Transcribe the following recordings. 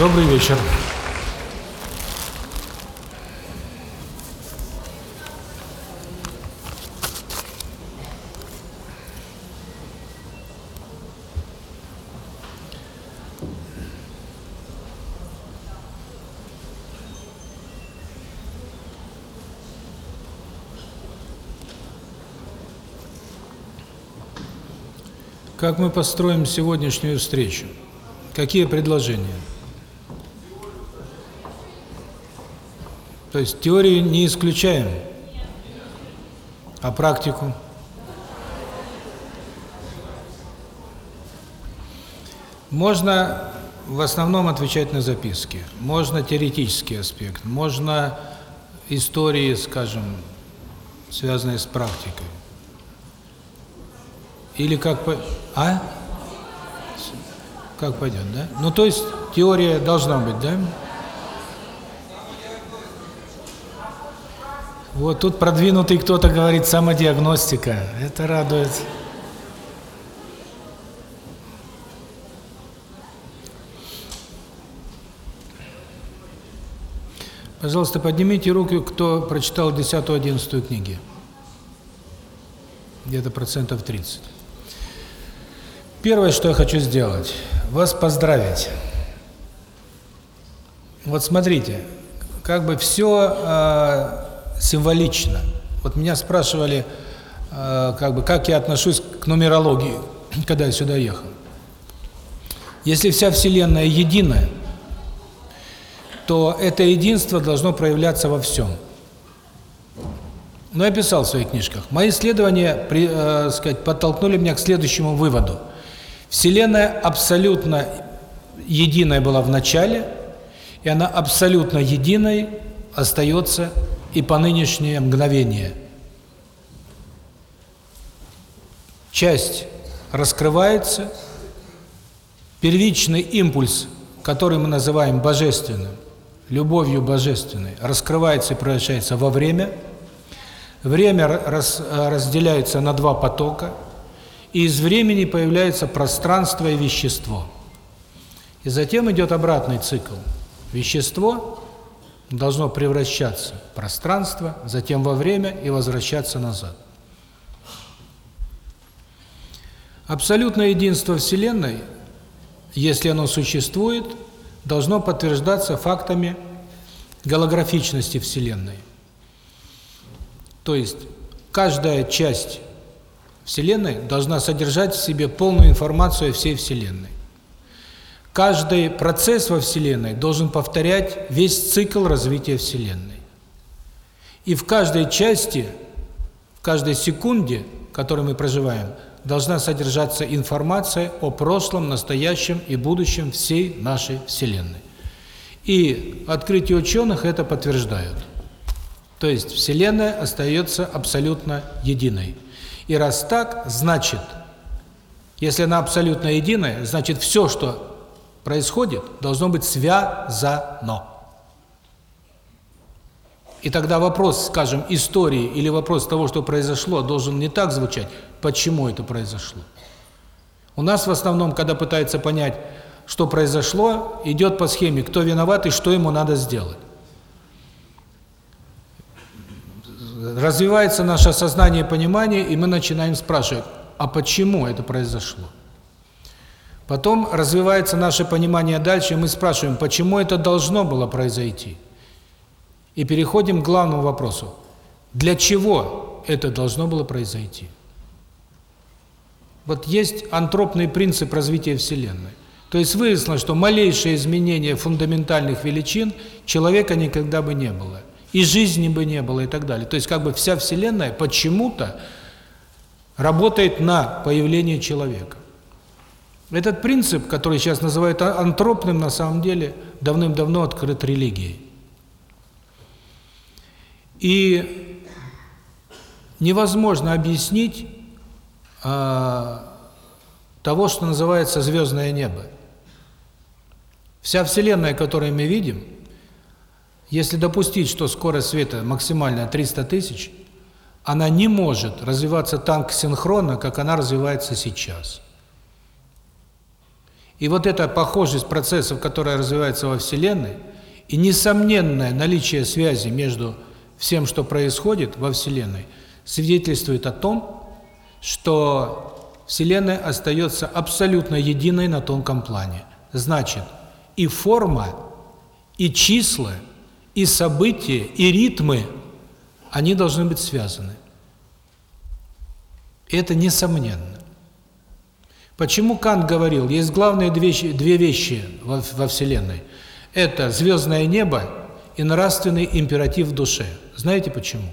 Добрый вечер. Как мы построим сегодняшнюю встречу? Какие предложения? То есть теорию не исключаем, а практику? Можно в основном отвечать на записки, можно теоретический аспект, можно истории, скажем, связанные с практикой. Или как по... А? Как пойдет, да? Ну, то есть теория должна быть, да? Вот тут продвинутый кто-то говорит самодиагностика. Это радует. Пожалуйста, поднимите руки, кто прочитал 10-11 книги. Где-то процентов 30. Первое, что я хочу сделать, вас поздравить. Вот смотрите, как бы все э, символично. Вот меня спрашивали, э, как бы, как я отношусь к нумерологии, когда я сюда ехал. Если вся Вселенная единая, то это единство должно проявляться во всем. Но я писал в своих книжках. Мои исследования, при, э, сказать, подтолкнули меня к следующему выводу – Вселенная абсолютно единая была в начале, и она абсолютно единой остается и по нынешнее мгновение. Часть раскрывается, первичный импульс, который мы называем божественным, любовью божественной, раскрывается и превращается во время. Время раз, разделяется на два потока – и из времени появляется пространство и вещество. И затем идет обратный цикл. Вещество должно превращаться в пространство, затем во время и возвращаться назад. Абсолютное единство Вселенной, если оно существует, должно подтверждаться фактами голографичности Вселенной. То есть каждая часть Вселенной должна содержать в себе полную информацию о всей Вселенной. Каждый процесс во Вселенной должен повторять весь цикл развития Вселенной. И в каждой части, в каждой секунде, в которой мы проживаем, должна содержаться информация о прошлом, настоящем и будущем всей нашей Вселенной. И открытия ученых это подтверждают. То есть Вселенная остается абсолютно единой. И раз так, значит, если она абсолютно единая, значит все, что происходит, должно быть связано. И тогда вопрос, скажем, истории или вопрос того, что произошло, должен не так звучать, почему это произошло. У нас в основном, когда пытаются понять, что произошло, идет по схеме, кто виноват и что ему надо сделать. развивается наше сознание и понимание, и мы начинаем спрашивать, а почему это произошло? Потом развивается наше понимание дальше, мы спрашиваем, почему это должно было произойти? И переходим к главному вопросу. Для чего это должно было произойти? Вот есть антропный принцип развития Вселенной. То есть выяснилось, что малейшее изменение фундаментальных величин человека никогда бы не было и жизни бы не было и так далее. То есть как бы вся Вселенная почему-то работает на появление человека. Этот принцип, который сейчас называют а-, антропным, на самом деле давным-давно открыт религией. И невозможно объяснить э, того, что называется звездное небо. Вся Вселенная, которую мы видим, если допустить, что скорость света максимальная 300 тысяч, она не может развиваться так синхронно, как она развивается сейчас. И вот эта похожесть процессов, которая развивается во Вселенной, и несомненное наличие связи между всем, что происходит во Вселенной, свидетельствует о том, что Вселенная остается абсолютно единой на тонком плане. Значит, и форма, и числа, и события, и ритмы, они должны быть связаны. Это несомненно. Почему Кант говорил, есть главные две, две вещи во, во Вселенной. Это звездное небо и нравственный императив в душе. Знаете почему?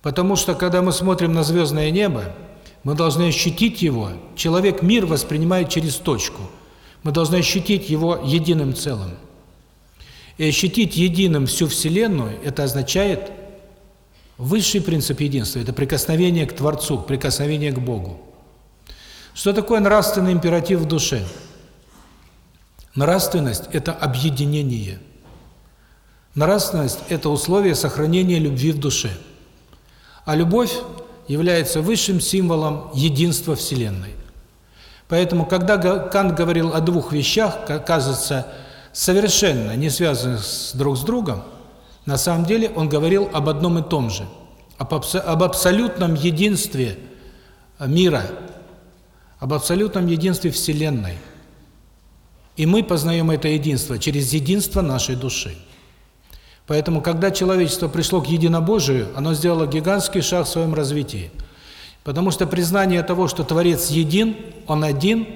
Потому что, когда мы смотрим на звездное небо, мы должны ощутить его. Человек мир воспринимает через точку. Мы должны ощутить его единым целым. И ощутить единым всю Вселенную, это означает высший принцип единства, это прикосновение к Творцу, прикосновение к Богу. Что такое нравственный императив в душе? Нравственность – это объединение. Нравственность – это условие сохранения любви в душе. А любовь является высшим символом единства Вселенной. Поэтому, когда Кант говорил о двух вещах, кажется, совершенно не связанных друг с другом, на самом деле он говорил об одном и том же, об, об абсолютном единстве мира – об абсолютном единстве Вселенной. И мы познаем это единство через единство нашей души. Поэтому, когда человечество пришло к единобожию, оно сделало гигантский шаг в своем развитии. Потому что признание того, что Творец един, Он один,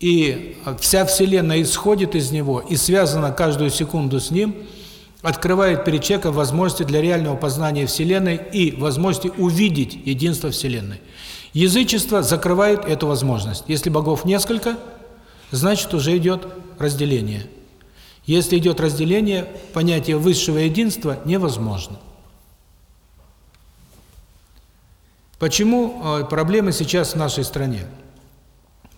и вся Вселенная исходит из Него и связана каждую секунду с Ним, открывает перед человеком возможности для реального познания Вселенной и возможности увидеть единство Вселенной. Язычество закрывает эту возможность. Если богов несколько, значит уже идет разделение. Если идет разделение, понятие высшего единства невозможно. Почему э, проблемы сейчас в нашей стране?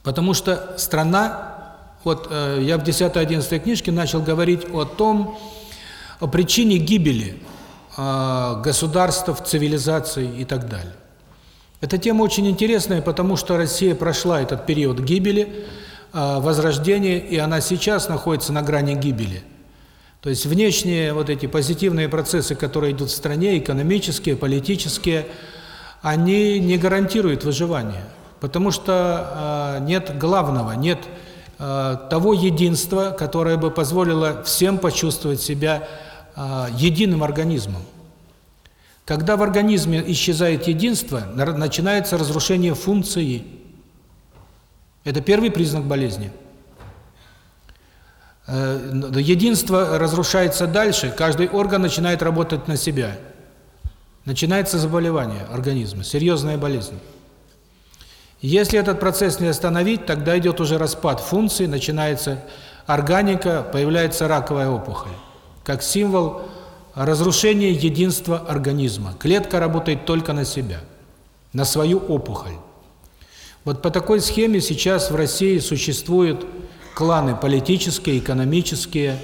Потому что страна, вот э, я в 10-11 книжке начал говорить о том, о причине гибели э, государств, цивилизаций и так далее. Эта тема очень интересная, потому что Россия прошла этот период гибели, а, возрождения, и она сейчас находится на грани гибели. То есть внешние вот эти позитивные процессы, которые идут в стране, экономические, политические, они не гарантируют выживание, потому что э, нет главного, нет того единства, которое бы позволило всем почувствовать себя единым организмом. Когда в организме исчезает единство, начинается разрушение функции. Это первый признак болезни. Э, единство разрушается дальше, каждый орган начинает работать на себя. Начинается заболевание организма, серьезная болезнь. Если этот процесс не остановить, тогда идет уже распад функций, начинается органика, появляется раковая опухоль. Как символ разрушение единства организма. Клетка работает только на себя, на свою опухоль. Вот по такой схеме сейчас в России существуют кланы политические, экономические,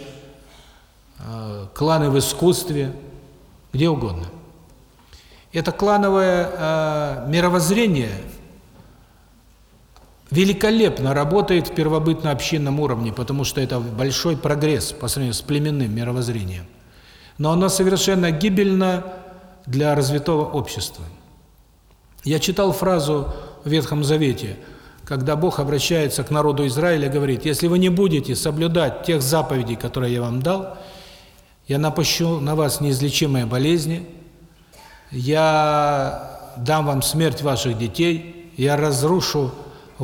э, кланы в искусстве, где угодно. Это клановое э, мировоззрение великолепно работает в первобытно-общинном уровне, потому что это большой прогресс по сравнению с племенным мировоззрением но оно совершенно гибельно для развитого общества. Я читал фразу в Ветхом Завете, когда Бог обращается к народу Израиля и говорит, если вы не будете соблюдать тех заповедей, которые я вам дал, я напущу на вас неизлечимые болезни, я дам вам смерть ваших детей, я разрушу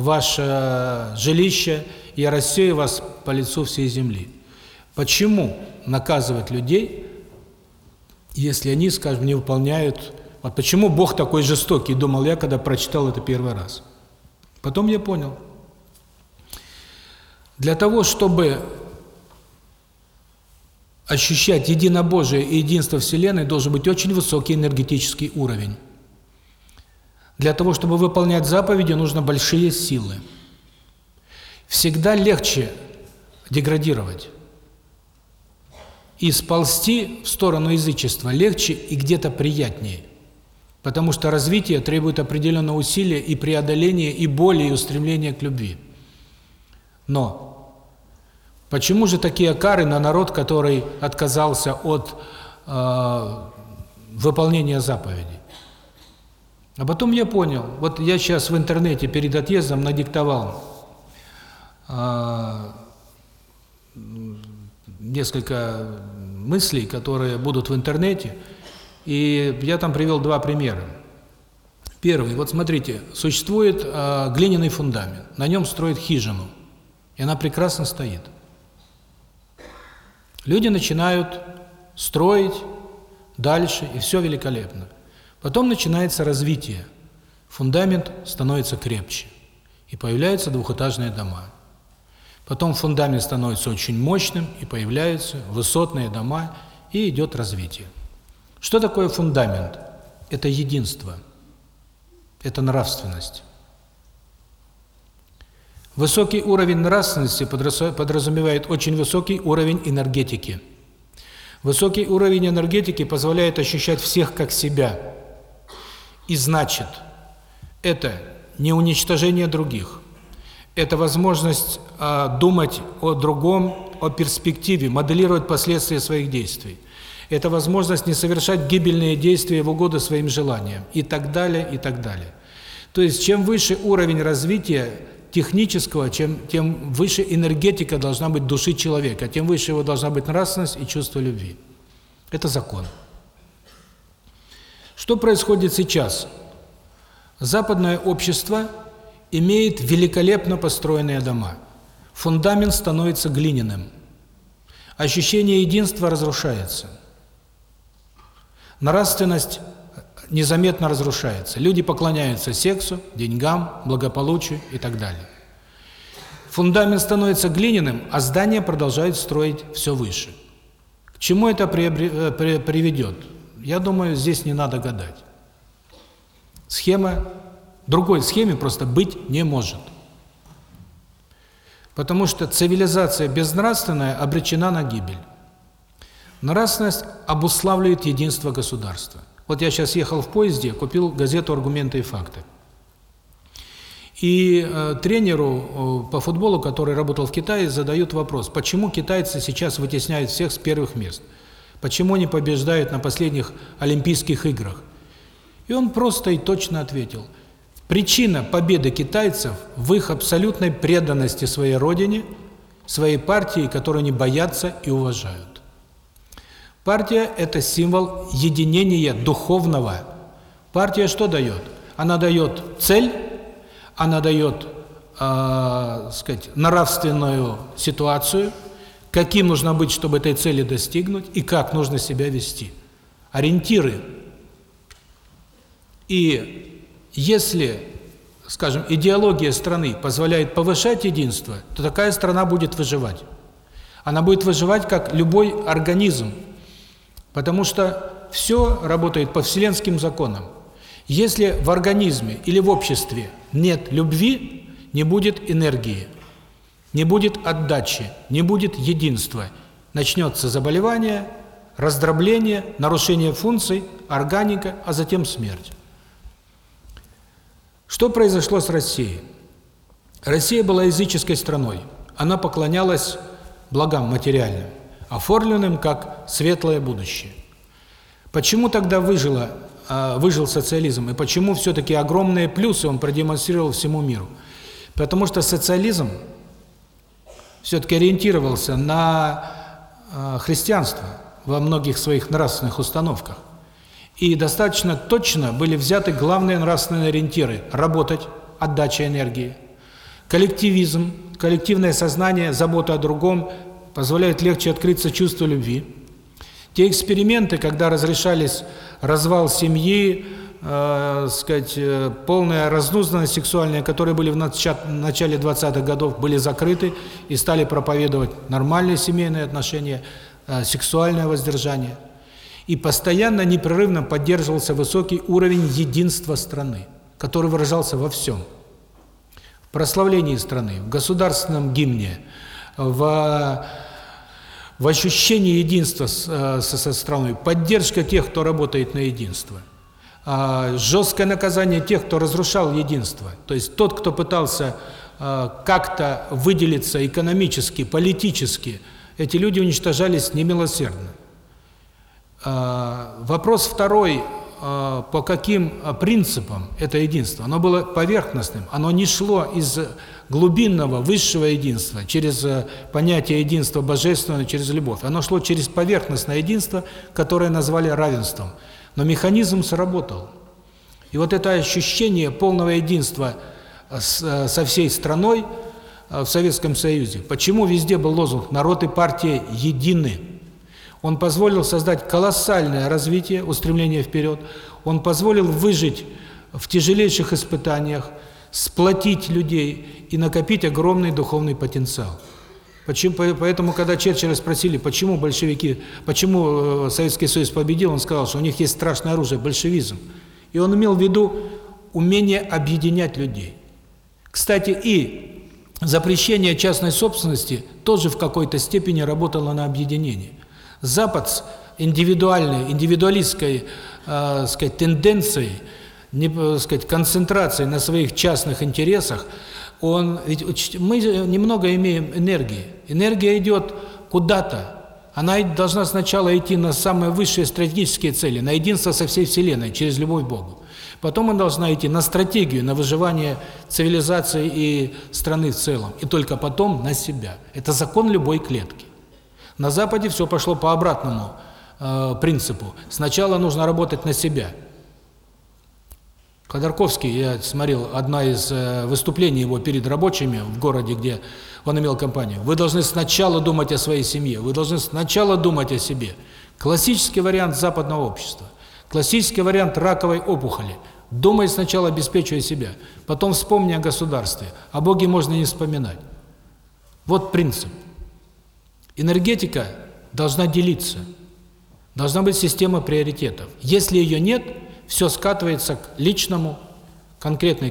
ваше жилище, я рассею вас по лицу всей земли. Почему наказывать людей, если они, скажем, не выполняют... Вот почему Бог такой жестокий, думал я, когда прочитал это первый раз. Потом я понял. Для того, чтобы ощущать единобожие и единство Вселенной, должен быть очень высокий энергетический уровень. Для того, чтобы выполнять заповеди, нужно большие силы. Всегда легче деградировать и сползти в сторону язычества легче и где-то приятнее. Потому что развитие требует определенного усилия и преодоления, и боли, и устремления к любви. Но почему же такие кары на народ, который отказался от э, выполнения заповедей? А потом я понял, вот я сейчас в интернете перед отъездом надиктовал э, несколько мыслей, которые будут в интернете, и я там привел два примера. Первый, вот смотрите, существует э, глиняный фундамент, на нем строят хижину, и она прекрасно стоит. Люди начинают строить дальше, и все великолепно. Потом начинается развитие, фундамент становится крепче, и появляются двухэтажные дома. Потом фундамент становится очень мощным, и появляются высотные дома, и идет развитие. Что такое фундамент? Это единство. Это нравственность. Высокий уровень нравственности подразумевает очень высокий уровень энергетики. Высокий уровень энергетики позволяет ощущать всех как себя. И значит, это не уничтожение других. Это возможность э, думать о другом, о перспективе, моделировать последствия своих действий это возможность не совершать гибельные действия в угоду своим желаниям и так далее, и так далее. То есть чем выше уровень развития технического, чем тем выше энергетика должна быть души человека, тем выше его должна быть нравственность и чувство любви. Это закон. Что происходит сейчас? Западное общество имеет великолепно построенные дома. Фундамент становится глиняным. Ощущение единства разрушается. Нравственность незаметно разрушается. Люди поклоняются сексу, деньгам, благополучию и так далее. Фундамент становится глиняным, а здание продолжает строить все выше. К чему это э, приведет? Я думаю, здесь не надо гадать. Схема, другой схеме просто быть не может. Потому что цивилизация безнравственная обречена на гибель. Нравственность обуславливает единство государства. Вот я сейчас ехал в поезде, купил газету «Аргументы и факты». И э, тренеру э, по футболу, который работал в Китае, задают вопрос, почему китайцы сейчас вытесняют всех с первых мест? Почему они побеждают на последних Олимпийских играх? И он просто и точно ответил. Причина победы китайцев в их абсолютной преданности своей родине, своей партии, которую они боятся и уважают. Партия – это символ единения духовного. Партия что дает? Она дает цель, она дает, э, сказать, нравственную ситуацию, каким нужно быть, чтобы этой цели достигнуть, и как нужно себя вести. Ориентиры. И если, скажем, идеология страны позволяет повышать единство, то такая страна будет выживать. Она будет выживать как любой организм, Потому что все работает по вселенским законам. Если в организме или в обществе нет любви, не будет энергии, не будет отдачи, не будет единства. Начнется заболевание, раздробление, нарушение функций, органика, а затем смерть. Что произошло с Россией? Россия была языческой страной. Она поклонялась благам материальным оформленным как светлое будущее. Почему тогда выжило, выжил социализм, и почему все-таки огромные плюсы он продемонстрировал всему миру? Потому что социализм все-таки ориентировался на христианство во многих своих нравственных установках. И достаточно точно были взяты главные нравственные ориентиры – работать, отдача энергии, коллективизм, коллективное сознание, забота о другом, позволяют легче открыться чувству любви. Те эксперименты, когда разрешались развал семьи, э, сказать, э, полная разнузданность сексуальная, которые были в начале 20-х годов, были закрыты и стали проповедовать нормальные семейные отношения, э, сексуальное воздержание. И постоянно, непрерывно поддерживался высокий уровень единства страны, который выражался во всем. В прославлении страны, в государственном гимне, в в ощущении единства э, со, со страной, поддержка тех, кто работает на единство. А, жесткое наказание тех, кто разрушал единство. То есть тот, кто пытался а, как-то выделиться экономически, политически, эти люди уничтожались немилосердно. А, вопрос второй, по каким принципам это единство? Оно было поверхностным, оно не шло из глубинного, высшего единства, через понятие единства божественного, через любовь. Оно шло через поверхностное единство, которое назвали равенством – но механизм сработал. И вот это ощущение полного единства с, со всей страной в Советском Союзе. Почему везде был лозунг «Народ и партия едины»? Он позволил создать колоссальное развитие, устремление вперед. Он позволил выжить в тяжелейших испытаниях, сплотить людей и накопить огромный духовный потенциал. Почему, поэтому, когда Черчилля спросили, почему большевики, почему э, Советский Союз победил, он сказал, что у них есть страшное оружие – большевизм. И он имел в виду умение объединять людей. Кстати, и запрещение частной собственности тоже в какой-то степени работало на объединение. Запад с индивидуальной, индивидуалистской, э, сказать, тенденцией, не, э, сказать, концентрацией на своих частных интересах – он ведь мы немного имеем энергии. Энергия идет куда-то. Она должна сначала идти на самые высшие стратегические цели, на единство со всей Вселенной, через любовь Богу. Потом она должна идти на стратегию, на выживание цивилизации и страны в целом. И только потом на себя. Это закон любой клетки. На Западе все пошло по обратному э, принципу. Сначала нужно работать на себя – Ходорковский, я смотрел одна из э, выступлений его перед рабочими в городе, где он имел компанию. Вы должны сначала думать о своей семье, вы должны сначала думать о себе. Классический вариант западного общества. Классический вариант раковой опухоли. Думай сначала, обеспечивай себя, потом вспомни о государстве. О Боге можно не вспоминать. Вот принцип. Энергетика должна делиться. Должна быть система приоритетов. Если ее нет – все скатывается к личному, конкретной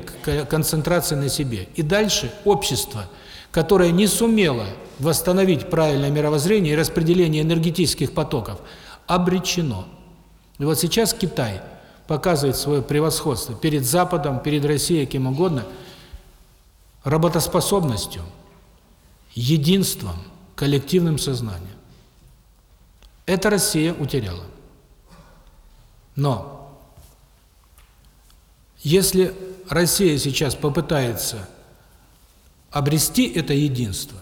концентрации на себе. И дальше общество, которое не сумело восстановить правильное мировоззрение и распределение энергетических потоков, обречено. И вот сейчас Китай показывает свое превосходство перед Западом, перед Россией, кем угодно, работоспособностью, единством, коллективным сознанием. Это Россия утеряла. Но если Россия сейчас попытается обрести это единство,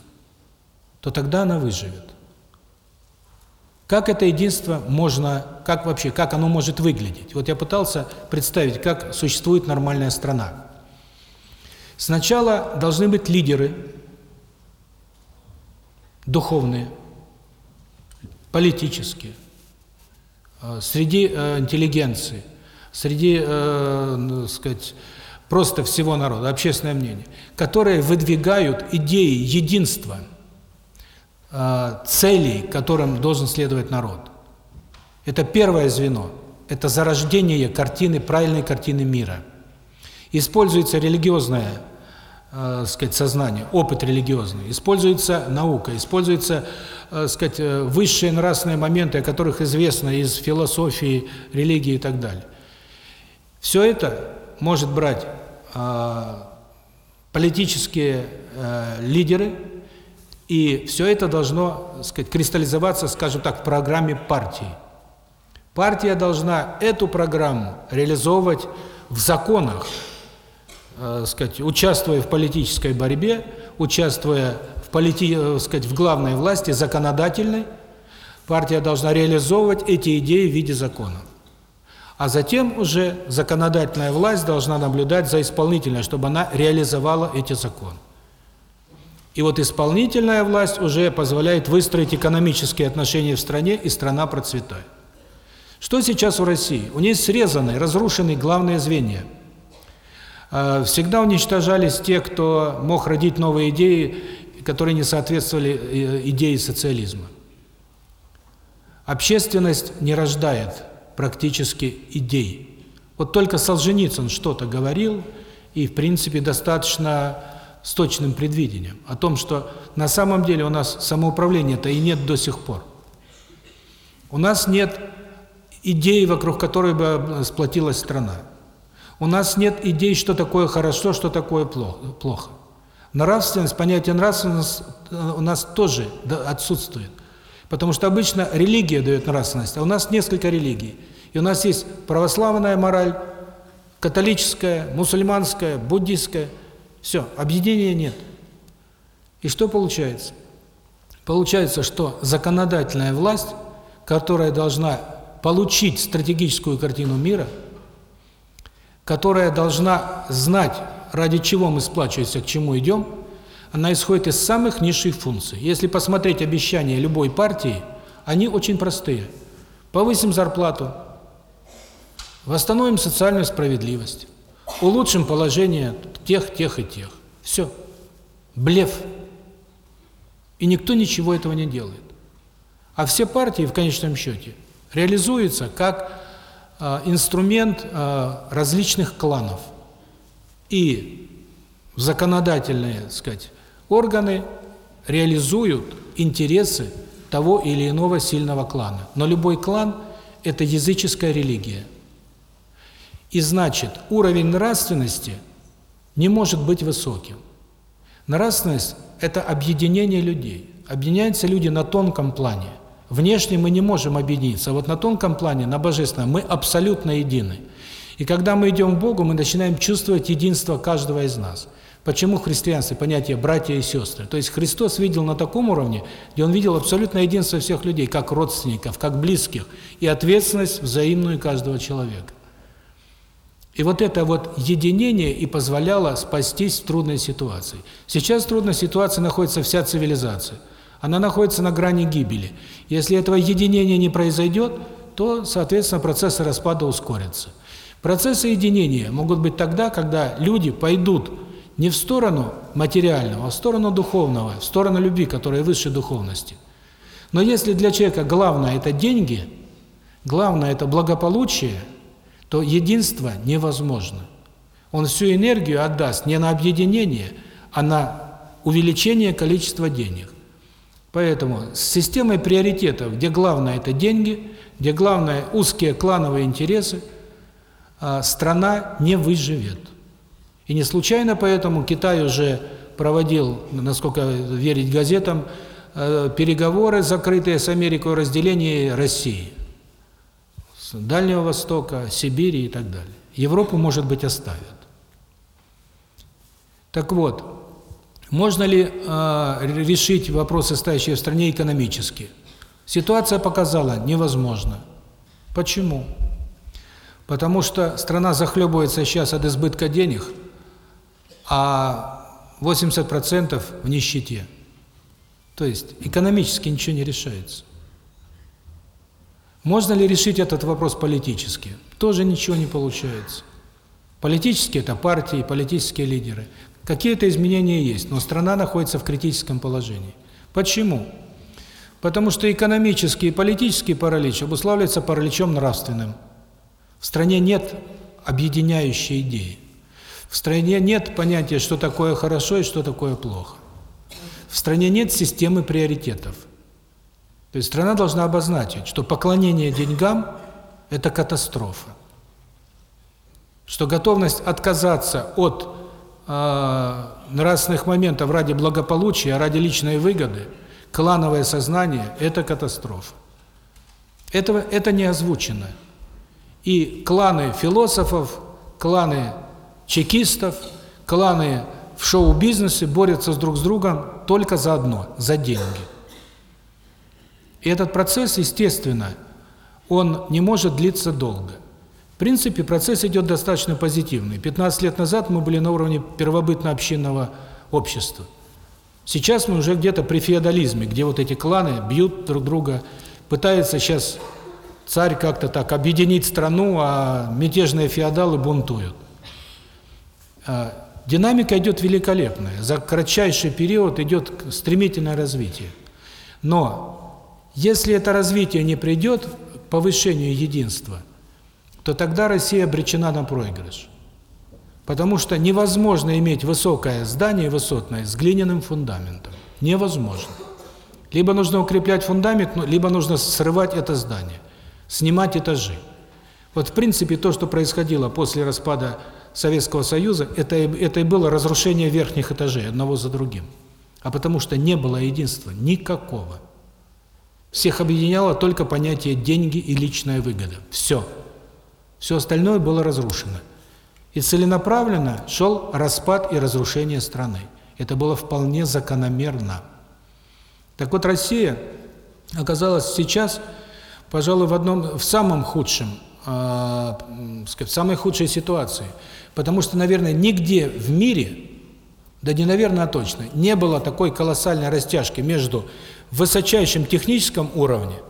то тогда она выживет. Как это единство можно, как вообще, как оно может выглядеть? Вот я пытался представить, как существует нормальная страна. Сначала должны быть лидеры духовные, политические, э, среди э, интеллигенции – среди, э, сказать, просто всего народа, общественное мнение, которые выдвигают идеи единства, э, целей, которым должен следовать народ. Это первое звено. Это зарождение картины, правильной картины мира. Используется религиозное, э, сказать, сознание, опыт религиозный, используется наука, используются, э, сказать, э, высшие нравственные моменты, о которых известно из философии, религии и так далее. Все это может брать э, политические э, лидеры, и все это должно, сказать, кристаллизоваться, скажем так, в программе партии. Партия должна эту программу реализовывать в законах, э, сказать, участвуя в политической борьбе, участвуя в полити, э, сказать, в главной власти законодательной, партия должна реализовывать эти идеи в виде законов. А затем уже законодательная власть должна наблюдать за исполнительной, чтобы она реализовала эти законы. И вот исполнительная власть уже позволяет выстроить экономические отношения в стране, и страна процветает. Что сейчас в России? У нее срезаны, разрушены главные звенья. А, всегда уничтожались те, кто мог родить новые идеи, которые не соответствовали э, идее социализма. Общественность не рождает практически идей. Вот только Солженицын что-то говорил, и в принципе достаточно с точным предвидением, о том, что на самом деле у нас самоуправления-то и нет до сих пор. У нас нет идеи, вокруг которой бы сплотилась страна. У нас нет идей, что такое хорошо, что такое плохо. Нравственность, понятие нравственность э, у нас тоже отсутствует. Потому что обычно религия дает нравственность, а у нас несколько религий. И у нас есть православная мораль, католическая, мусульманская, буддийская. Все, объединения нет. И что получается? Получается, что законодательная власть, которая должна получить стратегическую картину мира, которая должна знать, ради чего мы сплачиваемся, к чему идем, она исходит из самых низших функций. Если посмотреть обещания любой партии, они очень простые. Повысим зарплату, восстановим социальную справедливость, улучшим положение тех, тех и тех. Все. Блеф. И никто ничего этого не делает. А все партии, в конечном счете, реализуются как э, инструмент э, различных кланов. И законодательные, так сказать, органы реализуют интересы того или иного сильного клана. Но любой клан – это языческая религия. И значит, уровень нравственности не может быть высоким. Нравственность – это объединение людей. Объединяются люди на тонком плане. Внешне мы не можем объединиться, а вот на тонком плане, на божественном, мы абсолютно едины. И когда мы идем к Богу, мы начинаем чувствовать единство каждого из нас. Почему в понятие «братья и сестры»? То есть Христос видел на таком уровне, где Он видел абсолютное единство всех людей, как родственников, как близких, и ответственность взаимную каждого человека. И вот это вот единение и позволяло спастись в трудной ситуации. Сейчас в трудной ситуации находится вся цивилизация. Она находится на грани гибели. Если этого единения не произойдет, то, соответственно, процессы распада ускорятся. Процессы единения могут быть тогда, когда люди пойдут не в сторону материального, а в сторону духовного, в сторону любви, которая выше духовности. Но если для человека главное – это деньги, главное – это благополучие – то единство невозможно. Он всю энергию отдаст не на объединение, а на увеличение количества денег. Поэтому с системой приоритетов, где главное это деньги, где главное узкие клановые интересы, а, страна не выживет. И не случайно поэтому Китай уже проводил, насколько верить газетам, э, переговоры закрытые с Америкой о разделении России с Дальнего Востока, Сибири и так далее. Европу, может быть, оставят. Так вот, можно ли э, решить вопросы, стоящие в стране, экономически? Ситуация показала, невозможно. Почему? Потому что страна захлебывается сейчас от избытка денег, а 80% в нищете. То есть экономически ничего не решается. Можно ли решить этот вопрос политически? Тоже ничего не получается. Политически это партии, политические лидеры. Какие-то изменения есть, но страна находится в критическом положении. Почему? Потому что экономический и политический паралич обуславливается параличом нравственным. В стране нет объединяющей идеи. В стране нет понятия, что такое хорошо и что такое плохо. В стране нет системы приоритетов. То есть страна должна обозначить, что поклонение деньгам – это катастрофа. Что готовность отказаться от э, нравственных моментов ради благополучия, ради личной выгоды, клановое сознание – это катастрофа. Этого, это не озвучено. И кланы философов, кланы чекистов, кланы в шоу-бизнесе борются с друг с другом только за одно – за деньги. И этот процесс, естественно, он не может длиться долго. В принципе, процесс идет достаточно позитивный. 15 лет назад мы были на уровне первобытно-общинного общества. Сейчас мы уже где-то при феодализме, где вот эти кланы бьют друг друга, пытается сейчас царь как-то так объединить страну, а мятежные феодалы бунтуют. А, динамика идет великолепная. За кратчайший период идет стремительное развитие. Но если это развитие не придет к повышению единства, то тогда Россия обречена на проигрыш. Потому что невозможно иметь высокое здание высотное с глиняным фундаментом. Невозможно. Либо нужно укреплять фундамент, ну, либо нужно срывать это здание. снимать этажи. Вот в принципе то, что происходило после распада Советского Союза, это, это и было разрушение верхних этажей одного за другим. А потому что не было единства никакого. Всех объединяло только понятие деньги и личная выгода. Все. Все остальное было разрушено. И целенаправленно шел распад и разрушение страны. Это было вполне закономерно. Так вот, Россия оказалась сейчас, пожалуй, в одном, в самом худшем, э, в самой худшей ситуации. Потому что, наверное, нигде в мире, да не наверное, а точно, не было такой колоссальной растяжки между высочайшим техническим уровнем,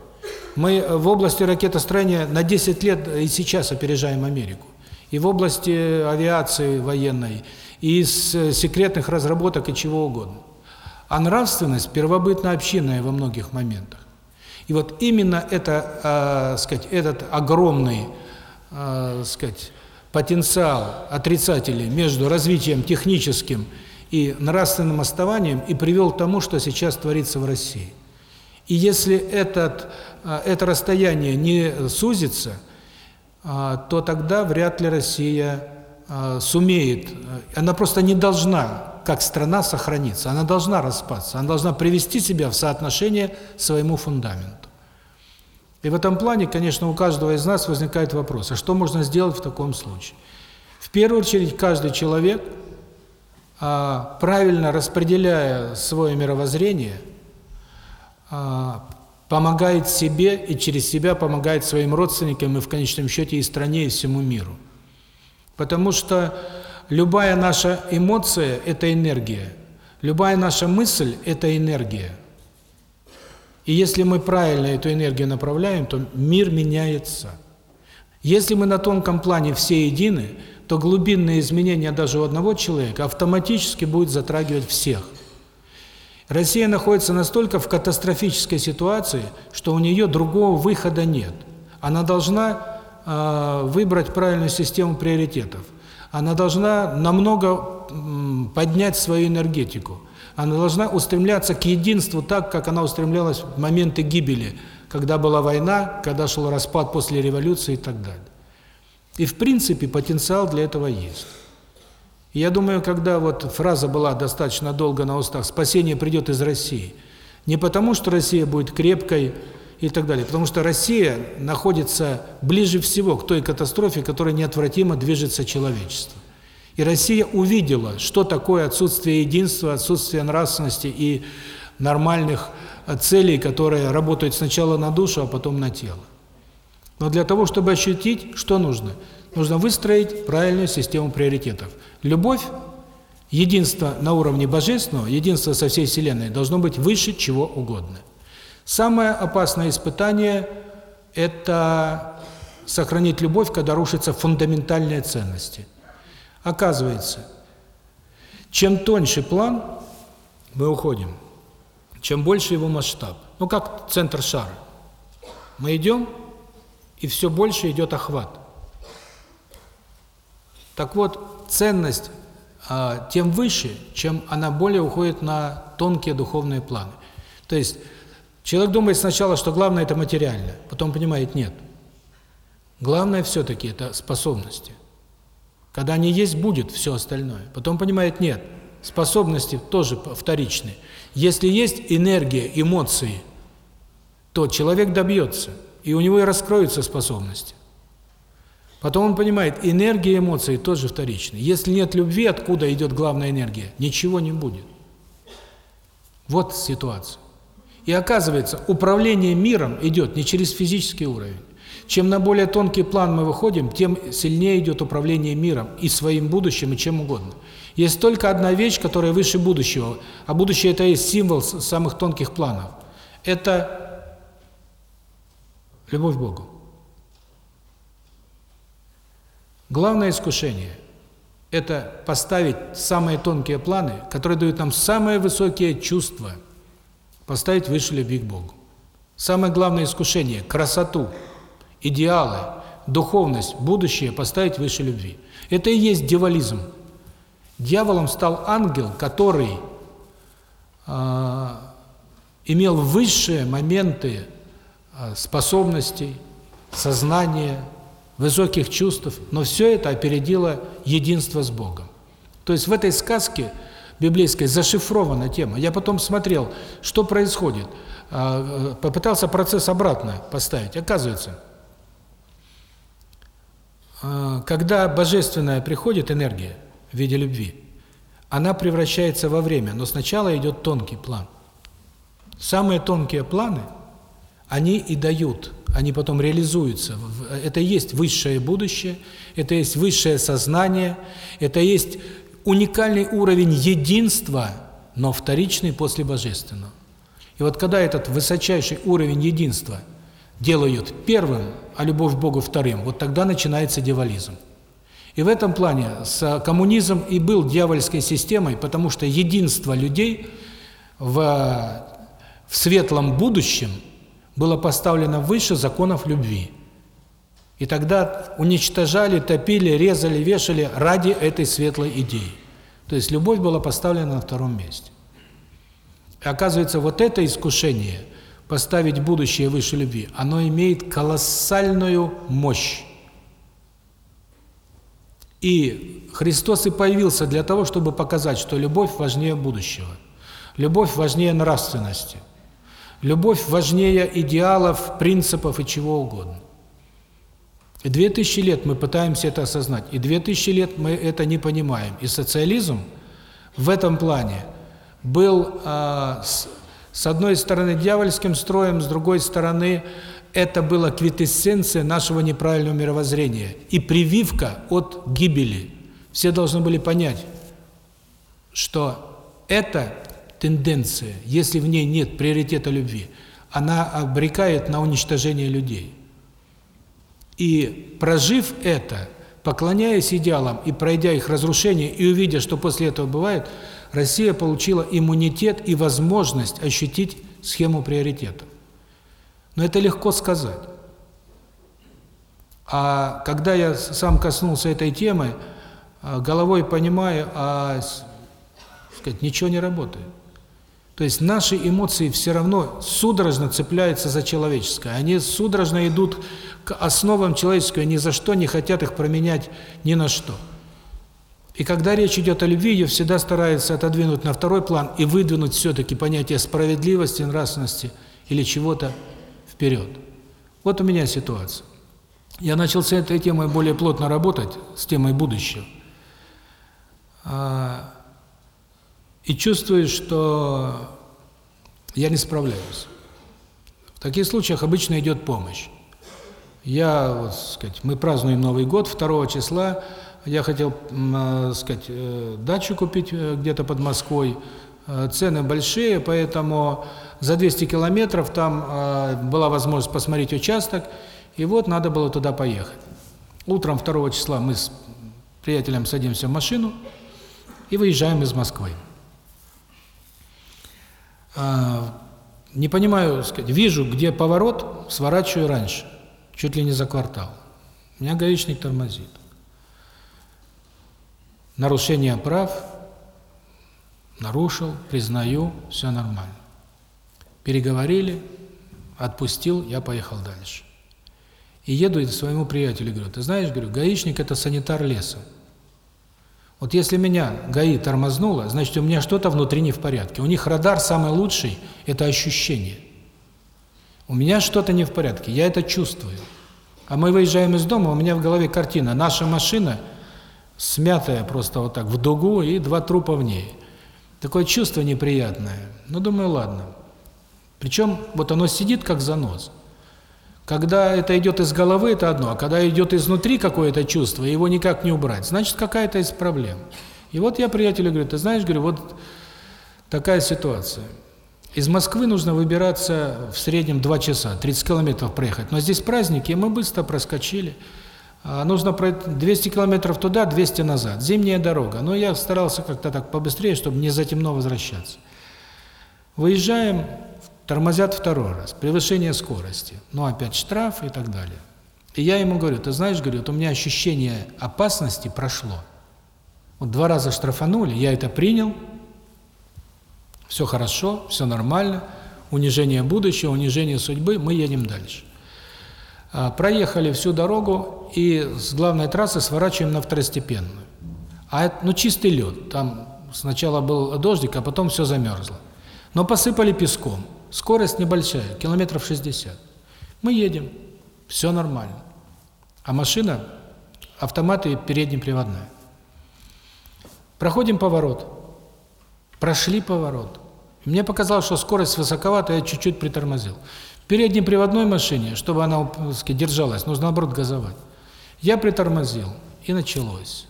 мы в области ракетостроения на 10 лет и сейчас опережаем Америку. И в области авиации военной, и из секретных разработок и чего угодно. А нравственность первобытно-общинная во многих моментах. И вот именно это, э, сказать, этот огромный, э, сказать, потенциал отрицателей между развитием техническим и нравственным основанием и привел к тому, что сейчас творится в России. И если этот, э, это расстояние не сузится, э, то тогда вряд ли Россия э, сумеет, она просто не должна, как страна, сохраниться, она должна распасться, она должна привести себя в соотношение своему фундаменту. И в этом плане, конечно, у каждого из нас возникает вопрос, а что можно сделать в таком случае? В первую очередь, каждый человек, правильно распределяя свое мировоззрение, помогает себе и через себя помогает своим родственникам и в конечном счете и стране, и всему миру. Потому что любая наша эмоция – это энергия. Любая наша мысль – это энергия. И если мы правильно эту энергию направляем, то мир меняется. Если мы на тонком плане все едины, то глубинные изменения даже у одного человека автоматически будут затрагивать всех. Россия находится настолько в катастрофической ситуации, что у нее другого выхода нет. Она должна э, выбрать правильную систему приоритетов. Она должна намного поднять свою энергетику. Она должна устремляться к единству так, как она устремлялась в моменты гибели, когда была война, когда шел распад после революции и так далее. И в принципе потенциал для этого есть. Я думаю, когда вот фраза была достаточно долго на устах «спасение придет из России», не потому, что Россия будет крепкой и так далее, потому что Россия находится ближе всего к той катастрофе, которая неотвратимо движется человечество. И Россия увидела, что такое отсутствие единства, отсутствие нравственности и нормальных целей, которые работают сначала на душу, а потом на тело. Но для того, чтобы ощутить, что нужно? Нужно выстроить правильную систему приоритетов – Любовь, единство на уровне божественного, единство со всей Вселенной должно быть выше чего угодно. Самое опасное испытание – это сохранить любовь, когда рушатся фундаментальные ценности. Оказывается, чем тоньше план, мы уходим, чем больше его масштаб. Ну, как центр шара. Мы идем, и все больше идет охват. Так вот, ценность а, тем выше, чем она более уходит на тонкие духовные планы. То есть человек думает сначала, что главное это материально, потом понимает, нет. Главное все-таки это способности. Когда они есть, будет все остальное. Потом понимает, нет, способности тоже вторичны. Если есть энергия, эмоции, то человек добьется, и у него и раскроются способности. Потом он понимает, энергия и эмоции тоже вторичны. Если нет любви, откуда идет главная энергия? Ничего не будет. Вот ситуация. И оказывается, управление миром идет не через физический уровень. Чем на более тонкий план мы выходим, тем сильнее идет управление миром и своим будущим, и чем угодно. Есть только одна вещь, которая выше будущего, а будущее – это есть символ самых тонких планов. Это любовь к Богу. Главное искушение – это поставить самые тонкие планы, которые дают нам самые высокие чувства, поставить выше любви к Богу. Самое главное искушение – красоту, идеалы, духовность, будущее поставить выше любви. Это и есть дьяволизм. Дьяволом стал ангел, который э, имел высшие моменты э, способностей, сознания, высоких чувств, но все это опередило единство с Богом. То есть в этой сказке библейской зашифрована тема. Я потом смотрел, что происходит. А, э, попытался процесс обратно поставить. Оказывается, а, когда божественная приходит энергия в виде любви, она превращается во время, но сначала идет тонкий план. Самые тонкие планы, они и дают, они потом реализуются. Это и есть высшее будущее, это есть высшее сознание, это есть уникальный уровень единства, но вторичный после божественного. И вот когда этот высочайший уровень единства делают первым, а любовь к Богу вторым, вот тогда начинается дьяволизм. И в этом плане с коммунизм и был дьявольской системой, потому что единство людей в, в светлом будущем было поставлено выше законов любви. И тогда уничтожали, топили, резали, вешали ради этой светлой идеи. То есть любовь была поставлена на втором месте. И оказывается, вот это искушение поставить будущее выше любви, оно имеет колоссальную мощь. И Христос и появился для того, чтобы показать, что любовь важнее будущего. Любовь важнее нравственности. Любовь важнее идеалов, принципов и чего угодно. И две тысячи лет мы пытаемся это осознать, и две тысячи лет мы это не понимаем. И социализм в этом плане был э, с одной стороны дьявольским строем, с другой стороны это была квитэссенция нашего неправильного мировоззрения и прививка от гибели. Все должны были понять, что эта тенденция, если в ней нет приоритета любви, она обрекает на уничтожение людей. И прожив это, поклоняясь идеалам и пройдя их разрушение, и увидя, что после этого бывает, Россия получила иммунитет и возможность ощутить схему приоритетов. Но это легко сказать. А когда я сам коснулся этой темы, а, головой понимаю, а сказать, ничего не работает. То есть наши эмоции все равно судорожно цепляются за человеческое. Они судорожно идут к основам человеческого, ни за что не хотят их променять ни на что. И когда речь идет о любви, ее всегда стараются отодвинуть на второй план и выдвинуть все-таки понятие справедливости, нравственности или чего-то вперед. Вот у меня ситуация. Я начал с этой темой более плотно работать, с темой будущего. А, и чувствую, что я не справляюсь. В таких случаях обычно идет помощь. Я, вот, сказать, мы празднуем Новый год 2 числа. Я хотел, э, сказать, э, дачу купить э, где-то под Москвой. Цены большие, поэтому за 200 километров там была возможность посмотреть участок, и вот надо было туда поехать. Утром 2 числа мы с приятелем садимся в машину и выезжаем из Москвы. Не понимаю, сказать, вижу, где поворот, сворачиваю раньше, чуть ли не за квартал. Меня гаишник тормозит. Нарушение прав, нарушил, признаю, все нормально. Переговорили, отпустил, я поехал дальше. И еду и своему приятелю говорю, ты знаешь, говорю, гаишник – это санитар леса. Вот если меня ГАИ тормознуло, значит, у меня что-то внутри не в порядке. У них радар самый лучший – это ощущение. У меня что-то не в порядке, я это чувствую. А мы выезжаем из дома, у меня в голове картина. Наша машина смятая просто вот так в дугу и два трупа в ней. Такое чувство неприятное. Ну, думаю, ладно. Причем вот оно сидит как занос. Когда это идет из головы, это одно, а когда идет изнутри какое-то чувство, его никак не убрать, значит, какая-то из проблем. И вот я приятелю говорю, ты знаешь, говорю, вот такая ситуация. Из Москвы нужно выбираться в среднем 2 часа, 30 километров проехать. Но здесь праздники, и мы быстро проскочили. А нужно пройти 200 километров туда, 200 назад. Зимняя дорога. Но я старался как-то так побыстрее, чтобы не затемно возвращаться. Выезжаем, Тормозят второй раз, превышение скорости, ну опять штраф и так далее. И я ему говорю, ты знаешь, говорю, вот у меня ощущение опасности прошло. Вот два раза штрафанули, я это принял, все хорошо, все нормально, унижение будущего, унижение судьбы, мы едем дальше. А, проехали всю дорогу и с главной трассы сворачиваем на второстепенную. А это, ну, чистый лед. Там сначала был дождик, а потом все замерзло. Но посыпали песком. Скорость небольшая, километров 60. Мы едем, все нормально. А машина, автомат и переднеприводная. Проходим поворот. Прошли поворот. Мне показалось, что скорость высоковата, я чуть-чуть притормозил. В переднеприводной машине, чтобы она сказать, держалась, нужно, наоборот, газовать. Я притормозил, и началось.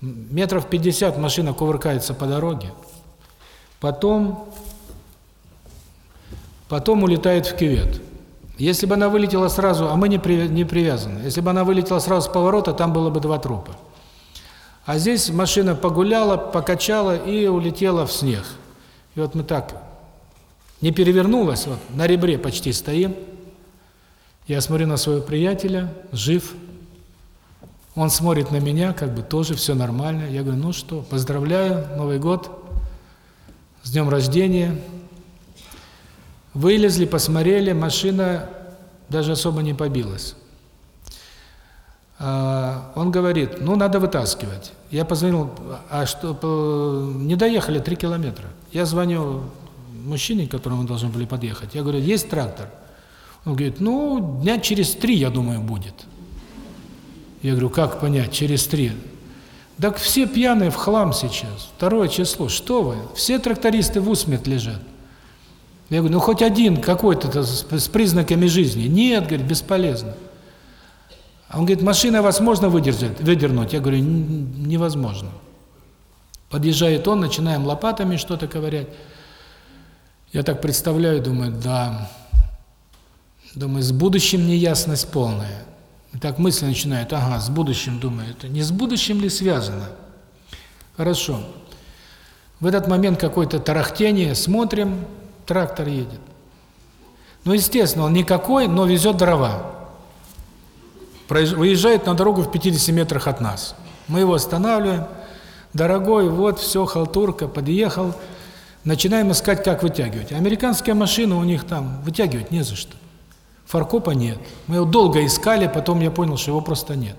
Метров 50 машина кувыркается по дороге. Потом потом улетает в кювет. Если бы она вылетела сразу, а мы не, при, не привязаны, если бы она вылетела сразу с поворота, там было бы два трупа. А здесь машина погуляла, покачала и улетела в снег. И вот мы так, не перевернулась, вот на ребре почти стоим. Я смотрю на своего приятеля, жив. Он смотрит на меня, как бы тоже все нормально. Я говорю, ну что, поздравляю, Новый год, с днем рождения. Вылезли, посмотрели, машина даже особо не побилась. А, он говорит, ну, надо вытаскивать. Я позвонил, а что, не доехали три километра. Я звоню мужчине, к которому должны были подъехать. Я говорю, есть трактор? Он говорит, ну, дня через три, я думаю, будет. Я говорю, как понять, через три? Так все пьяные в хлам сейчас, второе число, что вы? Все трактористы в усмерть лежат. Я говорю, ну хоть один какой-то с признаками жизни. Нет, говорит, бесполезно. А он говорит, машина вас можно выдержать, выдернуть? Я говорю, невозможно. Подъезжает он, начинаем лопатами что-то ковырять. Я так представляю, думаю, да, думаю, с будущим неясность полная. И так мысли начинают, ага, с будущим, думаю, это не с будущим ли связано? Хорошо. В этот момент какое-то тарахтение, смотрим, трактор едет. Ну, естественно, он никакой, но везет дрова. Выезжает на дорогу в 50 метрах от нас. Мы его останавливаем. Дорогой, вот, все, халтурка, подъехал. Начинаем искать, как вытягивать. Американская машина у них там, вытягивать не за что. Фаркопа нет. Мы его долго искали, потом я понял, что его просто нет.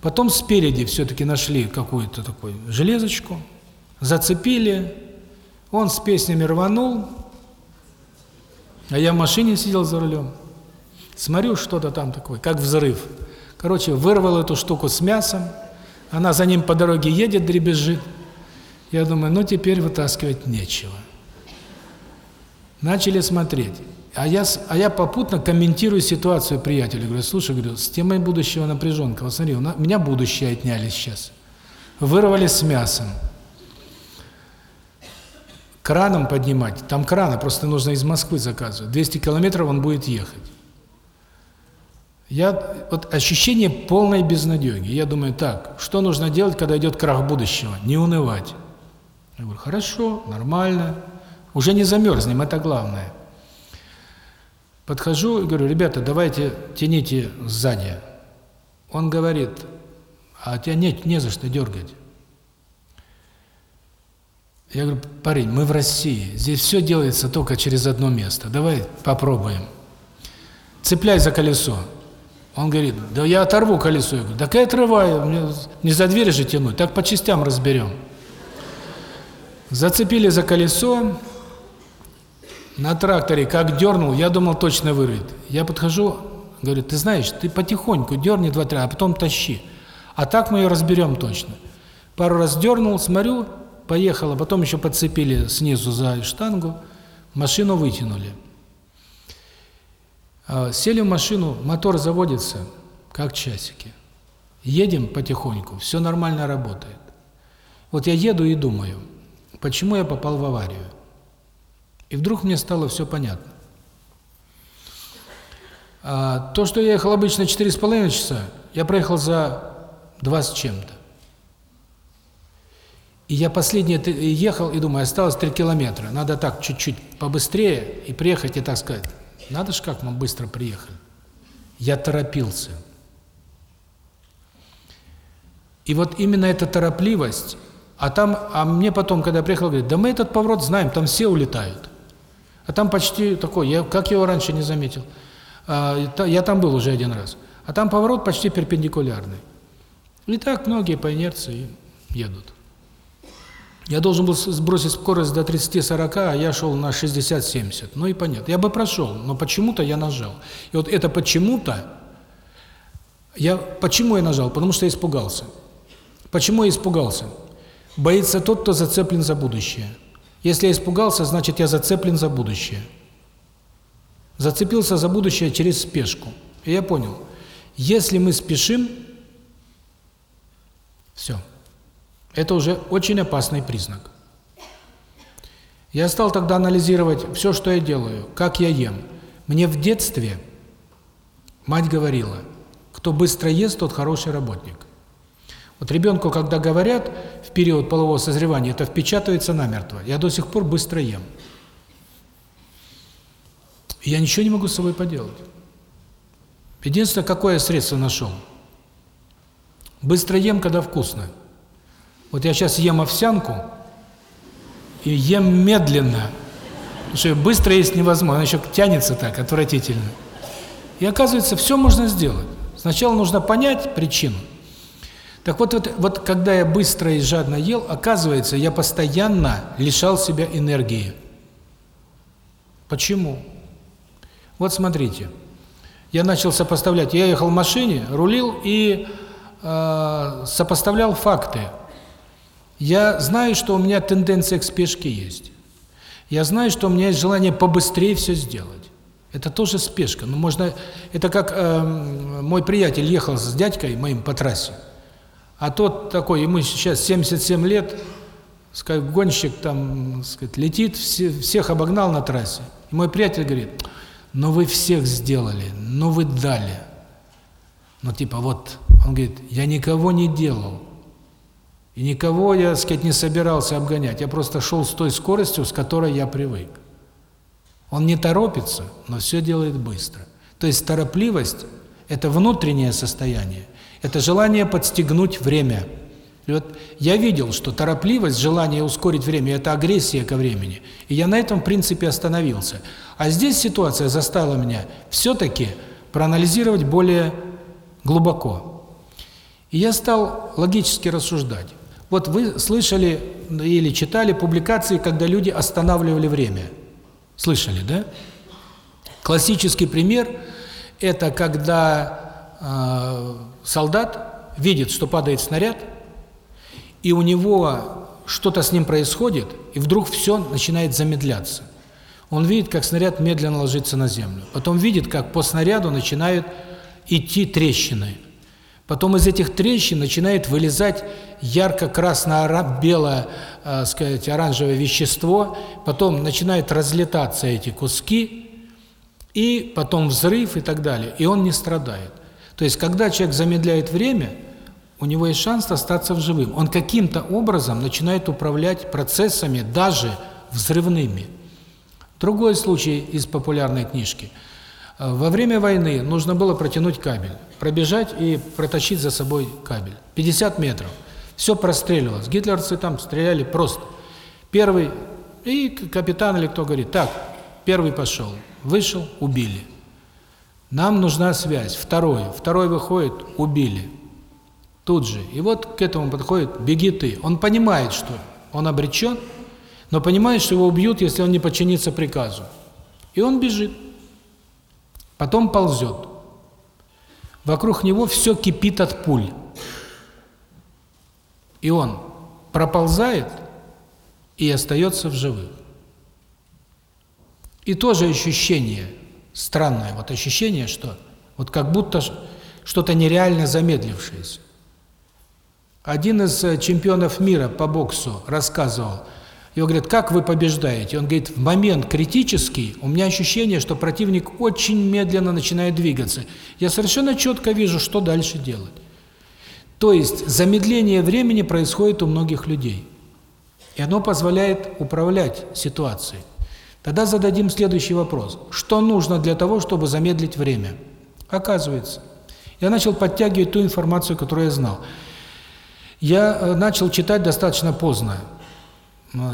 Потом спереди все-таки нашли какую-то такую железочку, зацепили, он с песнями рванул, а я в машине сидел за рулем. Смотрю, что-то там такое, как взрыв. Короче, вырвал эту штуку с мясом, она за ним по дороге едет, дребезжит. Я думаю, ну теперь вытаскивать нечего. Начали смотреть. А я, а я попутно комментирую ситуацию приятелю. Говорю, слушай, говорю, с темой будущего напряженка. Вот смотри, у меня будущее отняли сейчас. Вырвали с мясом краном поднимать. Там краны, просто нужно из Москвы заказывать. 200 километров он будет ехать. Я вот ощущение полной безнадеги. Я думаю, так, что нужно делать, когда идет крах будущего? Не унывать. Я говорю, хорошо, нормально. Уже не замерзнем, это главное. Подхожу и говорю, ребята, давайте тяните сзади. Он говорит, а тебя нет, не за что дергать. Я говорю, парень, мы в России, здесь все делается только через одно место, давай попробуем. Цепляй за колесо. Он говорит, да я оторву колесо. Я говорю, так и отрываю, мне не за дверь же тянуть, так по частям разберем. Зацепили за колесо, на тракторе как дернул, я думал, точно вырвет. Я подхожу, говорю, ты знаешь, ты потихоньку дерни два-три, а потом тащи. А так мы ее разберем точно. Пару раз дернул, смотрю, поехала, потом еще подцепили снизу за штангу, машину вытянули. А, сели в машину, мотор заводится, как часики. Едем потихоньку, все нормально работает. Вот я еду и думаю, почему я попал в аварию. И вдруг мне стало все понятно. А, то, что я ехал обычно 4,5 часа, я проехал за 2 с чем-то. И я последний ехал и думаю, осталось 3 километра. Надо так чуть-чуть побыстрее и приехать, и так сказать. Надо же, как мы быстро приехали. Я торопился. И вот именно эта торопливость, а там, а мне потом, когда я приехал, говорит, да мы этот поворот знаем, там все улетают. А там почти такой, я как его раньше не заметил. А, я там был уже один раз. А там поворот почти перпендикулярный. И так многие по инерции едут. Я должен был сбросить скорость до 30-40, а я шел на 60-70. Ну и понятно. Я бы прошел, но почему-то я нажал. И вот это почему-то, я почему я нажал? Потому что я испугался. Почему я испугался? Боится тот, кто зацеплен за будущее. Если я испугался, значит я зацеплен за будущее. Зацепился за будущее через спешку. И я понял, если мы спешим, все. Это уже очень опасный признак. Я стал тогда анализировать все, что я делаю, как я ем. Мне в детстве мать говорила, кто быстро ест, тот хороший работник. Вот ребенку, когда говорят в период полового созревания, это впечатывается намертво. Я до сих пор быстро ем. Я ничего не могу с собой поделать. Единственное, какое средство нашел? Быстро ем, когда вкусно. Вот я сейчас ем овсянку и ем медленно. Потому что быстро есть невозможно, она еще тянется так, отвратительно. И оказывается, все можно сделать. Сначала нужно понять причину. Так вот, вот, вот когда я быстро и жадно ел, оказывается, я постоянно лишал себя энергии. Почему? Вот смотрите. Я начал сопоставлять. Я ехал в машине, рулил и э, сопоставлял факты. Я знаю, что у меня тенденция к спешке есть. Я знаю, что у меня есть желание побыстрее все сделать. Это тоже спешка. Но можно это как э, мой приятель ехал с дядькой моим по трассе. А тот такой, ему сейчас 77 лет, сказать, гонщик там, сказать, летит, все, всех обогнал на трассе. И мой приятель говорит: "Но вы всех сделали, но вы дали". Ну типа вот, он говорит: "Я никого не делал. И никого я, так сказать, не собирался обгонять. Я просто шел с той скоростью, с которой я привык. Он не торопится, но все делает быстро. То есть торопливость – это внутреннее состояние, это желание подстегнуть время. И вот я видел, что торопливость, желание ускорить время – это агрессия ко времени. И я на этом, в принципе, остановился. А здесь ситуация заставила меня все-таки проанализировать более глубоко. И я стал логически рассуждать. Вот вы слышали или читали публикации, когда люди останавливали время. Слышали, да? Классический пример – это когда э, солдат видит, что падает снаряд, и у него что-то с ним происходит, и вдруг все начинает замедляться. Он видит, как снаряд медленно ложится на землю. Потом видит, как по снаряду начинают идти трещины. Потом из этих трещин начинает вылезать ярко-красно-белое, э, сказать, оранжевое вещество, потом начинают разлетаться эти куски, и потом взрыв и так далее, и он не страдает. То есть, когда человек замедляет время, у него есть шанс остаться в живым. Он каким-то образом начинает управлять процессами, даже взрывными. Другой случай из популярной книжки – во время войны нужно было протянуть кабель, пробежать и протащить за собой кабель. 50 метров. Все простреливалось. Гитлерцы там стреляли просто. Первый, и капитан или кто говорит, так, первый пошел, вышел, убили. Нам нужна связь. Второй, второй выходит, убили. Тут же. И вот к этому подходит, беги ты. Он понимает, что он обречен, но понимает, что его убьют, если он не подчинится приказу. И он бежит. Потом ползет. Вокруг него все кипит от пуль. И он проползает и остается в живых. И тоже ощущение странное, вот ощущение, что вот как будто что-то нереально замедлившееся. Один из э, чемпионов мира по боксу рассказывал, его говорят, как вы побеждаете? Он говорит, в момент критический у меня ощущение, что противник очень медленно начинает двигаться. Я совершенно четко вижу, что дальше делать. То есть замедление времени происходит у многих людей. И оно позволяет управлять ситуацией. Тогда зададим следующий вопрос. Что нужно для того, чтобы замедлить время? Оказывается, я начал подтягивать ту информацию, которую я знал. Я э, начал читать достаточно поздно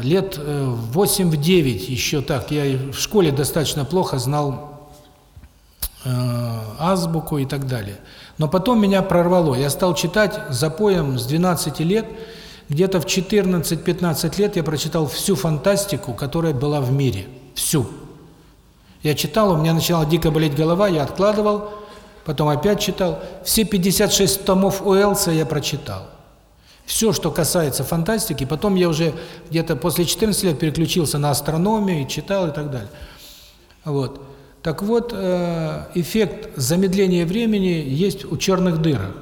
лет 8 э, в 9 еще так, я в школе достаточно плохо знал э, азбуку и так далее. Но потом меня прорвало. Я стал читать запоем с 12 лет. Где-то в 14-15 лет я прочитал всю фантастику, которая была в мире. Всю. Я читал, у меня начала дико болеть голова, я откладывал, потом опять читал. Все 56 томов Уэллса я прочитал. Все, что касается фантастики, потом я уже где-то после 14 лет переключился на астрономию, и читал и так далее. Вот. Так вот, э, эффект замедления времени есть у черных дырок.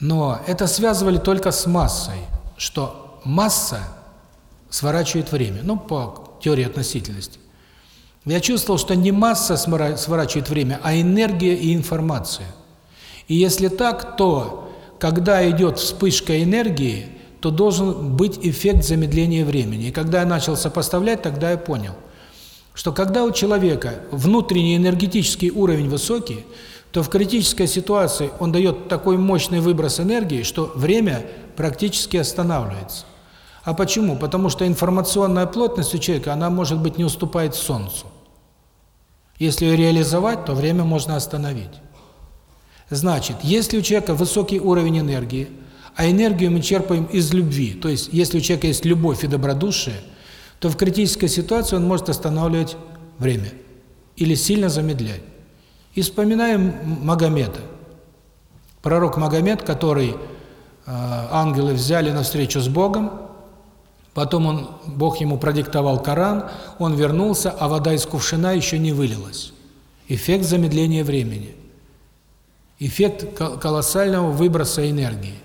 Но это связывали только с массой, что масса сворачивает время, ну, по теории относительности. Я чувствовал, что не масса сворачивает время, а энергия и информация. И если так, то когда идет вспышка энергии, то должен быть эффект замедления времени. И когда я начал сопоставлять, тогда я понял, что когда у человека внутренний энергетический уровень высокий, то в критической ситуации он дает такой мощный выброс энергии, что время практически останавливается. А почему? Потому что информационная плотность у человека, она, может быть, не уступает Солнцу. Если ее реализовать, то время можно остановить. Значит, если у человека высокий уровень энергии, а энергию мы черпаем из любви, то есть если у человека есть любовь и добродушие, то в критической ситуации он может останавливать время или сильно замедлять. И вспоминаем Магомета. Пророк Магомед, который э, ангелы взяли на встречу с Богом, потом он Бог ему продиктовал Коран, он вернулся, а вода из кувшина еще не вылилась. Эффект замедления времени. Эффект колоссального выброса энергии.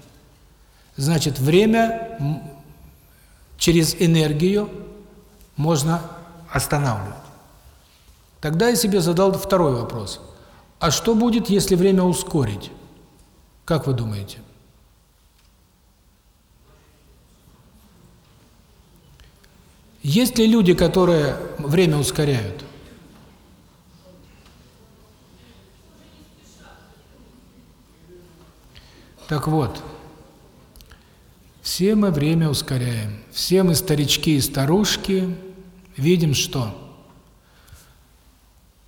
Значит, время через энергию можно останавливать. Тогда я себе задал второй вопрос. А что будет, если время ускорить? Как вы думаете? Есть ли люди, которые время ускоряют? Так вот, все мы время ускоряем. Все мы старички и старушки видим, что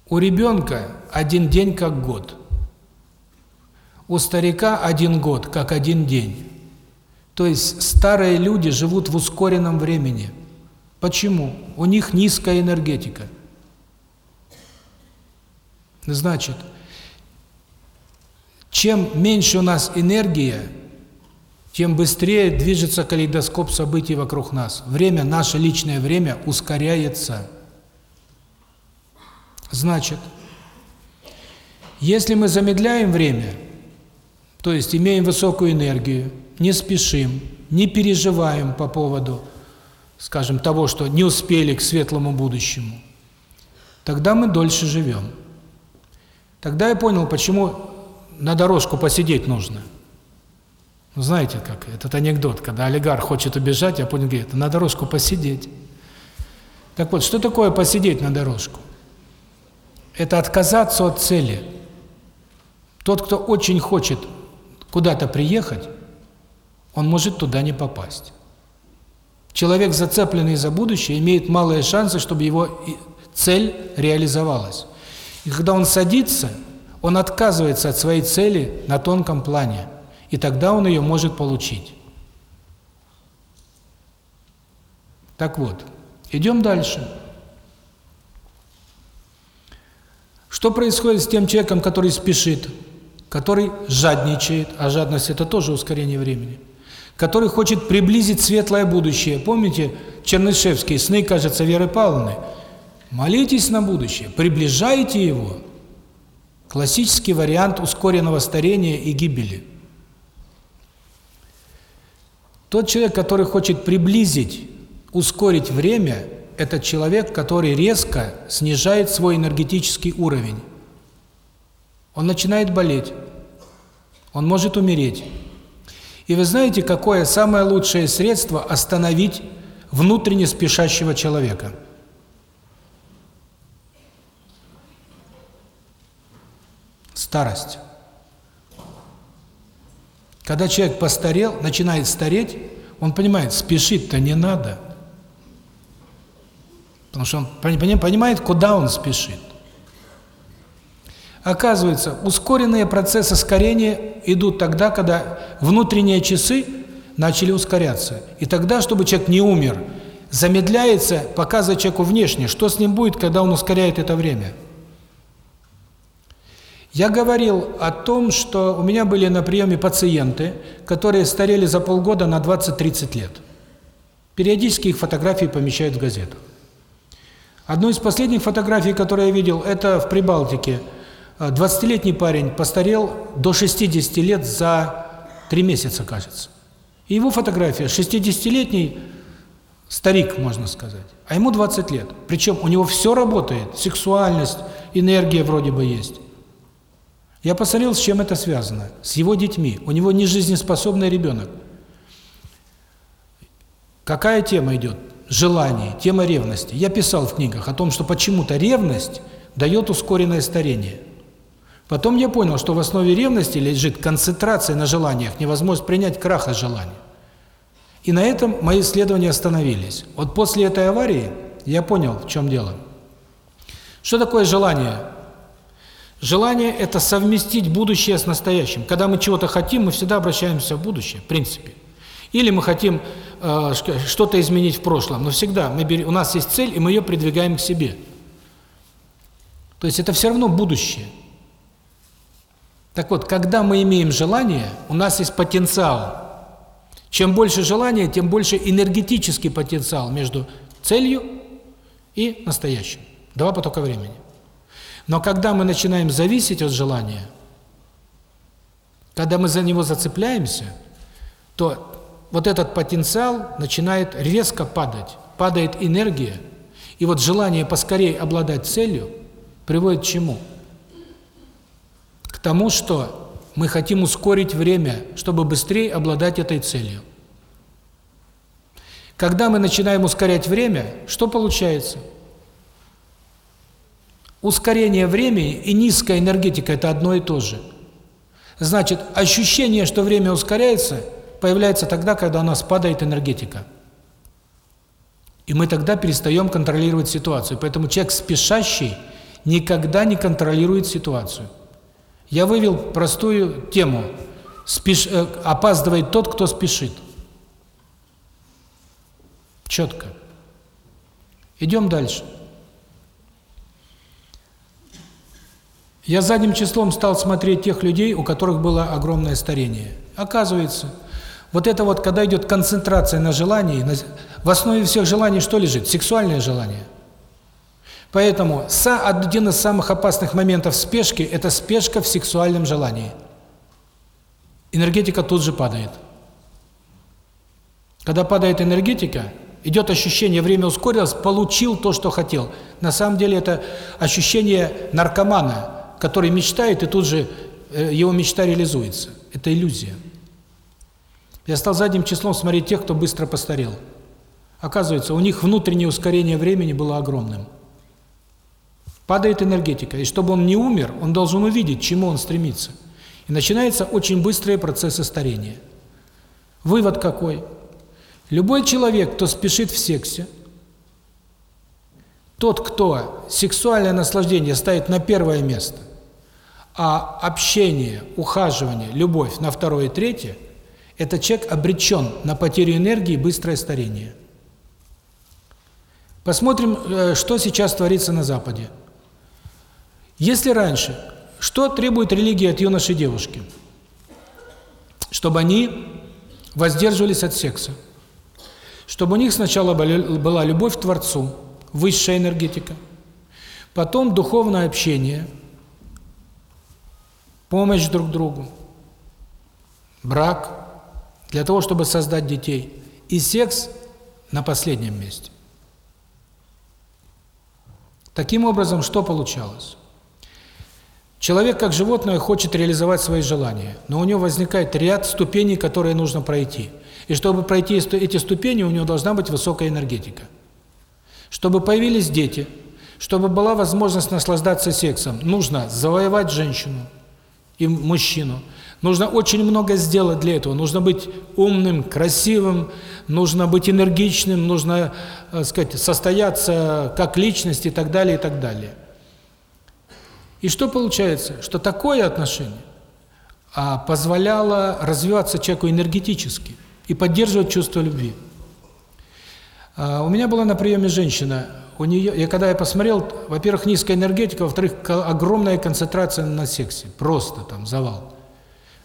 у ребенка один день как год. У старика один год как один день. То есть старые люди живут в ускоренном времени. Почему? У них низкая энергетика. Значит, чем меньше у нас энергия, тем быстрее движется калейдоскоп событий вокруг нас. Время, наше личное время ускоряется. Значит, если мы замедляем время, то есть имеем высокую энергию, не спешим, не переживаем по поводу, скажем, того, что не успели к светлому будущему, тогда мы дольше живем. Тогда я понял, почему на дорожку посидеть нужно. Ну, знаете, как этот анекдот, когда олигарх хочет убежать, я понял, говорит, на дорожку посидеть. Так вот, что такое посидеть на дорожку? Это отказаться от цели. Тот, кто очень хочет куда-то приехать, он может туда не попасть. Человек, зацепленный за будущее, имеет малые шансы, чтобы его цель реализовалась. И когда он садится, он отказывается от своей цели на тонком плане, и тогда он ее может получить. Так вот, идем дальше. Что происходит с тем человеком, который спешит, который жадничает, а жадность – это тоже ускорение времени, который хочет приблизить светлое будущее. Помните, Чернышевский, сны, кажется, Веры Павловны? Молитесь на будущее, приближайте его – Классический вариант ускоренного старения и гибели. Тот человек, который хочет приблизить, ускорить время, это человек, который резко снижает свой энергетический уровень. Он начинает болеть. Он может умереть. И вы знаете, какое самое лучшее средство остановить внутренне спешащего человека – Старость. Когда человек постарел, начинает стареть, он понимает, спешить-то не надо. Потому что он понимает, куда он спешит. Оказывается, ускоренные процессы скорения идут тогда, когда внутренние часы начали ускоряться. И тогда, чтобы человек не умер, замедляется, показывает человеку внешне, что с ним будет, когда он ускоряет это время. Я говорил о том, что у меня были на приеме пациенты, которые старели за полгода на 20-30 лет. Периодически их фотографии помещают в газетах. Одну из последних фотографий, которую я видел, это в Прибалтике. 20-летний парень постарел до 60 лет за 3 месяца, кажется. И его фотография, 60-летний старик, можно сказать, а ему 20 лет. Причем у него все работает, сексуальность, энергия вроде бы есть. Я посмотрел, с чем это связано. С его детьми. У него не жизнеспособный ребенок. Какая тема идет? Желание, тема ревности. Я писал в книгах о том, что почему-то ревность дает ускоренное старение. Потом я понял, что в основе ревности лежит концентрация на желаниях, невозможность принять краха желания. И на этом мои исследования остановились. Вот после этой аварии я понял, в чем дело. Что такое желание? Желание – это совместить будущее с настоящим. Когда мы чего-то хотим, мы всегда обращаемся в будущее, в принципе. Или мы хотим э, что-то изменить в прошлом, но всегда мы берем, у нас есть цель, и мы ее придвигаем к себе. То есть это все равно будущее. Так вот, когда мы имеем желание, у нас есть потенциал. Чем больше желания, тем больше энергетический потенциал между целью и настоящим. Два потока времени. Но когда мы начинаем зависеть от желания, когда мы за него зацепляемся, то вот этот потенциал начинает резко падать. Падает энергия, и вот желание поскорее обладать целью приводит к чему? Тому, что мы хотим ускорить время, чтобы быстрее обладать этой целью. Когда мы начинаем ускорять время, что получается? Ускорение времени и низкая энергетика – это одно и то же. Значит, ощущение, что время ускоряется, появляется тогда, когда у нас падает энергетика. И мы тогда перестаем контролировать ситуацию. Поэтому человек спешащий никогда не контролирует ситуацию. Я вывел простую тему. Спеш... Э, опаздывает тот, кто спешит. Четко. Идем дальше. Я задним числом стал смотреть тех людей, у которых было огромное старение. Оказывается, вот это вот, когда идет концентрация на желании, на... в основе всех желаний что лежит? Сексуальное желание – Поэтому один из самых опасных моментов спешки – это спешка в сексуальном желании. Энергетика тут же падает. Когда падает энергетика, идет ощущение, время ускорилось, получил то, что хотел. На самом деле это ощущение наркомана, который мечтает, и тут же э, его мечта реализуется. Это иллюзия. Я стал задним числом смотреть тех, кто быстро постарел. Оказывается, у них внутреннее ускорение времени было огромным. Падает энергетика. И чтобы он не умер, он должен увидеть, к чему он стремится. И начинаются очень быстрые процессы старения. Вывод какой? Любой человек, кто спешит в сексе, тот, кто сексуальное наслаждение ставит на первое место, а общение, ухаживание, любовь на второе и третье, этот человек обречен на потерю энергии и быстрое старение. Посмотрим, э, что сейчас творится на Западе. Если раньше, что требует религия от юношей и девушки? Чтобы они воздерживались от секса. Чтобы у них сначала была любовь к Творцу, высшая энергетика, потом духовное общение, помощь друг другу, брак, для того, чтобы создать детей, и секс на последнем месте. Таким образом, что получалось? Человек, как животное, хочет реализовать свои желания, но у него возникает ряд ступеней, которые нужно пройти. И чтобы пройти эти ступени, у него должна быть высокая энергетика. Чтобы появились дети, чтобы была возможность наслаждаться сексом, нужно завоевать женщину и мужчину. Нужно очень много сделать для этого. Нужно быть умным, красивым, нужно быть энергичным, нужно, так э, сказать, состояться как личность и так далее, и так далее. И что получается? Что такое отношение а, позволяло развиваться человеку энергетически и поддерживать чувство любви. А, у меня была на приеме женщина, у нее, я когда я посмотрел, во-первых, низкая энергетика, во-вторых, огромная концентрация на сексе, просто там завал.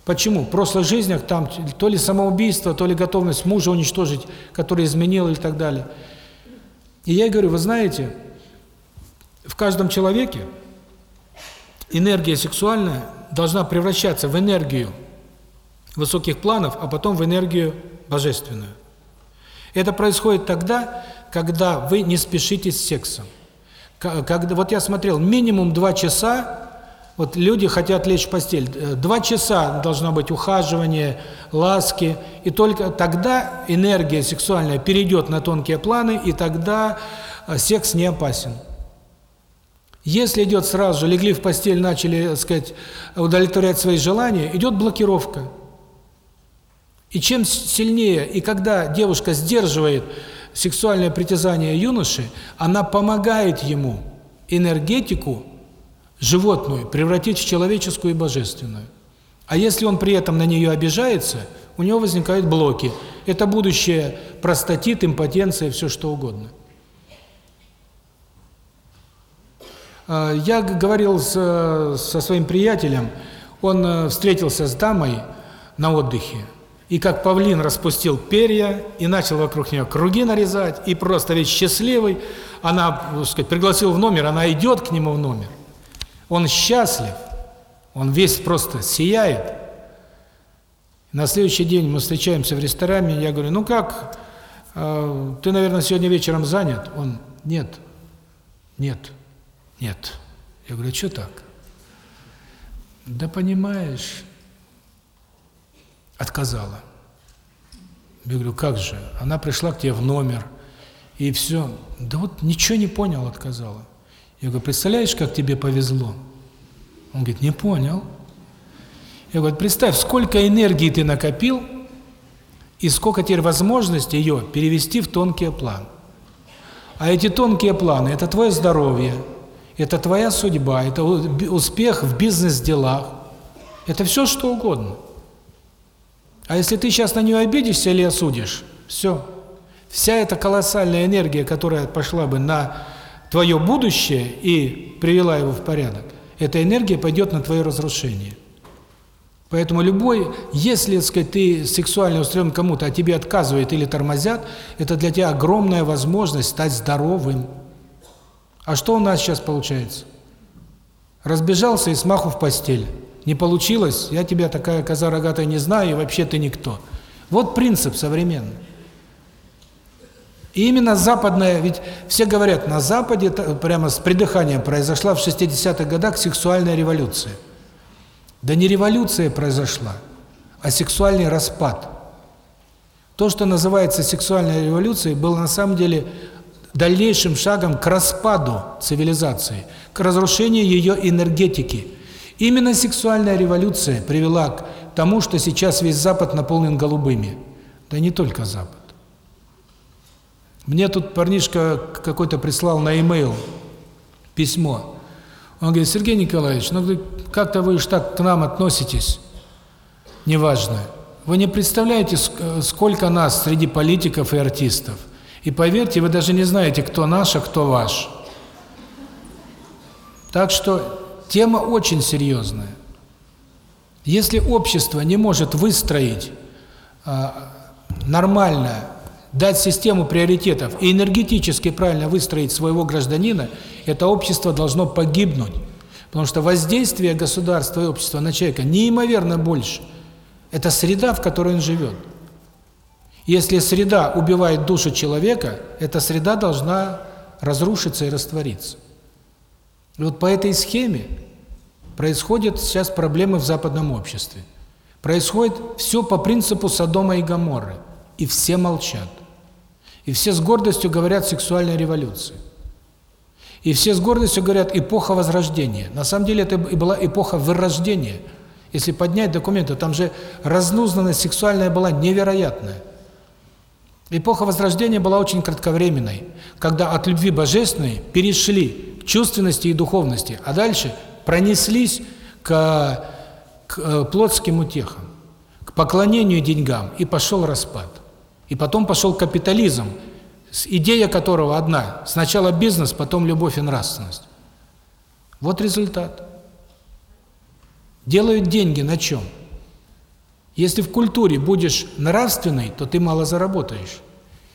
Почему? В прошлых жизнях там то ли самоубийство, то ли готовность мужа уничтожить, который изменил и так далее. И я говорю, вы знаете, в каждом человеке энергия сексуальная должна превращаться в энергию высоких планов, а потом в энергию божественную. Это происходит тогда, когда вы не спешите с сексом. Когда, вот я смотрел, минимум два часа, вот люди хотят лечь в постель, э, два часа должно быть ухаживание, ласки, и только тогда энергия сексуальная перейдет на тонкие планы, и тогда э, секс не опасен. Если идет сразу же, легли в постель, начали, так сказать, удовлетворять свои желания, идет блокировка. И чем сильнее, и когда девушка сдерживает сексуальное притязание юноши, она помогает ему энергетику животную превратить в человеческую и божественную. А если он при этом на нее обижается, у него возникают блоки. Это будущее простатит, импотенция, все что угодно. А, я говорил с, со своим приятелем, он э, встретился с дамой на отдыхе, и как павлин распустил перья и начал вокруг нее круги нарезать, и просто ведь счастливый, она, так сказать, пригласил в номер, она идет к нему в номер. Он счастлив, он весь просто сияет. На следующий день мы встречаемся в ресторане, я говорю, ну как, э, ты, наверное, сегодня вечером занят? Он, нет, нет, нет. Я говорю, что так? Да понимаешь, Отказала. Я говорю, как же? Она пришла к тебе в номер, и все. Да вот ничего не понял, отказала. Я говорю, представляешь, как тебе повезло? Он говорит, не понял. Я говорю, представь, сколько энергии ты накопил, и сколько теперь возможностей ее перевести в тонкий план. А эти тонкие планы – это твое здоровье, это твоя судьба, это успех в бизнес-делах, это все что угодно. А если ты сейчас на нее обидишься или осудишь, все. Вся эта колоссальная энергия, которая пошла бы на твое будущее и привела его в порядок, эта энергия пойдет на твое разрушение. Поэтому любой, если, так сказать, ты сексуально устроен кому-то, а тебе отказывают или тормозят, это для тебя огромная возможность стать здоровым. А что у нас сейчас получается? Разбежался и смаху в постель. Не получилось, я тебя такая коза рогатая не знаю, и вообще ты никто. Вот принцип современный. И именно западная, ведь все говорят, на Западе прямо с придыханием произошла в 60-х годах сексуальная революция. Да не революция произошла, а сексуальный распад. То, что называется сексуальной революцией, было на самом деле дальнейшим шагом к распаду цивилизации, к разрушению ее энергетики – Именно сексуальная революция привела к тому, что сейчас весь Запад наполнен голубыми. Да не только Запад. Мне тут парнишка какой-то прислал на e-mail письмо. Он говорит, Сергей Николаевич, ну как-то вы уж так к нам относитесь, неважно. Вы не представляете, сколько нас среди политиков и артистов. И поверьте, вы даже не знаете, кто наш, а кто ваш. Так что Тема очень серьезная. Если общество не может выстроить э, нормально, дать систему приоритетов и энергетически правильно выстроить своего гражданина, это общество должно погибнуть. Потому что воздействие государства и общества на человека неимоверно больше. Это среда, в которой он живет. Если среда убивает душу человека, эта среда должна разрушиться и раствориться. И вот по этой схеме происходят сейчас проблемы в западном обществе. Происходит все по принципу Содома и Гоморры. И все молчат. И все с гордостью говорят сексуальной революции. И все с гордостью говорят эпоха возрождения. На самом деле это и была эпоха вырождения. Если поднять документы, там же разнузданность сексуальная была невероятная. Эпоха возрождения была очень кратковременной, когда от любви божественной перешли чувственности и духовности, а дальше пронеслись к, к э, плотским утехам, к поклонению деньгам, и пошел распад. И потом пошел капитализм, идея которого одна – сначала бизнес, потом любовь и нравственность. Вот результат. Делают деньги на чем? Если в культуре будешь нравственный, то ты мало заработаешь.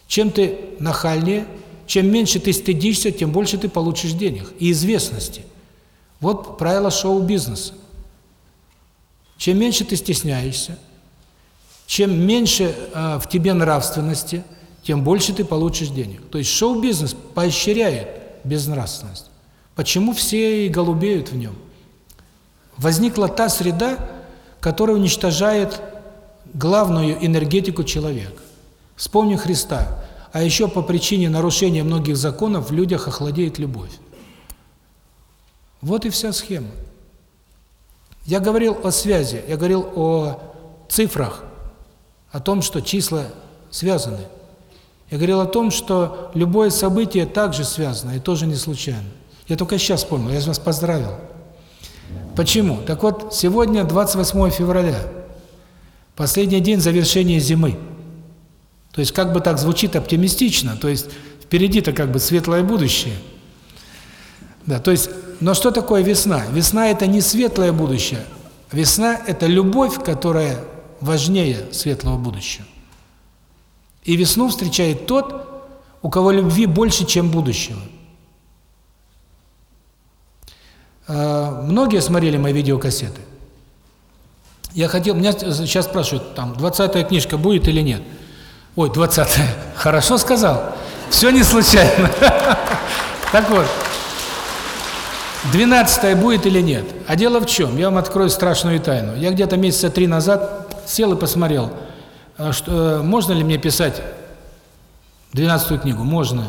Чем ты нахальнее, чем меньше ты стыдишься, тем больше ты получишь денег и известности. Вот правило шоу-бизнеса. Чем меньше ты стесняешься, чем меньше э, в тебе нравственности, тем больше ты получишь денег. То есть шоу-бизнес поощряет безнравственность. Почему все и голубеют в нем? Возникла та среда, которая уничтожает главную энергетику человека. Вспомни Христа. А еще по причине нарушения многих законов в людях охладеет любовь. Вот и вся схема. Я говорил о связи, я говорил о цифрах, о том, что числа связаны. Я говорил о том, что любое событие также связано и тоже не случайно. Я только сейчас понял, я вас поздравил. Почему? Так вот, сегодня 28 февраля, последний день завершения зимы. То есть как бы так звучит оптимистично, то есть впереди-то как бы светлое будущее. Да, то есть, но что такое весна? Весна – это не светлое будущее. Весна – это любовь, которая важнее светлого будущего. И весну встречает тот, у кого любви больше, чем будущего. А, многие смотрели мои видеокассеты. Я хотел, меня сейчас спрашивают, там, 20-я книжка будет или нет. Ой, 20-я. Хорошо сказал. Все не случайно. Так вот, 12 будет или нет? А дело в чем? Я вам открою страшную тайну. Я где-то месяца три назад сел и посмотрел, а что, э, можно ли мне писать 12 книгу? Можно.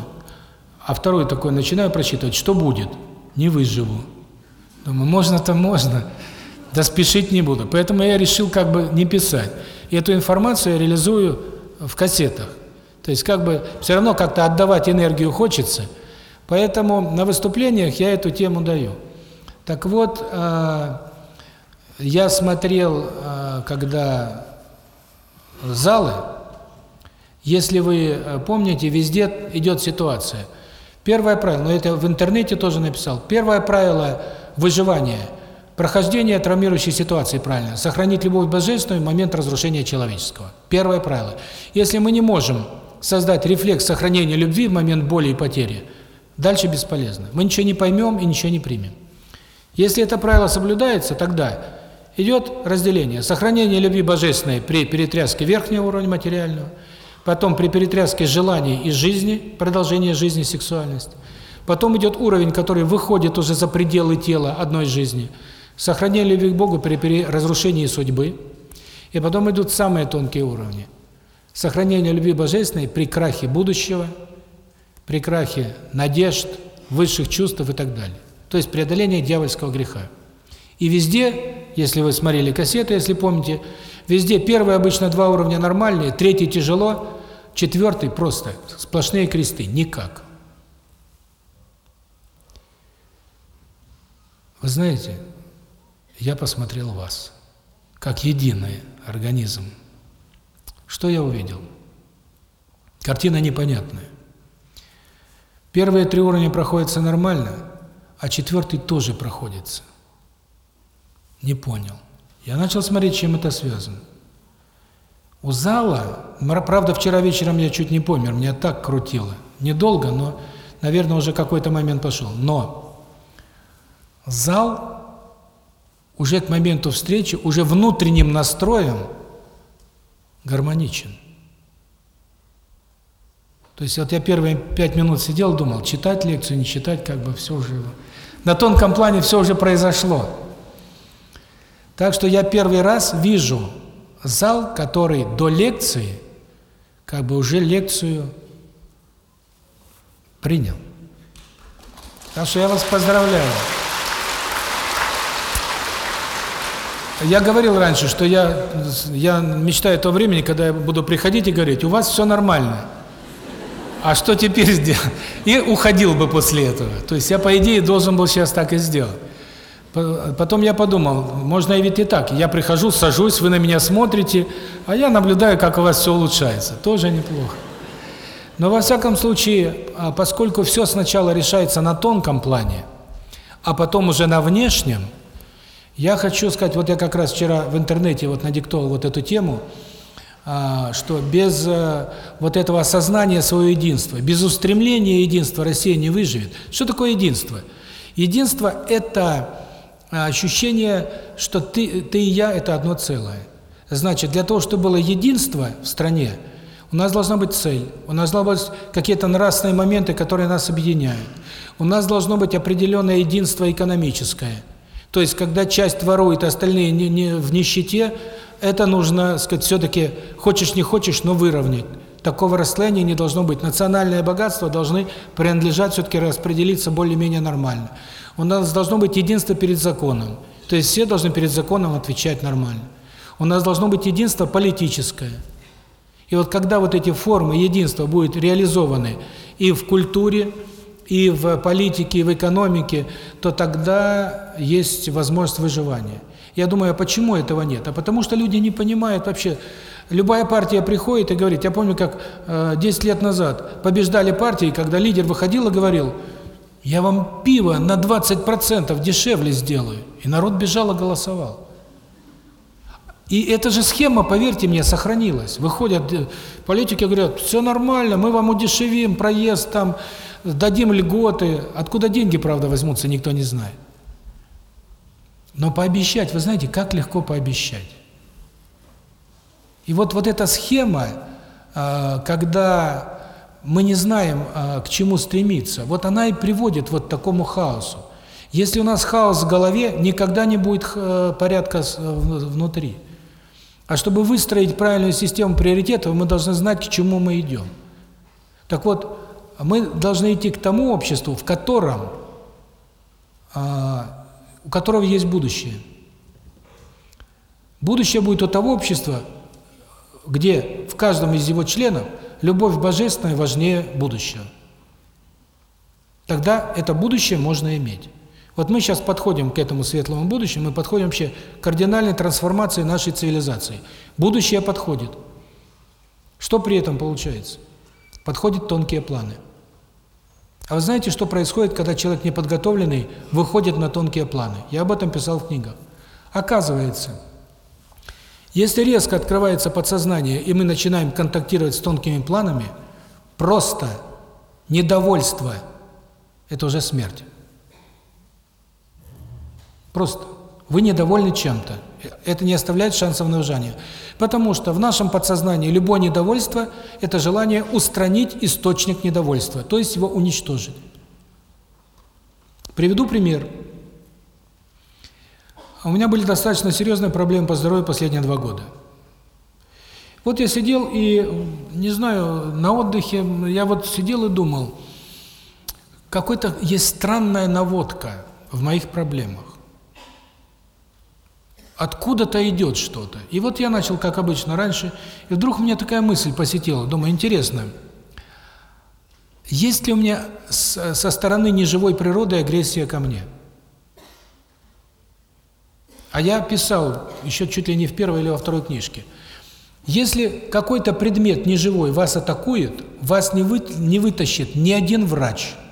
А второй такой начинаю прочитывать, что будет? Не выживу. Думаю, можно-то можно. Да спешить не буду. Поэтому я решил как бы не писать. И эту информацию я реализую в кассетах. То есть как бы все равно как-то отдавать энергию хочется. Поэтому на выступлениях я эту тему даю. Так вот, э, я смотрел, э, когда залы, если вы э, помните, везде идет ситуация. Первое правило, но это в интернете тоже написал, первое правило выживания – Прохождение травмирующей ситуации правильно. Сохранить любовь божественную в момент разрушения человеческого. Первое правило. Если мы не можем создать рефлекс сохранения любви в момент боли и потери, дальше бесполезно. Мы ничего не поймем и ничего не примем. Если это правило соблюдается, тогда идет разделение. Сохранение любви божественной при перетряске верхнего уровня материального, потом при перетряске желаний и жизни, продолжение жизни, сексуальность. Потом идет уровень, который выходит уже за пределы тела одной жизни – Сохранение любви к Богу при, при разрушении судьбы. И потом идут самые тонкие уровни. Сохранение любви божественной при крахе будущего, при крахе надежд, высших чувств и так далее. То есть преодоление дьявольского греха. И везде, если вы смотрели кассеты, если помните, везде первые обычно два уровня нормальные, третий тяжело, четвертый просто сплошные кресты, никак. Вы знаете, я посмотрел вас, как единый организм. Что я увидел? Картина непонятная. Первые три уровня проходятся нормально, а четвертый тоже проходится. Не понял. Я начал смотреть, чем это связано. У зала, правда, вчера вечером я чуть не помер, меня так крутило. Недолго, но, наверное, уже какой-то момент пошел. Но зал уже к моменту встречи, уже внутренним настроем гармоничен. То есть вот я первые пять минут сидел, думал, читать лекцию, не читать, как бы все уже... На тонком плане все уже произошло. Так что я первый раз вижу зал, который до лекции, как бы уже лекцию принял. Так что я вас поздравляю. Я говорил раньше, что я, я мечтаю о том времени, когда я буду приходить и говорить, у вас все нормально. А что теперь сделать? И уходил бы после этого. То есть я, по идее, должен был сейчас так и сделать. Потом я подумал, можно и ведь и так. Я прихожу, сажусь, вы на меня смотрите, а я наблюдаю, как у вас все улучшается. Тоже неплохо. Но во всяком случае, а, поскольку все сначала решается на тонком плане, а потом уже на внешнем, я хочу сказать, вот я как раз вчера в интернете вот надиктовал вот эту тему, а, что без э, вот этого осознания своего единства, без устремления единства Россия не выживет. Что такое единство? Единство – это а, ощущение, что ты, ты и я – это одно целое. Значит, для того, чтобы было единство в стране, у нас должна быть цель, у нас должны быть какие-то нравственные моменты, которые нас объединяют. У нас должно быть определенное единство экономическое. То есть, когда часть ворует, а остальные не, не в нищете, это нужно, сказать, все-таки, хочешь не хочешь, но выровнять. Такого расслоения не должно быть. Национальное богатство должны принадлежать, все-таки распределиться более-менее нормально. У нас должно быть единство перед законом. То есть все должны перед законом отвечать нормально. У нас должно быть единство политическое. И вот когда вот эти формы единства будут реализованы и в культуре, и в политике, и в экономике, то тогда есть возможность выживания. Я думаю, а почему этого нет? А потому что люди не понимают вообще. Любая партия приходит и говорит, я помню, как э, 10 лет назад побеждали партии, когда лидер выходил и говорил, я вам пиво на 20% дешевле сделаю. И народ бежал и голосовал. И эта же схема, поверьте мне, сохранилась. Выходят э, политики, говорят, все нормально, мы вам удешевим проезд, там, дадим льготы. Откуда деньги, правда, возьмутся, никто не знает. Но пообещать, вы знаете, как легко пообещать. И вот, вот эта схема, а, когда мы не знаем, а, к чему стремиться, вот она и приводит вот к такому хаосу. Если у нас хаос в голове, никогда не будет э, порядка внутри. А чтобы выстроить правильную систему приоритетов, мы должны знать, к чему мы идем. Так вот, мы должны идти к тому обществу, в котором а, у которого есть будущее. Будущее будет у того общества, где в каждом из его членов любовь божественная важнее будущего. Тогда это будущее можно иметь. Вот мы сейчас подходим к этому светлому будущему, мы подходим вообще к кардинальной трансформации нашей цивилизации. Будущее подходит. Что при этом получается? Подходят тонкие планы. А вы знаете, что происходит, когда человек неподготовленный выходит на тонкие планы? Я об этом писал в книгах. Оказывается, если резко открывается подсознание, и мы начинаем контактировать с тонкими планами, просто недовольство – это уже смерть. Просто. Вы недовольны чем-то. Это не оставляет шансов на выживание. Потому что в нашем подсознании любое недовольство – это желание устранить источник недовольства, то есть его уничтожить. Приведу пример. У меня были достаточно серьезные проблемы по здоровью последние два года. Вот я сидел и, не знаю, на отдыхе, я вот сидел и думал, какой-то есть странная наводка в моих проблемах. Откуда-то идет что-то. И вот я начал, как обычно, раньше, и вдруг меня такая мысль посетила. Думаю, интересно, есть ли у меня со стороны неживой природы агрессия ко мне? А я писал еще чуть ли не в первой или во второй книжке. Если какой-то предмет неживой вас атакует, вас не, вы, не вытащит ни один врач –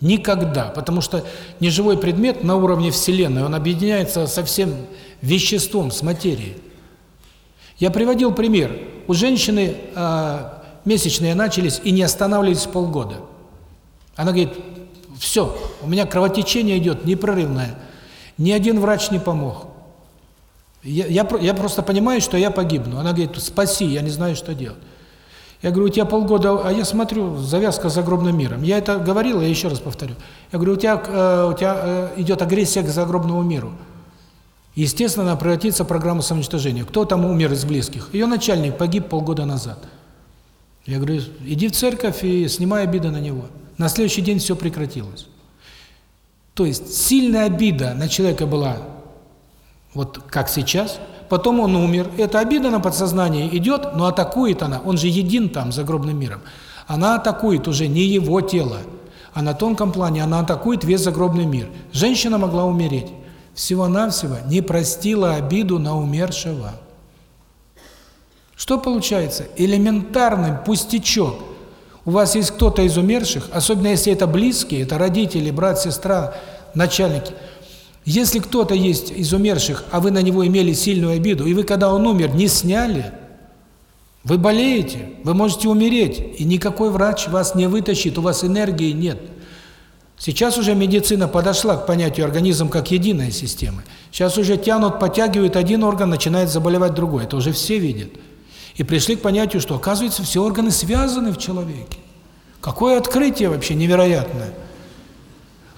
Никогда. Потому что неживой предмет на уровне Вселенной, он объединяется со всем веществом, с материей. Я приводил пример. У женщины э, месячные начались и не останавливались полгода. Она говорит, все, у меня кровотечение идет непрерывное. Ни один врач не помог. Я, я, я просто понимаю, что я погибну. Она говорит, спаси, я не знаю, что делать. Я говорю, у тебя полгода, а я смотрю, завязка с загробным миром. Я это говорил, я еще раз повторю. Я говорю, у тебя, э, у тебя э, идет агрессия к загробному миру. Естественно, она превратится в программу самоуничтожения. Кто там умер из близких? Ее начальник погиб полгода назад. Я говорю, иди в церковь и снимай обиды на него. На следующий день все прекратилось. То есть сильная обида на человека была, вот как сейчас – потом он умер. Эта обида на подсознание идет, но атакует она, он же един там, загробным миром. Она атакует уже не его тело, а на тонком плане она атакует весь загробный мир. Женщина могла умереть. Всего-навсего не простила обиду на умершего. Что получается? Элементарный пустячок. У вас есть кто-то из умерших, особенно если это близкие, это родители, брат, сестра, начальники. Если кто-то есть из умерших, а вы на него имели сильную обиду, и вы, когда он умер, не сняли, вы болеете, вы можете умереть, и никакой врач вас не вытащит, у вас энергии нет. Сейчас уже медицина подошла к понятию организм как единая система. Сейчас уже тянут, подтягивают один орган, начинает заболевать другой. Это уже все видят. И пришли к понятию, что, оказывается, все органы связаны в человеке. Какое открытие вообще невероятное.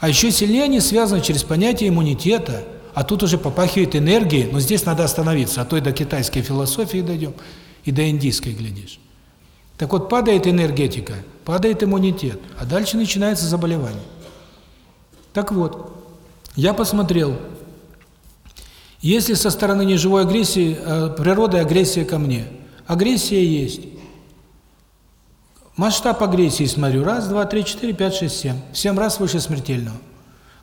А еще сильнее они связаны через понятие иммунитета, а тут уже попахивает энергией, но здесь надо остановиться, а то и до китайской философии дойдем, и до индийской глядишь. Так вот, падает энергетика, падает иммунитет, а дальше начинается заболевание. Так вот, я посмотрел, если со стороны неживой агрессии, э, природы агрессия ко мне, агрессия есть. Масштаб агрессии смотрю, раз, два, три, четыре, пять, шесть, семь. Семь раз выше смертельного.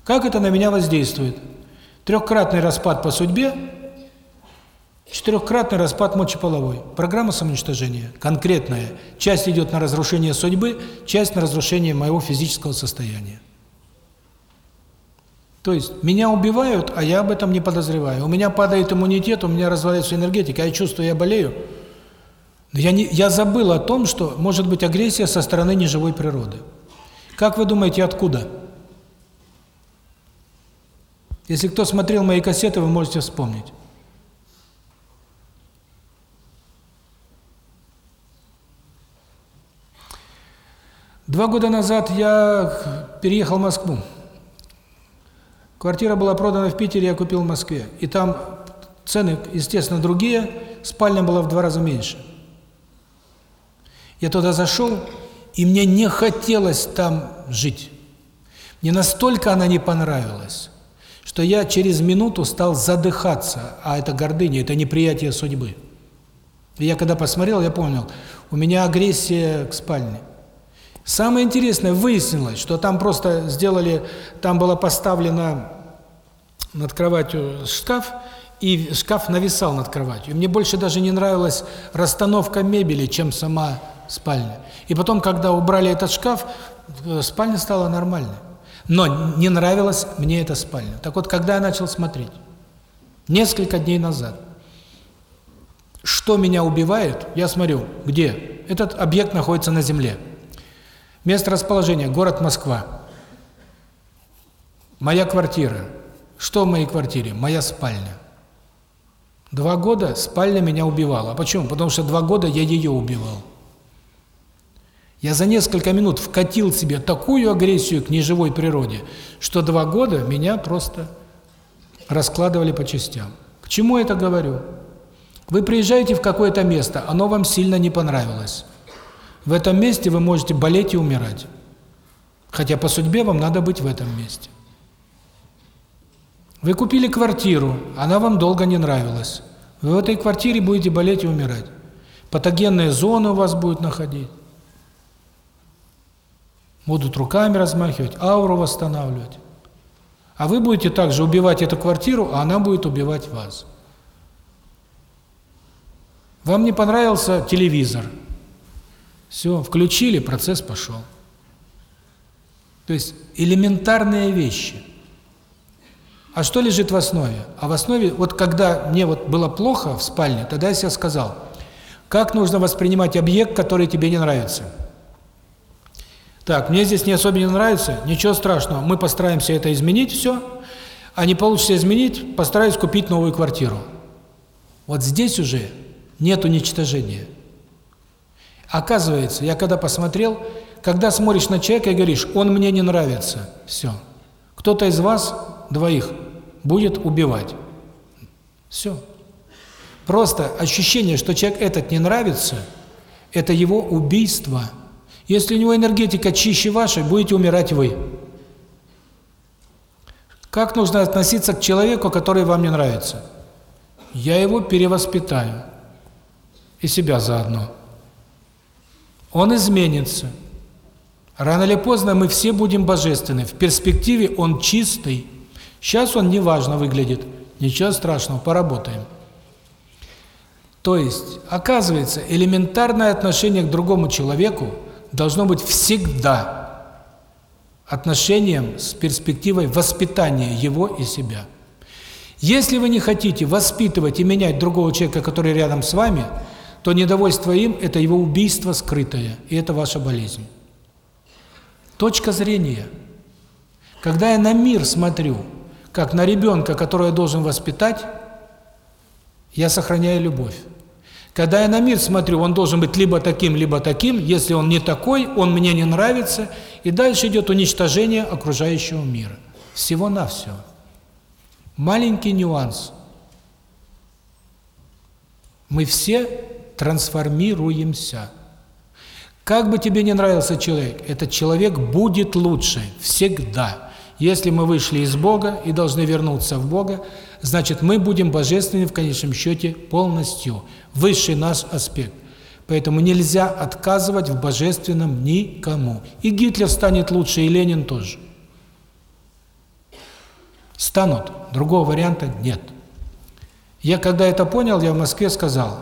Как это на меня воздействует? Трехкратный распад по судьбе, четырехкратный распад мочеполовой. Программа самоуничтожения, конкретная. Часть идет на разрушение судьбы, часть на разрушение моего физического состояния. То есть меня убивают, а я об этом не подозреваю. У меня падает иммунитет, у меня разваливается энергетика, я чувствую, я болею. Но я, не, я забыл о том, что может быть агрессия со стороны неживой природы. Как вы думаете, откуда? Если кто смотрел мои кассеты, вы можете вспомнить. Два года назад я переехал в Москву. Квартира была продана в Питере, я купил в Москве. И там цены, естественно, другие, спальня была в два раза меньше. Я туда зашел, и мне не хотелось там жить. Мне настолько она не понравилась, что я через минуту стал задыхаться, а это гордыня, это неприятие судьбы. И я когда посмотрел, я понял, у меня агрессия к спальне. Самое интересное, выяснилось, что там просто сделали, там была поставлена над кроватью шкаф, и шкаф нависал над кроватью. И мне больше даже не нравилась расстановка мебели, чем сама спальня. И потом, когда убрали этот шкаф, э, спальня стала нормальной. Но не нравилась мне эта спальня. Так вот, когда я начал смотреть, несколько дней назад, что меня убивает, я смотрю, где? Этот объект находится на земле. Место расположения – город Москва. Моя квартира. Что в моей квартире? Моя спальня. Два года спальня меня убивала. Почему? Потому что два года я ее убивал. Я за несколько минут вкатил себе такую агрессию к неживой природе, что два года меня просто раскладывали по частям. К чему я это говорю? Вы приезжаете в какое-то место, оно вам сильно не понравилось. В этом месте вы можете болеть и умирать. Хотя по судьбе вам надо быть в этом месте. Вы купили квартиру, она вам долго не нравилась. Вы в этой квартире будете болеть и умирать. Патогенные зоны у вас будут находить будут руками размахивать, ауру восстанавливать. А вы будете также убивать эту квартиру, а она будет убивать вас. Вам не понравился телевизор. Все, включили, процесс пошел. То есть элементарные вещи. А что лежит в основе? А в основе, вот когда мне вот было плохо в спальне, тогда я себе сказал, как нужно воспринимать объект, который тебе не нравится. Так, мне здесь не особенно нравится, ничего страшного, мы постараемся это изменить все, а не получится изменить, постараюсь купить новую квартиру. Вот здесь уже нет уничтожения. Оказывается, я когда посмотрел, когда смотришь на человека и говоришь, он мне не нравится, все. Кто-то из вас, двоих, будет убивать. Все. Просто ощущение, что человек этот не нравится, это его убийство – если у него энергетика чище вашей, будете умирать вы. Как нужно относиться к человеку, который вам не нравится? Я его перевоспитаю. И себя заодно. Он изменится. Рано или поздно мы все будем божественны. В перспективе он чистый. Сейчас он неважно выглядит. Ничего страшного, поработаем. То есть, оказывается, элементарное отношение к другому человеку должно быть всегда отношением с перспективой воспитания его и себя. Если вы не хотите воспитывать и менять другого человека, который рядом с вами, то недовольство им – это его убийство скрытое, и это ваша болезнь. Точка зрения. Когда я на мир смотрю, как на ребенка, которого я должен воспитать, я сохраняю любовь. Когда я на мир смотрю, он должен быть либо таким, либо таким. Если он не такой, он мне не нравится. И дальше идет уничтожение окружающего мира. Всего-навсего. Маленький нюанс. Мы все трансформируемся. Как бы тебе не нравился человек, этот человек будет лучше всегда. Если мы вышли из Бога и должны вернуться в Бога, значит мы будем божественны в конечном счете полностью. Высший наш аспект. Поэтому нельзя отказывать в божественном никому. И Гитлер станет лучше, и Ленин тоже. Станут. Другого варианта нет. Я когда это понял, я в Москве сказал,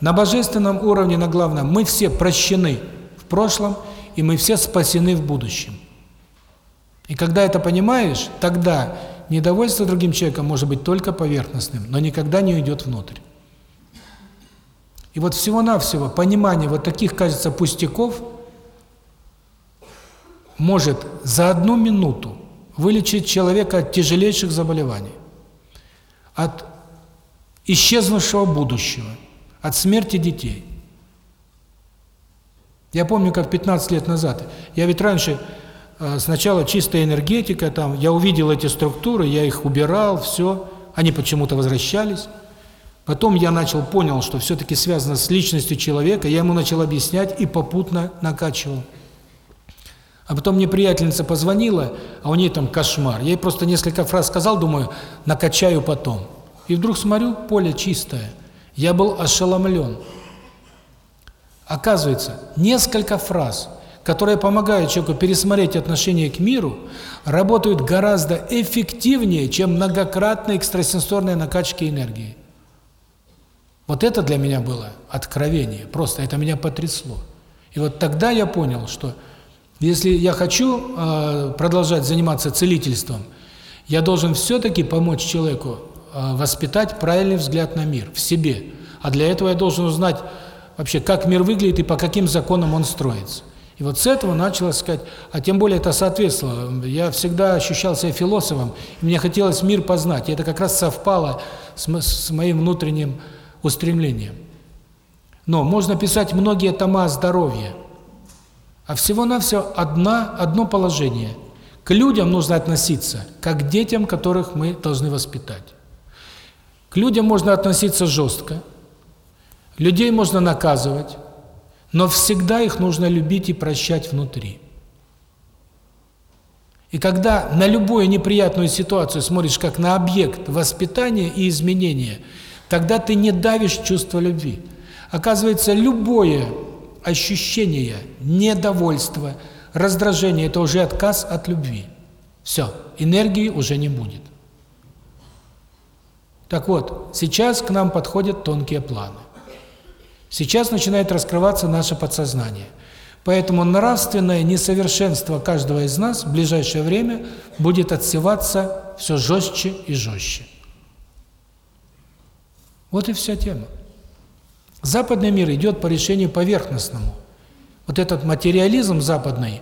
на божественном уровне, на главном, мы все прощены в прошлом, и мы все спасены в будущем. И когда это понимаешь, тогда недовольство другим человеком может быть только поверхностным, но никогда не уйдет внутрь. И вот всего-навсего понимание вот таких, кажется, пустяков может за одну минуту вылечить человека от тяжелейших заболеваний, от исчезнувшего будущего, от смерти детей. Я помню, как 15 лет назад, я ведь раньше сначала чистая энергетика, там я увидел эти структуры, я их убирал, все, они почему-то возвращались. Потом я начал, понял, что все-таки связано с личностью человека, я ему начал объяснять и попутно накачивал. А потом мне приятельница позвонила, а у нее там кошмар. Я ей просто несколько фраз сказал, думаю, накачаю потом. И вдруг смотрю, поле чистое. Я был ошеломлен. Оказывается, несколько фраз, которые помогают человеку пересмотреть отношение к миру, работают гораздо эффективнее, чем многократные экстрасенсорные накачки энергии. Вот это для меня было откровение, просто это меня потрясло. И вот тогда я понял, что если я хочу э, продолжать заниматься целительством, я должен все-таки помочь человеку э, воспитать правильный взгляд на мир в себе. А для этого я должен узнать вообще, как мир выглядит и по каким законам он строится. И вот с этого началось сказать, а тем более это соответствовало. Я всегда ощущал себя философом, и мне хотелось мир познать. И это как раз совпало с, с моим внутренним устремлением. Но можно писать многие тома о здоровье, а всего-навсего одна, одно положение. К людям нужно относиться, как к детям, которых мы должны воспитать. К людям можно относиться жестко, людей можно наказывать, но всегда их нужно любить и прощать внутри. И когда на любую неприятную ситуацию смотришь как на объект воспитания и изменения – Тогда ты не давишь чувство любви. Оказывается, любое ощущение недовольства, раздражения – это уже отказ от любви. Все, энергии уже не будет. Так вот, сейчас к нам подходят тонкие планы. Сейчас начинает раскрываться наше подсознание. Поэтому нравственное несовершенство каждого из нас в ближайшее время будет отсеваться все жестче и жестче. Вот и вся тема. Западный мир идет по решению поверхностному. Вот этот материализм западный,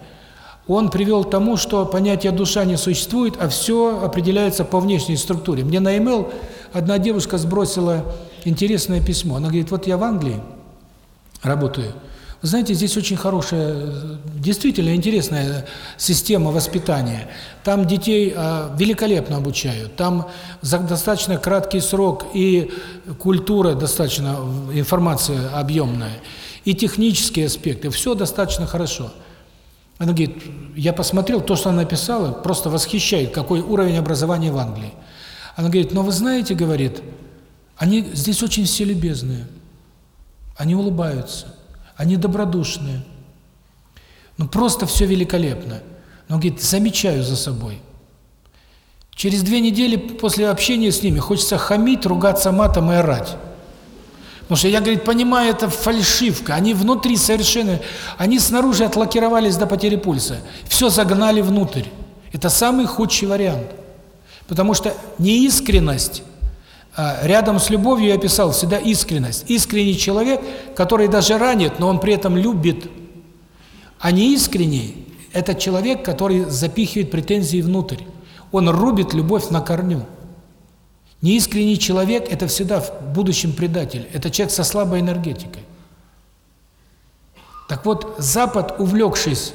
он привел к тому, что понятие душа не существует, а все определяется по внешней структуре. Мне на e одна девушка сбросила интересное письмо. Она говорит, вот я в Англии работаю, вы знаете, здесь очень хорошая, действительно интересная система воспитания. Там детей э, великолепно обучают, там за достаточно краткий срок и культура достаточно, информация объемная, и технические аспекты, все достаточно хорошо. Она говорит, я посмотрел, то, что она написала, просто восхищает, какой уровень образования в Англии. Она говорит, но вы знаете, говорит, они здесь очень все любезные, они улыбаются. Они добродушные. Ну просто все великолепно. Но говорит, замечаю за собой. Через две недели после общения с ними хочется хамить, ругаться матом и орать. Потому что я, говорит, понимаю, это фальшивка. Они внутри совершенно... Они снаружи отлакировались до потери пульса. Все загнали внутрь. Это самый худший вариант. Потому что неискренность, рядом с любовью я писал всегда искренность. Искренний человек, который даже ранит, но он при этом любит. А неискренний – это человек, который запихивает претензии внутрь. Он рубит любовь на корню. Неискренний человек – это всегда в будущем предатель. Это человек со слабой энергетикой. Так вот, Запад, увлекшись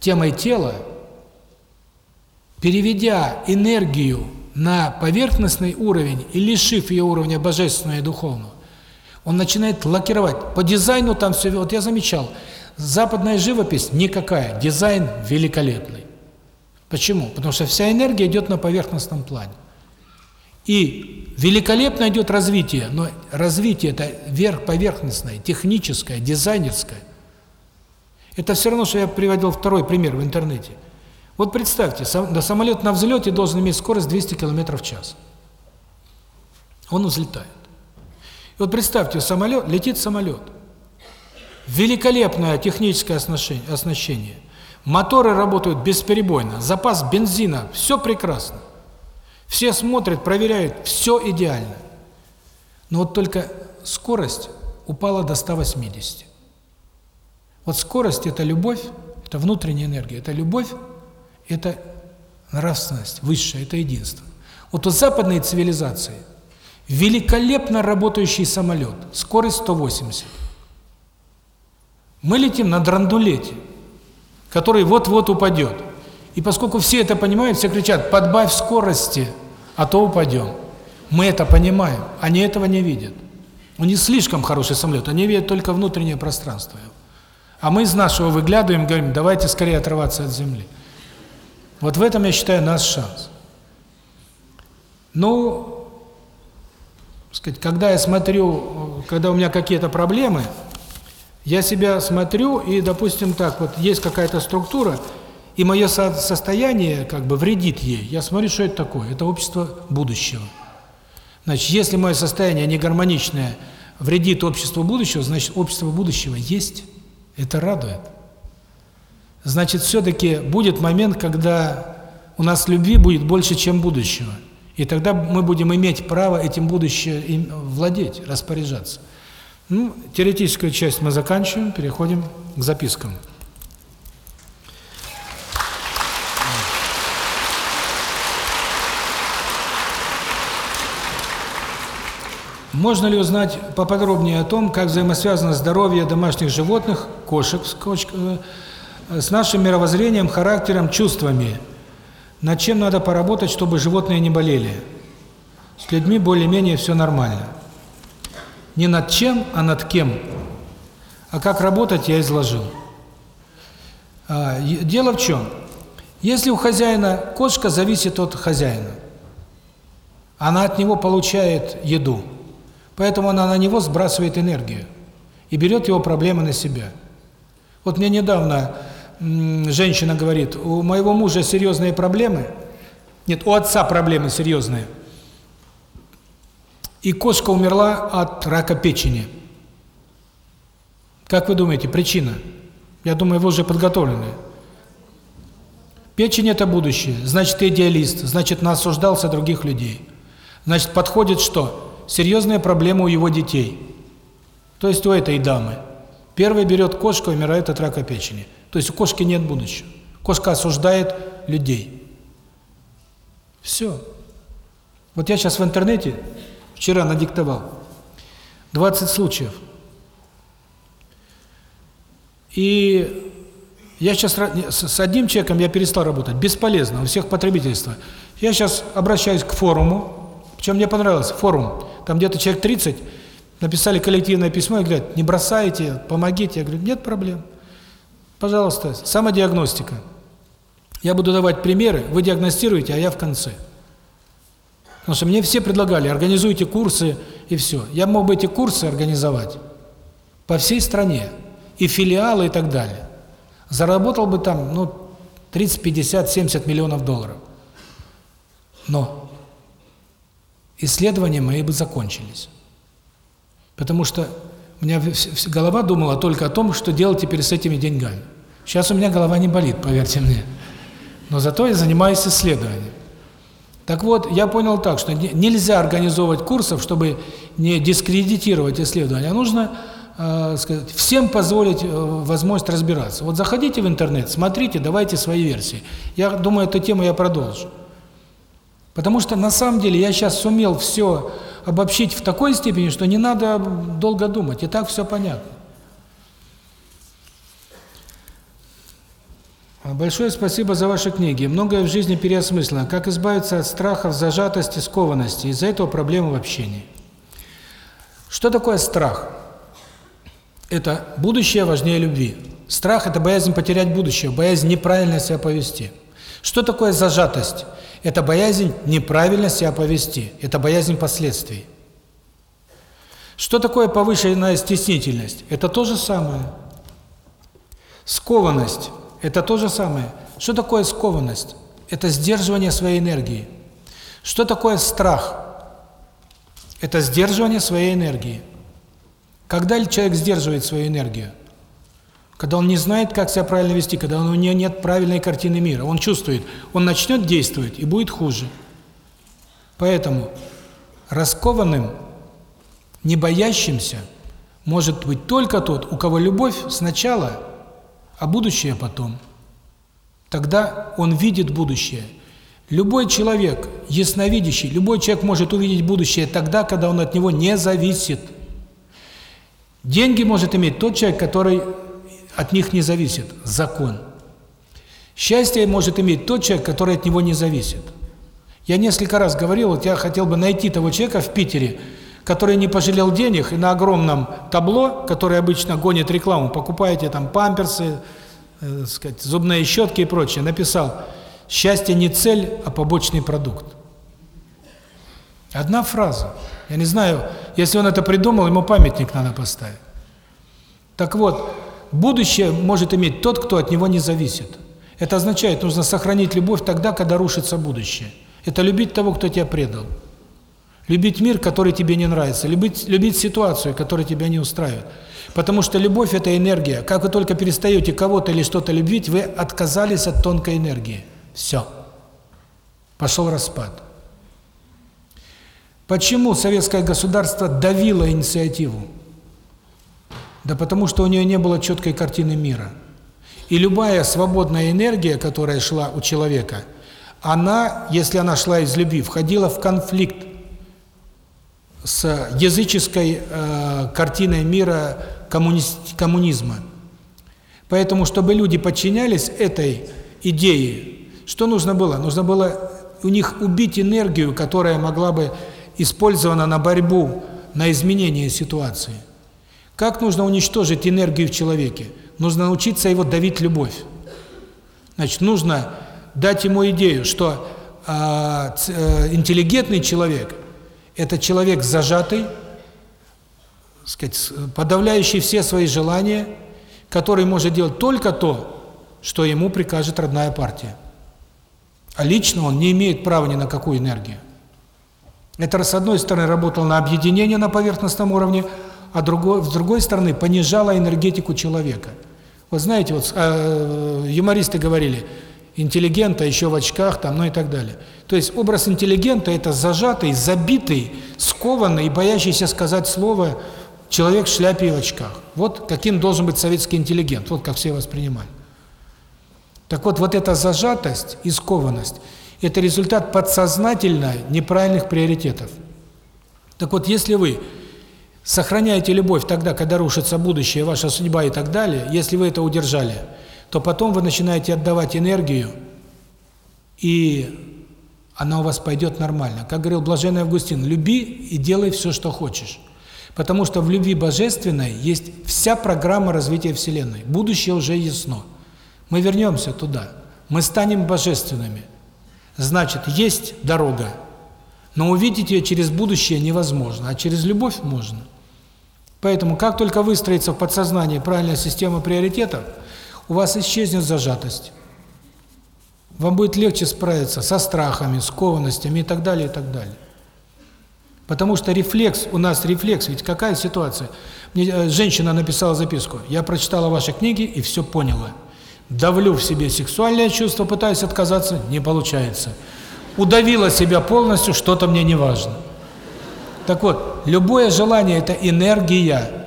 темой тела, переведя энергию на поверхностный уровень и лишив ее уровня божественного и духовного, он начинает лакировать. По дизайну там все, вот я замечал, западная живопись никакая, дизайн великолепный. Почему? Потому что вся энергия идет на поверхностном плане. И великолепно идет развитие, но развитие это верх поверхностное, техническое, дизайнерское. Это все равно, что я приводил второй пример в интернете. Вот представьте, самолет на взлете должен иметь скорость 200 км в час. Он взлетает. И вот представьте, самолет, летит самолет. Великолепное техническое оснащение. Моторы работают бесперебойно, запас бензина, все прекрасно. Все смотрят, проверяют, все идеально. Но вот только скорость упала до 180. Вот скорость – это любовь, это внутренняя энергия, это любовь, это нравственность, высшая, это единство. Вот у западной цивилизации великолепно работающий самолет, скорость 180. Мы летим на драндулете, который вот-вот упадет. И поскольку все это понимают, все кричат «подбавь скорости», а то упадем. Мы это понимаем, они этого не видят. У них слишком хороший самолет, они видят только внутреннее пространство. А мы из нашего выглядываем, говорим, давайте скорее отрываться от земли. Вот в этом, я считаю, наш шанс. Ну, сказать, когда я смотрю, когда у меня какие-то проблемы, я себя смотрю и, допустим, так, вот есть какая-то структура, и мое состояние как бы вредит ей. Я смотрю, что это такое. Это общество будущего. Значит, если мое состояние не гармоничное вредит обществу будущего, значит, общество будущего есть. Это радует. Значит, все-таки будет момент, когда у нас любви будет больше, чем будущего. И тогда мы будем иметь право этим будущее владеть, распоряжаться. Ну, теоретическую часть мы заканчиваем, переходим к запискам. Можно ли узнать поподробнее о том, как взаимосвязано здоровье домашних животных, кошек, с нашим мировоззрением, характером, чувствами? Над чем надо поработать, чтобы животные не болели? С людьми более-менее все нормально. Не над чем, а над кем. А как работать, я изложил. А, дело в чем? Если у хозяина кошка зависит от хозяина, она от него получает еду – Поэтому она на него сбрасывает энергию и берет его проблемы на себя. Вот мне недавно женщина говорит, у моего мужа серьезные проблемы, нет, у отца проблемы серьезные, и кошка умерла от рака печени. Как вы думаете, причина? Я думаю, вы уже подготовлены. Печень – это будущее, значит, ты идеалист, значит, насуждался других людей. Значит, подходит что? серьезная проблема у его детей. То есть у этой дамы. Первый берет кошку, умирает от рака печени. То есть у кошки нет будущего. Кошка осуждает людей. Все. Вот я сейчас в интернете вчера надиктовал 20 случаев. И я сейчас с одним человеком я перестал работать, бесполезно, у всех потребительства. Я сейчас обращаюсь к форуму, причем мне понравился форум там где-то человек 30 написали коллективное письмо и говорят, не бросайте, помогите. Я говорю, нет проблем. Пожалуйста, самодиагностика. Я буду давать примеры, вы диагностируете, а я в конце. Потому что мне все предлагали, организуйте курсы и все. Я мог бы эти курсы организовать по всей стране, и филиалы и так далее. заработал бы там, ну, 30, 50, 70 миллионов долларов. Но исследования мои бы закончились. Потому что у меня голова думала только о том, что делать теперь с этими деньгами. Сейчас у меня голова не болит, поверьте мне. Но зато я занимаюсь исследованием. Так вот, я понял так, что нельзя организовывать курсов, чтобы не дискредитировать исследования, а нужно э, сказать, всем позволить э, возможность разбираться. Вот заходите в интернет, смотрите, давайте свои версии. Я думаю, эту тему я продолжу. Потому что на самом деле я сейчас сумел все обобщить в такой степени, что не надо долго думать, и так все понятно. Большое спасибо за ваши книги. Многое в жизни переосмыслено. Как избавиться от страхов, зажатости, скованности. Из-за этого проблемы в общении. Что такое страх? Это будущее важнее любви. Страх – это боязнь потерять будущее, боязнь неправильно себя повести. Что такое зажатость? Это боязнь неправильно себя повести, это боязнь последствий. Что такое повышенная стеснительность? Это то же самое. Скованность – это то же самое. Что такое скованность? Это сдерживание своей энергии. Что такое страх? Это сдерживание своей энергии. Когда человек сдерживает свою энергию? Когда он не знает, как себя правильно вести, когда у него нет правильной картины мира. Он чувствует, он начнет действовать, и будет хуже. Поэтому раскованным, не боящимся, может быть только тот, у кого любовь сначала, а будущее потом. Тогда он видит будущее. Любой человек, ясновидящий, любой человек может увидеть будущее тогда, когда он от него не зависит. Деньги может иметь тот человек, который от них не зависит закон. Счастье может иметь тот человек, который от него не зависит. Я несколько раз говорил, вот я хотел бы найти того человека в Питере, который не пожалел денег и на огромном табло, которое обычно гонит рекламу, покупаете там памперсы, э, сказать, зубные щетки и прочее, написал «Счастье не цель, а побочный продукт». Одна фраза. Я не знаю, если он это придумал, ему памятник надо поставить. Так вот, Будущее может иметь тот, кто от него не зависит. Это означает, нужно сохранить любовь тогда, когда рушится будущее. Это любить того, кто тебя предал. Любить мир, который тебе не нравится. Любить, любить ситуацию, которая тебя не устраивает. Потому что любовь – это энергия. Как вы только перестаете кого-то или что-то любить, вы отказались от тонкой энергии. Все. Пошел распад. Почему советское государство давило инициативу? Да потому что у нее не было четкой картины мира. И любая свободная энергия, которая шла у человека, она, если она шла из любви, входила в конфликт с языческой э, картиной мира коммунист, коммунизма. Поэтому, чтобы люди подчинялись этой идее, что нужно было? Нужно было у них убить энергию, которая могла бы использована на борьбу, на изменение ситуации. Как нужно уничтожить энергию в человеке? Нужно научиться его давить любовь. Значит, нужно дать ему идею, что э, э, интеллигентный человек – это человек зажатый, сказать, подавляющий все свои желания, который может делать только то, что ему прикажет родная партия. А лично он не имеет права ни на какую энергию. Это, с одной стороны, работал на объединение на поверхностном уровне, а другой, с другой стороны понижала энергетику человека. Вот знаете, вот э, юмористы говорили, интеллигента еще в очках, там, ну и так далее. То есть образ интеллигента – это зажатый, забитый, скованный, боящийся сказать слово человек в шляпе и в очках. Вот каким должен быть советский интеллигент, вот как все воспринимали. Так вот, вот эта зажатость и скованность – это результат подсознательно неправильных приоритетов. Так вот, если вы Сохраняйте любовь тогда, когда рушится будущее, ваша судьба и так далее, если вы это удержали, то потом вы начинаете отдавать энергию, и она у вас пойдет нормально. Как говорил Блаженный Августин, люби и делай все, что хочешь. Потому что в любви божественной есть вся программа развития Вселенной. Будущее уже ясно. Мы вернемся туда. Мы станем божественными. Значит, есть дорога, но увидеть ее через будущее невозможно, а через любовь можно. Поэтому, как только выстроится в подсознании правильная система приоритетов, у вас исчезнет зажатость. Вам будет легче справиться со страхами, скованностями и так далее, и так далее. Потому что рефлекс, у нас рефлекс, ведь какая ситуация? Мне э, женщина написала записку, я прочитала ваши книги и все поняла. Давлю в себе сексуальное чувство, пытаюсь отказаться, не получается. Удавила себя полностью, что-то мне не важно. Так вот, любое желание – это энергия.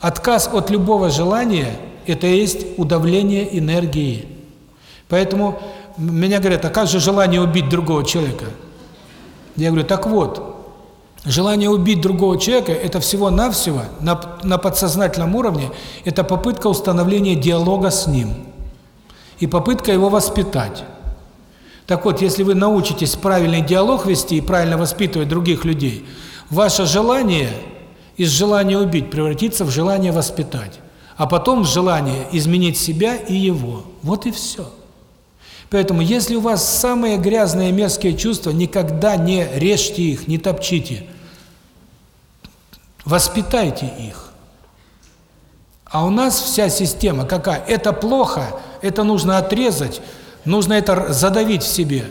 Отказ от любого желания – это есть удавление энергии. Поэтому меня говорят, а как же желание убить другого человека? Я говорю, так вот, желание убить другого человека – это всего-навсего на, на подсознательном уровне, это попытка установления диалога с ним и попытка его воспитать. Так вот, если вы научитесь правильный диалог вести и правильно воспитывать других людей, ваше желание из желания убить превратится в желание воспитать, а потом желание изменить себя и его. Вот и все. Поэтому, если у вас самые грязные мерзкие чувства, никогда не режьте их, не топчите. Воспитайте их. А у нас вся система какая? Это плохо, это нужно отрезать, нужно это задавить в себе.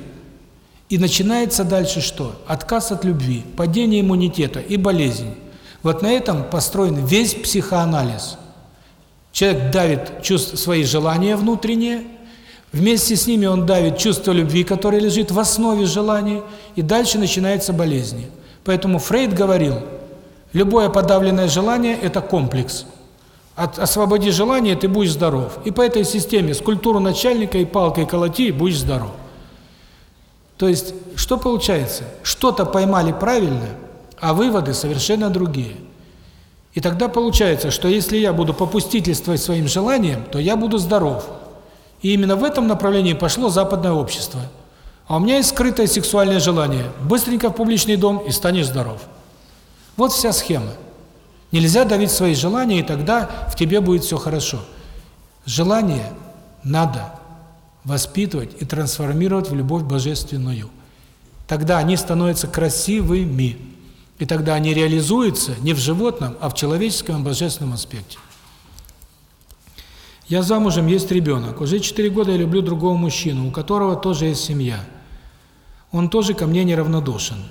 И начинается дальше что? Отказ от любви, падение иммунитета и болезнь. Вот на этом построен весь психоанализ. Человек давит чувств, свои желания внутренние, Вместе с ними он давит чувство любви, которое лежит в основе желаний, и дальше начинаются болезни. Поэтому Фрейд говорил, любое подавленное желание – это комплекс. От, освободи желание, ты будешь здоров. И по этой системе с культуру начальника и палкой колоти, будешь здоров. То есть, что получается? Что-то поймали правильно, а выводы совершенно другие. И тогда получается, что если я буду попустительствовать своим желаниям, то я буду здоров. И именно в этом направлении пошло западное общество. А у меня есть скрытое сексуальное желание. Быстренько в публичный дом и станешь здоров. Вот вся схема. Нельзя давить свои желания, и тогда в тебе будет все хорошо. Желание надо воспитывать и трансформировать в любовь божественную. Тогда они становятся красивыми. И тогда они реализуются не в животном, а в человеческом божественном аспекте. Я замужем, есть ребенок. Уже 4 года я люблю другого мужчину, у которого тоже есть семья. Он тоже ко мне неравнодушен.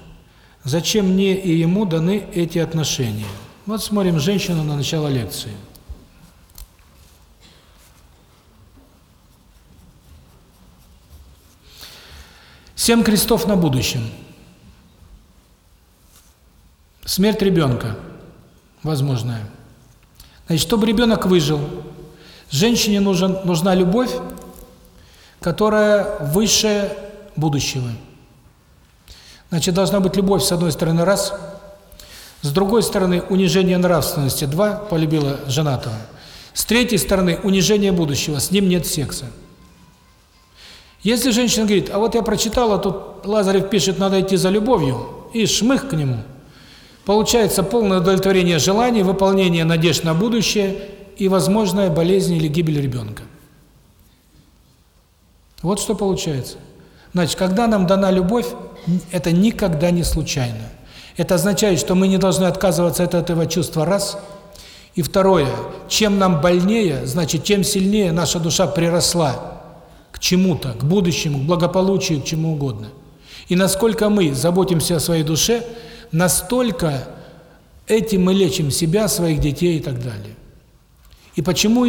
Зачем мне и ему даны эти отношения? Вот смотрим женщину на начало лекции. Семь крестов на будущем. Смерть ребенка возможная. Значит, чтобы ребенок выжил, Женщине нужен, нужна любовь, которая выше будущего. Значит, должна быть любовь, с одной стороны, раз. С другой стороны, унижение нравственности, два, полюбила женатого. С третьей стороны, унижение будущего, с ним нет секса. Если женщина говорит, а вот я прочитала, тут Лазарев пишет, надо идти за любовью, и шмых к нему, получается полное удовлетворение желаний, выполнение надежд на будущее – и возможная болезнь или гибель ребенка. Вот что получается. Значит, когда нам дана любовь, это никогда не случайно. Это означает, что мы не должны отказываться от этого чувства, раз. И второе, чем нам больнее, значит, тем сильнее наша душа приросла к чему-то, к будущему, к благополучию, к чему угодно. И насколько мы заботимся о своей душе, настолько этим мы лечим себя, своих детей и так далее. И почему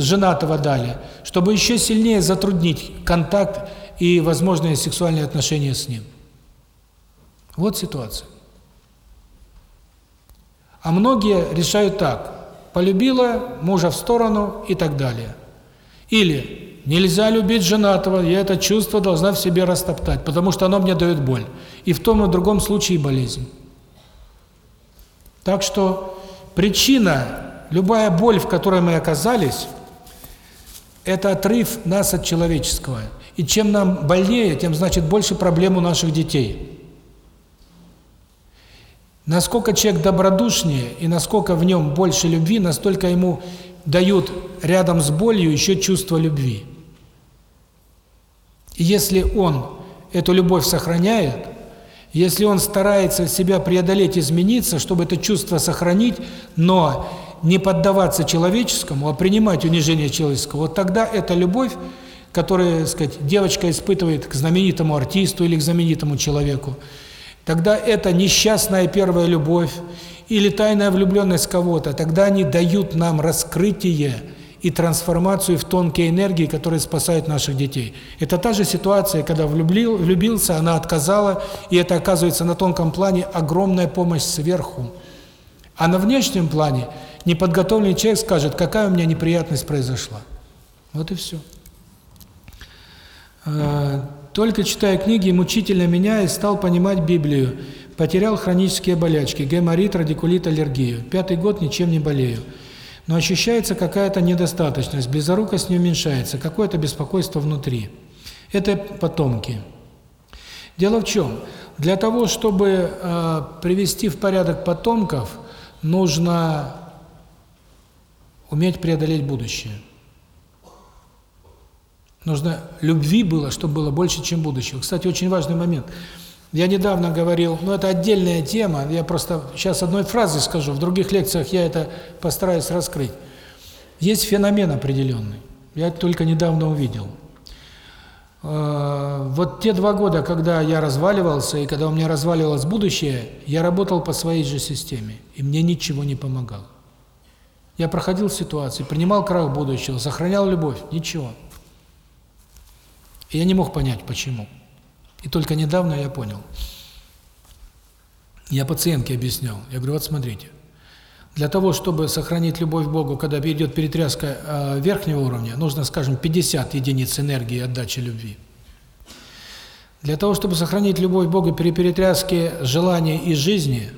женатого дали? Чтобы еще сильнее затруднить контакт и возможные сексуальные отношения с ним. Вот ситуация. А многие решают так. Полюбила мужа в сторону и так далее. Или нельзя любить женатого, я это чувство должна в себе растоптать, потому что оно мне дает боль. И в том и в другом случае болезнь. Так что причина Любая боль, в которой мы оказались, это отрыв нас от человеческого. И чем нам больнее, тем значит больше проблем у наших детей. Насколько человек добродушнее и насколько в нем больше любви, настолько ему дают рядом с болью еще чувство любви. И если он эту любовь сохраняет, если он старается себя преодолеть, измениться, чтобы это чувство сохранить, но не поддаваться человеческому, а принимать унижение человеческого, вот тогда эта любовь, которую, так сказать, девочка испытывает к знаменитому артисту или к знаменитому человеку, тогда это несчастная первая любовь или тайная влюбленность кого-то, тогда они дают нам раскрытие и трансформацию в тонкие энергии, которые спасают наших детей. Это та же ситуация, когда влюбил, влюбился, она отказала, и это оказывается на тонком плане огромная помощь сверху. А на внешнем плане неподготовленный человек скажет, какая у меня неприятность произошла. Вот и все. А, только читая книги, мучительно меня и стал понимать Библию. Потерял хронические болячки, геморрит, радикулит, аллергию. Пятый год ничем не болею. Но ощущается какая-то недостаточность, близорукость не уменьшается, какое-то беспокойство внутри. Это потомки. Дело в чем? Для того, чтобы э, привести в порядок потомков, нужно уметь преодолеть будущее. Нужно любви было, чтобы было больше, чем будущего. Кстати, очень важный момент. Я недавно говорил, ну это отдельная тема, я просто сейчас одной фразой скажу, в других лекциях я это постараюсь раскрыть. Есть феномен определенный, я это только недавно увидел. Э, вот те два года, когда я разваливался, и когда у меня разваливалось будущее, я работал по своей же системе, и мне ничего не помогало. Я проходил ситуации, принимал крах будущего, сохранял любовь, ничего. И я не мог понять, почему. И только недавно я понял. Я пациентке объяснял. Я говорю, вот смотрите. Для того, чтобы сохранить любовь к Богу, когда идет перетряска э, верхнего уровня, нужно, скажем, 50 единиц энергии отдачи любви. Для того, чтобы сохранить любовь к Богу при перетряске желания и жизни,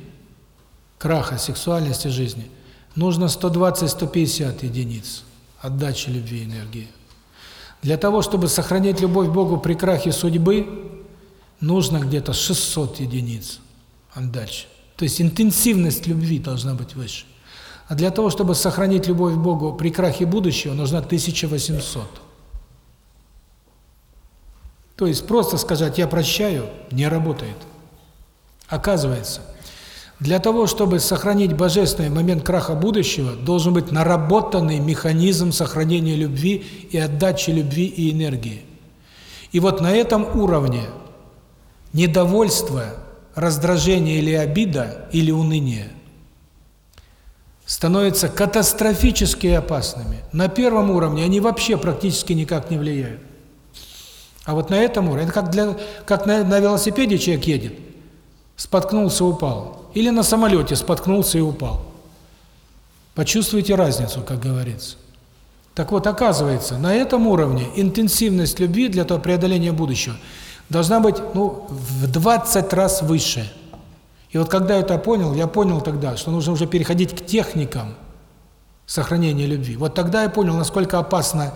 краха, сексуальности жизни, нужно 120-150 единиц отдачи любви и энергии. Для того, чтобы сохранить любовь к Богу при крахе судьбы, нужно где-то 600 единиц отдачи. То есть интенсивность любви должна быть выше. А для того, чтобы сохранить любовь к Богу при крахе будущего, нужно 1800. То есть просто сказать «я прощаю» не работает. Оказывается, для того, чтобы сохранить божественный момент краха будущего, должен быть наработанный механизм сохранения любви и отдачи любви и энергии. И вот на этом уровне недовольство, раздражение или обида, или уныние становятся катастрофически опасными. На первом уровне они вообще практически никак не влияют. А вот на этом уровне, как, для, как на, на велосипеде человек едет, споткнулся, упал. Или на самолете споткнулся и упал. Почувствуйте разницу, как говорится. Так вот, оказывается, на этом уровне интенсивность любви для того преодоления будущего – должна быть, ну, в 20 раз выше. И вот когда я это понял, я понял тогда, что нужно уже переходить к техникам сохранения любви. Вот тогда я понял, насколько опасно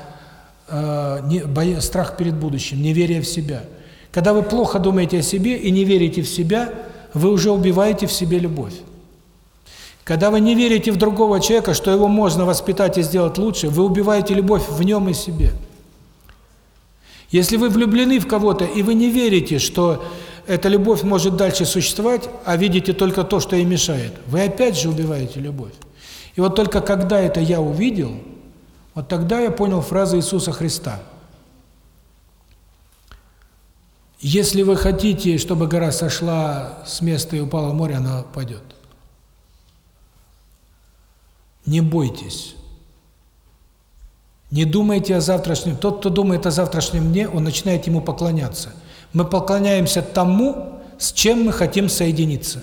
э, не, боя, страх перед будущим, неверие в себя. Когда вы плохо думаете о себе и не верите в себя, вы уже убиваете в себе любовь. Когда вы не верите в другого человека, что его можно воспитать и сделать лучше, вы убиваете любовь в нем и себе. Если вы влюблены в кого-то, и вы не верите, что эта любовь может дальше существовать, а видите только то, что ей мешает, вы опять же убиваете любовь. И вот только когда это я увидел, вот тогда я понял фразу Иисуса Христа. Если вы хотите, чтобы гора сошла с места и упала в море, она упадет. Не бойтесь. Не думайте о завтрашнем. Тот, кто думает о завтрашнем дне, он начинает ему поклоняться. Мы поклоняемся тому, с чем мы хотим соединиться.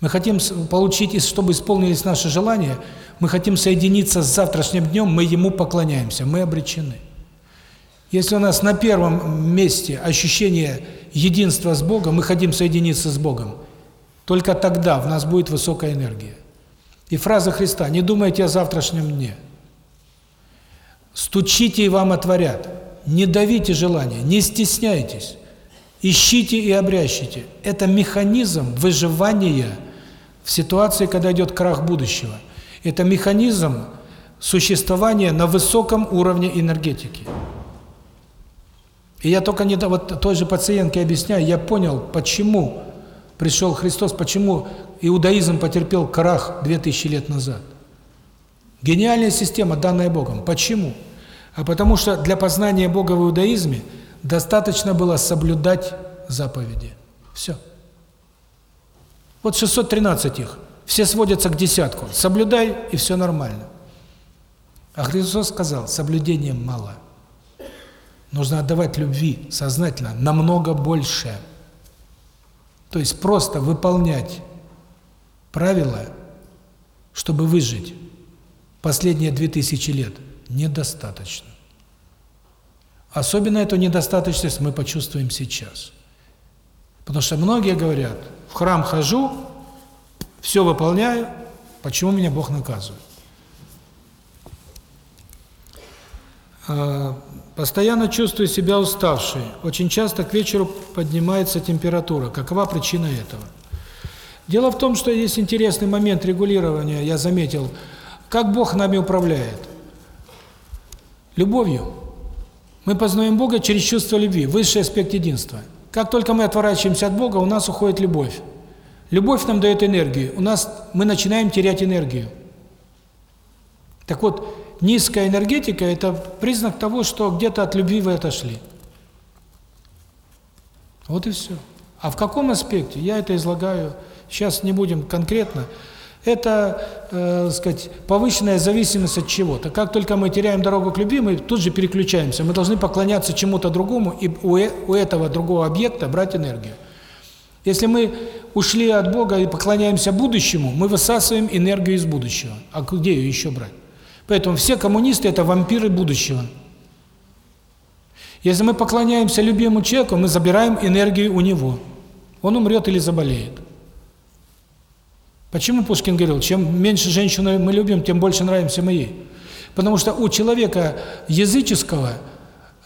Мы хотим получить, чтобы исполнились наши желания, мы хотим соединиться с завтрашним днем, мы ему поклоняемся, мы обречены. Если у нас на первом месте ощущение единства с Богом, мы хотим соединиться с Богом, только тогда в нас будет высокая энергия. И фраза Христа «Не думайте о завтрашнем дне». Стучите, и вам отворят. Не давите желания, не стесняйтесь. Ищите и обрящите. Это механизм выживания в ситуации, когда идет крах будущего. Это механизм существования на высоком уровне энергетики. И я только не вот той же пациентке объясняю, я понял, почему пришел Христос, почему иудаизм потерпел крах 2000 лет назад. Гениальная система, данная Богом. Почему? А потому что для познания Бога в иудаизме достаточно было соблюдать заповеди. Все. Вот 613 их. Все сводятся к десятку. Соблюдай, и все нормально. А Христос сказал, соблюдения мало. Нужно отдавать любви сознательно намного больше. То есть просто выполнять правила, чтобы выжить последние две тысячи лет, недостаточно. Особенно эту недостаточность мы почувствуем сейчас. Потому что многие говорят, в храм хожу, все выполняю, почему меня Бог наказывает? А, постоянно чувствую себя уставшей. Очень часто к вечеру поднимается температура. Какова причина этого? Дело в том, что есть интересный момент регулирования, я заметил, как Бог нами управляет. Любовью. Мы познаем Бога через чувство любви, высший аспект единства. Как только мы отворачиваемся от Бога, у нас уходит любовь. Любовь нам дает энергию. У нас мы начинаем терять энергию. Так вот, низкая энергетика – это признак того, что где-то от любви вы отошли. Вот и все. А в каком аспекте? Я это излагаю, сейчас не будем конкретно. Это, э, сказать, повышенная зависимость от чего-то. Как только мы теряем дорогу к любви, мы тут же переключаемся. Мы должны поклоняться чему-то другому и у, э, у этого другого объекта брать энергию. Если мы ушли от Бога и поклоняемся будущему, мы высасываем энергию из будущего. А где ее еще брать? Поэтому все коммунисты – это вампиры будущего. Если мы поклоняемся любимому человеку, мы забираем энергию у него. Он умрет или заболеет. Почему Пушкин говорил, чем меньше женщину мы любим, тем больше нравимся мы ей? Потому что у человека языческого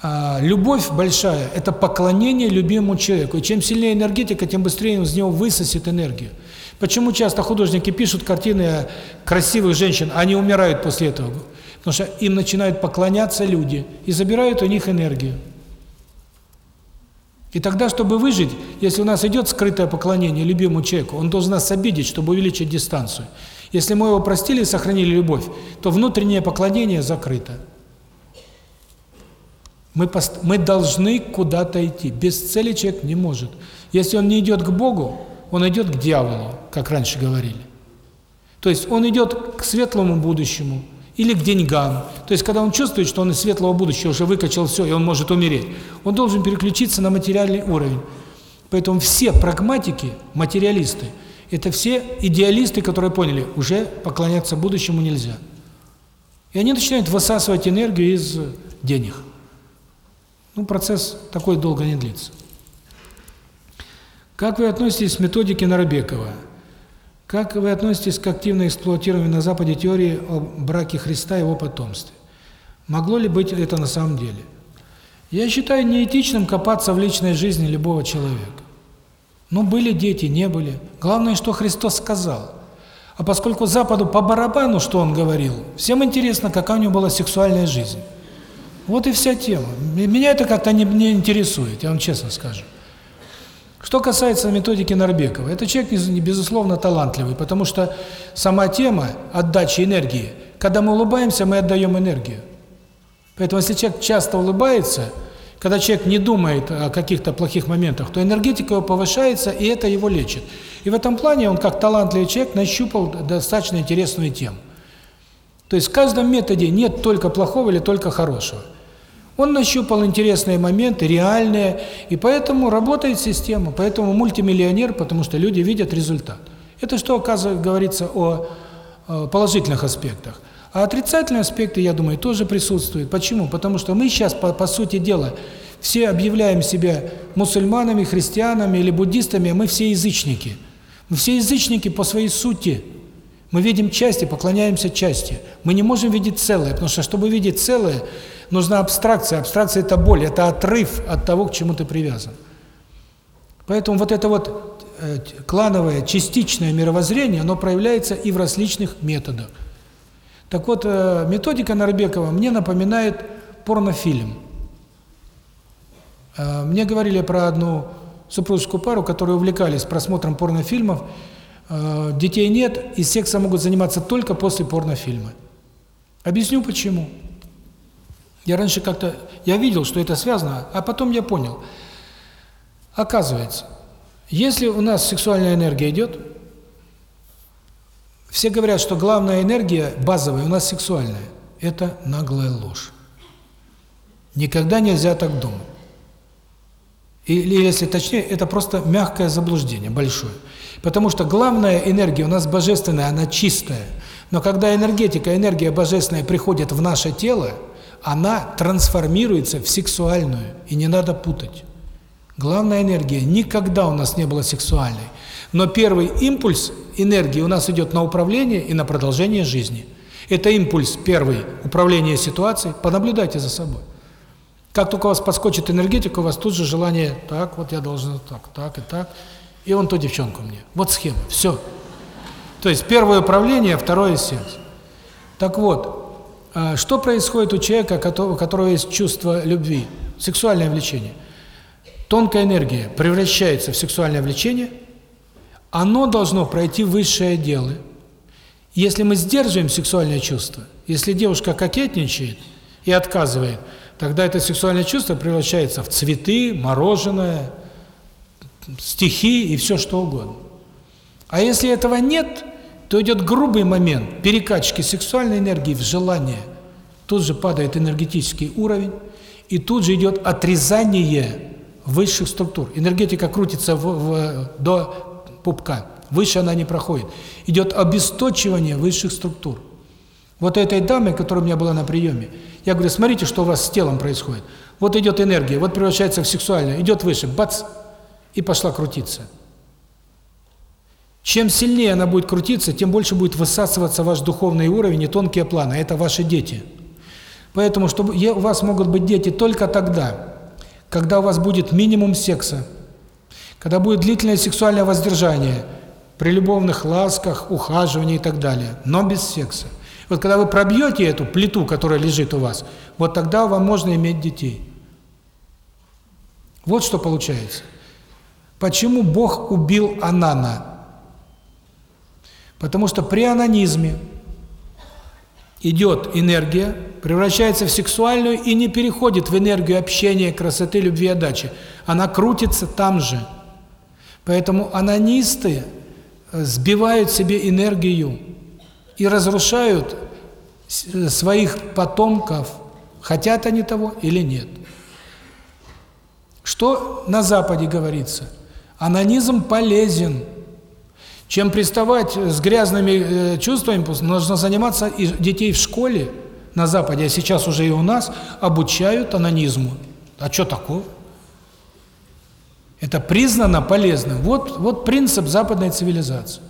а, любовь большая – это поклонение любимому человеку. И чем сильнее энергетика, тем быстрее он из него высосет энергию. Почему часто художники пишут картины красивых женщин, а они умирают после этого? Потому что им начинают поклоняться люди и забирают у них энергию. И тогда, чтобы выжить, если у нас идет скрытое поклонение любимому человеку, он должен нас обидеть, чтобы увеличить дистанцию. Если мы его простили и сохранили любовь, то внутреннее поклонение закрыто. Мы, пост... мы должны куда-то идти. Без цели человек не может. Если он не идет к Богу, он идет к дьяволу, как раньше говорили. То есть он идет к светлому будущему, или к деньгам. То есть, когда он чувствует, что он из светлого будущего уже выкачал все, и он может умереть, он должен переключиться на материальный уровень. Поэтому все прагматики, материалисты, это все идеалисты, которые поняли, уже поклоняться будущему нельзя. И они начинают высасывать энергию из денег. Ну, процесс такой долго не длится. Как вы относитесь к методике Нарбекова? Как вы относитесь к активно эксплуатированию на Западе теории о браке Христа и его потомстве? Могло ли быть это на самом деле? Я считаю неэтичным копаться в личной жизни любого человека. Ну, были дети, не были. Главное, что Христос сказал. А поскольку Западу по барабану, что Он говорил, всем интересно, какая у него была сексуальная жизнь. Вот и вся тема. Меня это как-то не, не интересует, я вам честно скажу. Что касается методики Нарбекова, это человек, безусловно, талантливый, потому что сама тема отдачи энергии, когда мы улыбаемся, мы отдаем энергию. Поэтому если человек часто улыбается, когда человек не думает о каких-то плохих моментах, то энергетика его повышается, и это его лечит. И в этом плане он, как талантливый человек, нащупал достаточно интересную тему. То есть в каждом методе нет только плохого или только хорошего. Он нащупал интересные моменты, реальные, и поэтому работает система, поэтому мультимиллионер, потому что люди видят результат. Это что, оказывается, говорится о положительных аспектах. А отрицательные аспекты, я думаю, тоже присутствуют. Почему? Потому что мы сейчас, по, по сути дела, все объявляем себя мусульманами, христианами или буддистами, а мы все язычники. Мы все язычники по своей сути. Мы видим части, поклоняемся части. Мы не можем видеть целое, потому что, чтобы видеть целое, нужна абстракция. Абстракция – это боль, это отрыв от того, к чему ты привязан. Поэтому вот это вот э, клановое, частичное мировоззрение, оно проявляется и в различных методах. Так вот, э, методика Нарбекова мне напоминает порнофильм. Э, мне говорили про одну супружескую пару, которые увлекались просмотром порнофильмов. Детей нет, и сексом могут заниматься только после порнофильма. Объясню почему. Я раньше как-то, я видел, что это связано, а потом я понял. Оказывается, если у нас сексуальная энергия идет, все говорят, что главная энергия базовая у нас сексуальная. Это наглая ложь. Никогда нельзя так думать. Или, если точнее, это просто мягкое заблуждение, большое. Потому что главная энергия у нас божественная, она чистая. Но когда энергетика, энергия божественная приходит в наше тело, она трансформируется в сексуальную, и не надо путать. Главная энергия никогда у нас не была сексуальной. Но первый импульс энергии у нас идет на управление и на продолжение жизни. Это импульс первый управление ситуацией. Понаблюдайте за собой. Как только у вас подскочит энергетика, у вас тут же желание, так, вот я должен так, так и так. И он ту девчонку мне. Вот схема, все. То есть первое управление, второе сердце. Так вот, а, что происходит у человека, у которого есть чувство любви, сексуальное влечение? Тонкая энергия превращается в сексуальное влечение, оно должно пройти высшее дело. Если мы сдерживаем сексуальное чувство, если девушка кокетничает и отказывает, тогда это сексуальное чувство превращается в цветы, мороженое, стихи и все что угодно. А если этого нет, то идет грубый момент перекачки сексуальной энергии в желание. Тут же падает энергетический уровень, и тут же идет отрезание высших структур. Энергетика крутится в, в, до пупка, выше она не проходит. Идет обесточивание высших структур. Вот этой даме, которая у меня была на приеме, я говорю, смотрите, что у вас с телом происходит. Вот идет энергия, вот превращается в сексуальную, идет выше, бац, и пошла крутиться. Чем сильнее она будет крутиться, тем больше будет высасываться ваш духовный уровень и тонкие планы. Это ваши дети. Поэтому чтобы у вас могут быть дети только тогда, когда у вас будет минимум секса, когда будет длительное сексуальное воздержание при любовных ласках, ухаживании и так далее, но без секса. Вот когда вы пробьете эту плиту, которая лежит у вас, вот тогда вам можно иметь детей. Вот что получается. Почему Бог убил Анана? Потому что при анонизме идет энергия, превращается в сексуальную и не переходит в энергию общения, красоты, любви, отдачи. Она крутится там же. Поэтому анонисты э, сбивают себе энергию и разрушают э, своих потомков, хотят они того или нет. Что на Западе говорится? Анонизм полезен. Чем приставать с грязными э, чувствами, нужно заниматься и детей в школе на Западе, а сейчас уже и у нас, обучают анонизму. А что такое? Это признано полезным. Вот, вот принцип западной цивилизации.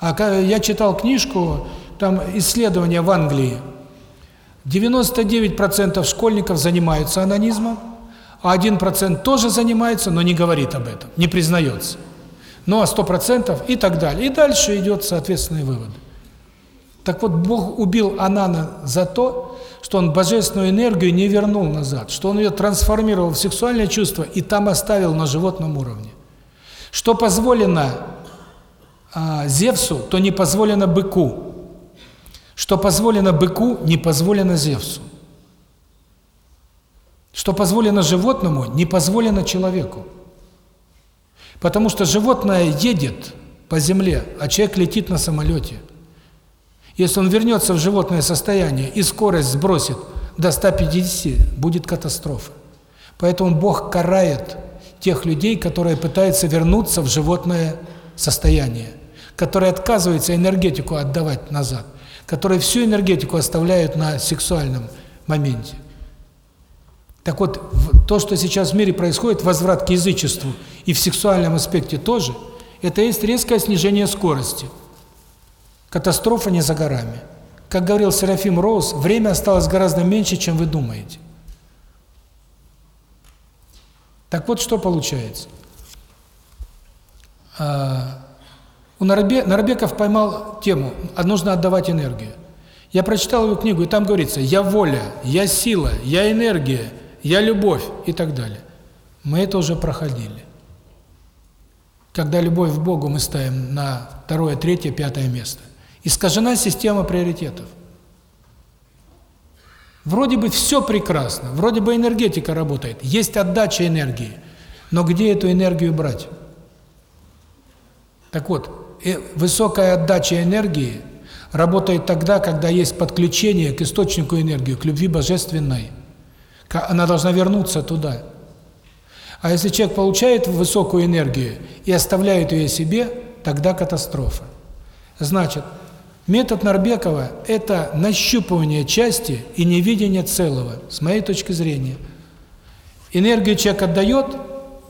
А я читал книжку, там исследования в Англии. 99% школьников занимаются анонизмом, а 1% тоже занимается, но не говорит об этом, не признается ну а сто процентов и так далее. И дальше идет соответственные выводы. Так вот, Бог убил Анана за то, что он божественную энергию не вернул назад, что он ее трансформировал в сексуальное чувство и там оставил на животном уровне. Что позволено а, Зевсу, то не позволено быку. Что позволено быку, не позволено Зевсу. Что позволено животному, не позволено человеку. Потому что животное едет по земле, а человек летит на самолете. Если он вернется в животное состояние и скорость сбросит до 150, будет катастрофа. Поэтому Бог карает тех людей, которые пытаются вернуться в животное состояние, которые отказываются энергетику отдавать назад, которые всю энергетику оставляют на сексуальном моменте. Так вот, то, что сейчас в мире происходит, возврат к язычеству и в сексуальном аспекте тоже, это есть резкое снижение скорости. Катастрофа не за горами. Как говорил Серафим Роуз, время осталось гораздо меньше, чем вы думаете. Так вот, что получается. А, у Нарбе, Нарбеков поймал тему «Нужно отдавать энергию». Я прочитал его книгу, и там говорится «Я воля, я сила, я энергия, я любовь и так далее. Мы это уже проходили. Когда любовь к Богу мы ставим на второе, третье, пятое место. Искажена система приоритетов. Вроде бы все прекрасно, вроде бы энергетика работает, есть отдача энергии, но где эту энергию брать? Так вот, э, высокая отдача энергии работает тогда, когда есть подключение к источнику энергии, к любви божественной. Она должна вернуться туда. А если человек получает высокую энергию и оставляет ее себе, тогда катастрофа. Значит, метод Нарбекова – это нащупывание части и невидение целого, с моей точки зрения. Энергию человек отдает,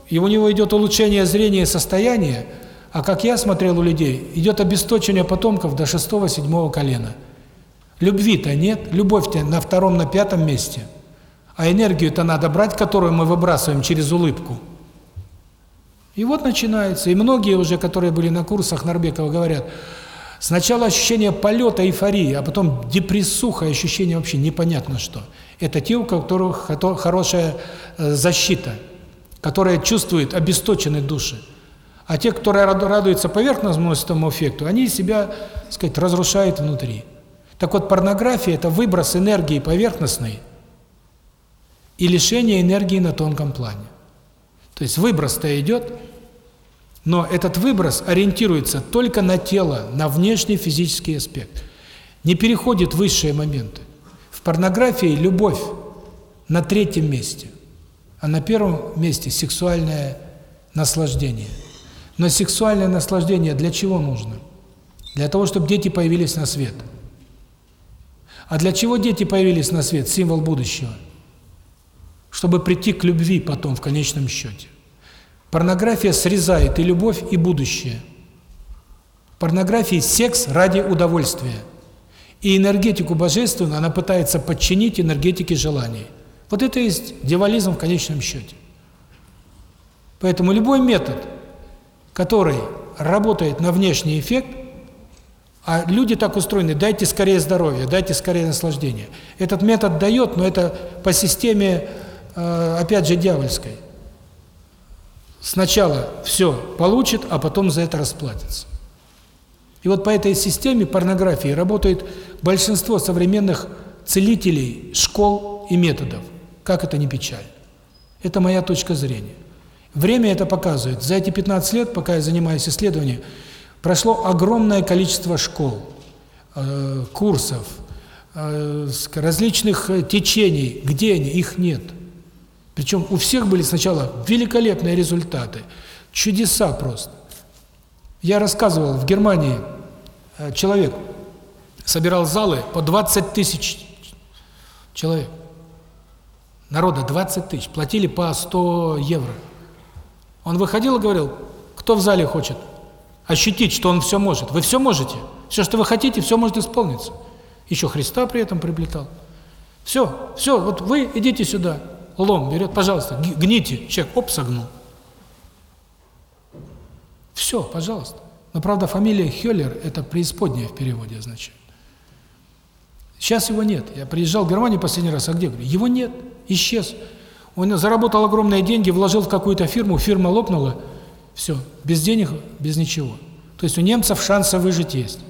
и у него идет улучшение зрения и состояния, а как я смотрел у людей, идет обесточение потомков до шестого-седьмого колена. Любви-то нет, любовь-то на втором, на пятом месте. А энергию-то надо брать, которую мы выбрасываем через улыбку. И вот начинается. И многие уже, которые были на курсах Нарбекова, говорят, сначала ощущение полета, эйфории, а потом депрессуха, ощущение вообще непонятно что. Это те, у которых хорошая э, защита, которые чувствуют обесточенные души. А те, которые радуются поверхностному эффекту, они себя, так сказать, разрушают внутри. Так вот, порнография – это выброс энергии поверхностной и лишение энергии на тонком плане. То есть выброс-то идет, но этот выброс ориентируется только на тело, на внешний физический аспект. Не переходит высшие моменты. В порнографии любовь на третьем месте, а на первом месте сексуальное наслаждение. Но сексуальное наслаждение для чего нужно? Для того, чтобы дети появились на свет. А для чего дети появились на свет? Символ будущего – чтобы прийти к любви потом в конечном счете. Порнография срезает и любовь, и будущее. В порнографии секс ради удовольствия. И энергетику божественную она пытается подчинить энергетике желаний. Вот это и есть дьяволизм в конечном счете. Поэтому любой метод, который работает на внешний эффект, а люди так устроены, дайте скорее здоровье, дайте скорее наслаждение. Этот метод дает, но это по системе опять же, дьявольской. Сначала все получит, а потом за это расплатится. И вот по этой системе порнографии работает большинство современных целителей, школ и методов. Как это не печально. Это моя точка зрения. Время это показывает. За эти 15 лет, пока я занимаюсь исследованием, прошло огромное количество школ, э, курсов, э, различных течений. Где они? Их нет. Причем у всех были сначала великолепные результаты, чудеса просто. Я рассказывал, в Германии э, человек собирал залы по 20 тысяч человек. Народа 20 тысяч, платили по 100 евро. Он выходил и говорил, кто в зале хочет ощутить, что он все может. Вы все можете. Все, что вы хотите, все может исполниться. Еще Христа при этом приплетал. Все, все, вот вы идите сюда лом берет, пожалуйста, гните, человек, оп, согнул. Все, пожалуйста. Но, правда, фамилия Хеллер – это преисподняя в переводе означает. Сейчас его нет. Я приезжал в Германию последний раз, а где? Его нет, исчез. Он заработал огромные деньги, вложил в какую-то фирму, фирма лопнула, все, без денег, без ничего. То есть у немцев шансы выжить есть,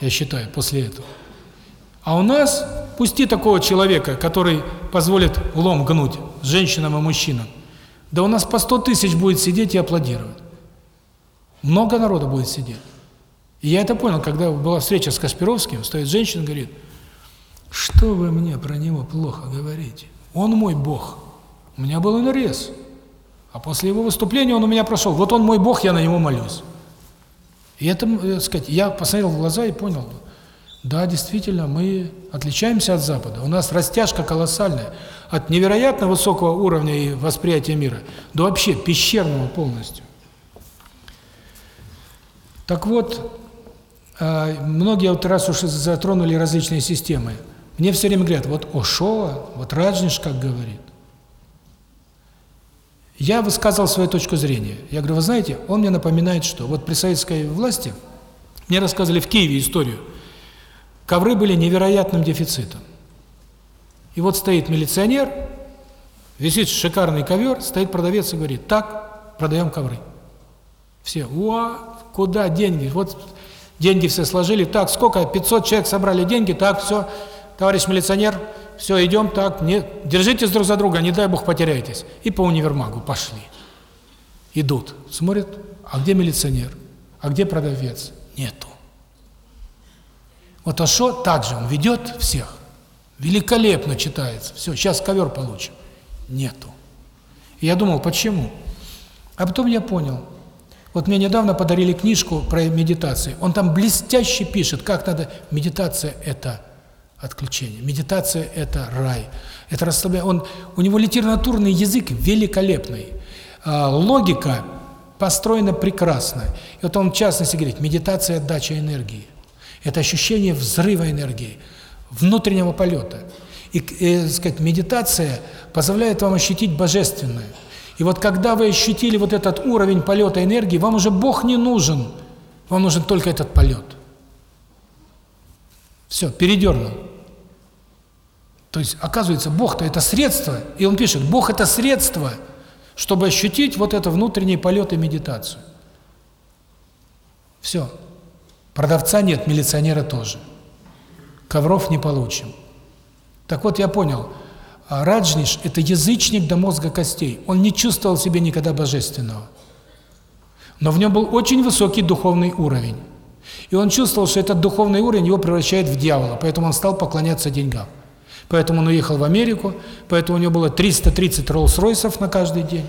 я считаю, после этого. А у нас Пусти такого человека, который позволит лом гнуть женщинам и мужчинам. Да у нас по сто тысяч будет сидеть и аплодировать. Много народа будет сидеть. И я это понял, когда была встреча с Кашпировским, стоит женщина говорит, что вы мне про него плохо говорите? Он мой Бог. У меня был инрез. А после его выступления он у меня прошел. Вот он мой Бог, я на него молюсь. И это, так э, сказать, я посмотрел в глаза и понял, да, действительно, мы отличаемся от Запада. У нас растяжка колоссальная. От невероятно высокого уровня и восприятия мира до вообще пещерного полностью. Так вот, а, многие вот раз уж затронули различные системы, мне все время говорят, вот Ошо, вот Раджниш как говорит. Я высказал свою точку зрения. Я говорю, вы знаете, он мне напоминает что? Вот при советской власти мне рассказывали в Киеве историю – Ковры были невероятным дефицитом. И вот стоит милиционер, висит шикарный ковер, стоит продавец и говорит, так, продаем ковры. Все, уа, куда деньги? Вот деньги все сложили, так, сколько? 500 человек собрали деньги, так, все, товарищ милиционер, все, идем так, не, держитесь друг за друга, не дай Бог потеряйтесь. И по универмагу пошли. Идут, смотрят, а где милиционер? А где продавец? Нету. Вот Ашо также, он ведет всех. Великолепно читается. Все, сейчас ковер получим. Нету. И я думал, почему? А потом я понял. Вот мне недавно подарили книжку про медитации. Он там блестяще пишет, как надо... Медитация – это отключение. Медитация – это рай. Это расслабление. Он, у него литературный язык великолепный. А, логика построена прекрасно. И вот он в частности говорит, медитация – отдача энергии. Это ощущение взрыва энергии, внутреннего полета. И, и сказать, медитация позволяет вам ощутить божественное. И вот когда вы ощутили вот этот уровень полета энергии, вам уже Бог не нужен, вам нужен только этот полет. Все, передернул. То есть, оказывается, Бог-то это средство, и он пишет, Бог это средство, чтобы ощутить вот это внутренний полет и медитацию. Все. Продавца нет, милиционера тоже. Ковров не получим. Так вот, я понял, а Раджниш – это язычник до мозга костей. Он не чувствовал себе никогда божественного. Но в нем был очень высокий духовный уровень. И он чувствовал, что этот духовный уровень его превращает в дьявола, поэтому он стал поклоняться деньгам. Поэтому он уехал в Америку, поэтому у него было 330 Роллс-Ройсов на каждый день.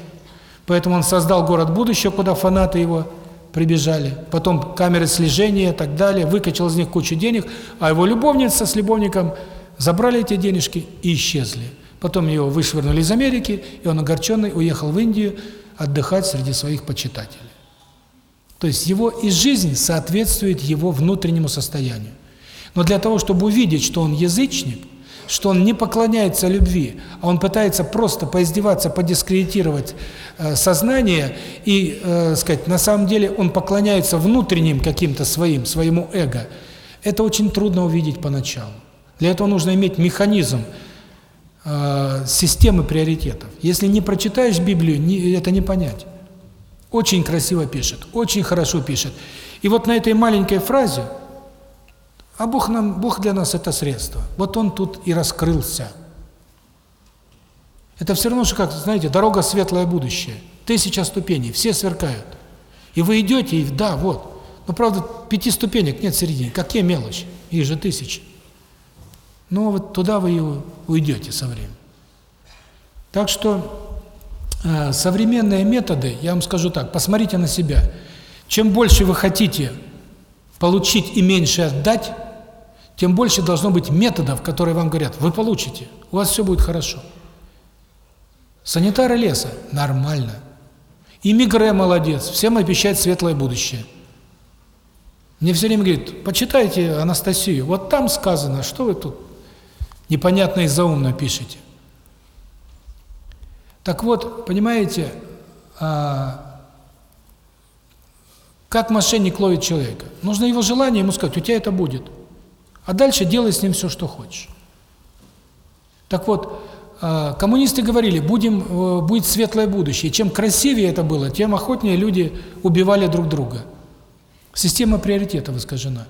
Поэтому он создал город будущего, куда фанаты его прибежали, потом камеры слежения и так далее, выкачал из них кучу денег, а его любовница с любовником забрали эти денежки и исчезли. Потом его вышвырнули из Америки, и он огорченный уехал в Индию отдыхать среди своих почитателей. То есть его и жизнь соответствует его внутреннему состоянию. Но для того, чтобы увидеть, что он язычник, что он не поклоняется любви, а он пытается просто поиздеваться, подискредитировать э, сознание и, э, сказать, на самом деле он поклоняется внутренним каким-то своим, своему эго. Это очень трудно увидеть поначалу. Для этого нужно иметь механизм э, системы приоритетов. Если не прочитаешь Библию, не, это не понять. Очень красиво пишет, очень хорошо пишет. И вот на этой маленькой фразе а Бог нам, Бог для нас это средство. Вот Он тут и раскрылся. Это все равно, что как, знаете, дорога светлое будущее. Тысяча ступеней, все сверкают. И вы идете, и да, вот. Но правда, пяти ступенек нет в середине. Какие мелочи? Их же тысячи. Но вот туда вы и уйдете со временем. Так что э, современные методы, я вам скажу так, посмотрите на себя. Чем больше вы хотите получить и меньше отдать, тем больше должно быть методов, которые вам говорят, вы получите, у вас все будет хорошо. Санитары леса – нормально. И Мигре молодец, всем обещает светлое будущее. Мне все время говорит, почитайте Анастасию, вот там сказано, что вы тут непонятно и заумно пишете. Так вот, понимаете, а, как мошенник ловит человека? Нужно его желание ему сказать, у тебя это будет. А дальше делай с ним все, что хочешь. Так вот, а, коммунисты говорили, будем, э, будет светлое будущее. Чем красивее это было, тем охотнее люди убивали друг друга. Система приоритетов искажена.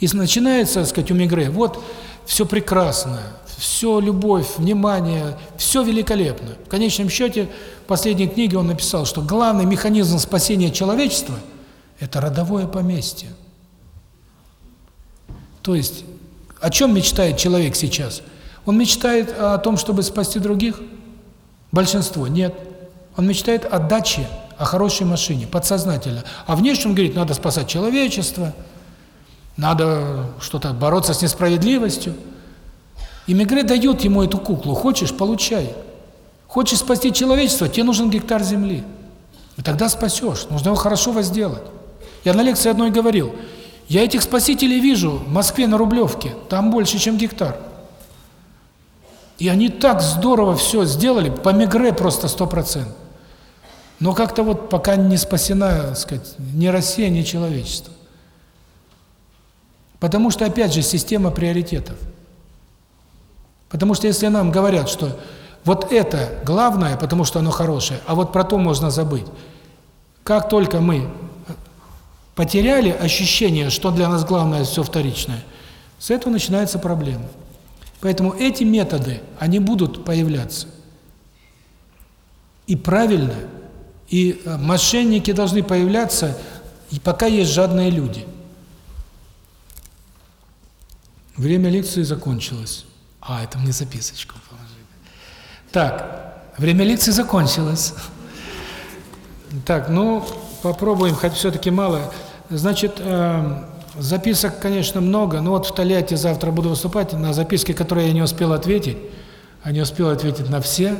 И начинается, так сказать, у Мигре, вот все прекрасно, все любовь, внимание, все великолепно. В конечном счете, в последней книге он написал, что главный механизм спасения человечества – это родовое поместье. То есть, о чем мечтает человек сейчас? Он мечтает о том, чтобы спасти других? Большинство – нет. Он мечтает о даче, о хорошей машине, подсознательно. А внешне он говорит, надо спасать человечество, надо что-то бороться с несправедливостью. И Мегре дает ему эту куклу. Хочешь – получай. Хочешь спасти человечество – тебе нужен гектар земли. И тогда спасешь. Нужно его хорошо возделать. Я на лекции одной говорил – я этих спасителей вижу в Москве на Рублевке, там больше, чем гектар. И они так здорово все сделали, по Мегре просто 100%. Но как-то вот пока не спасена, так сказать, ни Россия, ни человечество. Потому что, опять же, система приоритетов. Потому что если нам говорят, что вот это главное, потому что оно хорошее, а вот про то можно забыть. Как только мы потеряли ощущение, что для нас главное все вторичное, с этого начинается проблема. Поэтому эти методы, они будут появляться. И правильно, и э, мошенники должны появляться, и пока есть жадные люди. Время лекции закончилось. А, это мне записочку положили. Так, время лекции закончилось. Так, ну, попробуем, хоть все-таки мало. Значит, э, записок, конечно, много, но вот в Тольятти завтра буду выступать на записке, которые я не успел ответить, а не успел ответить на все.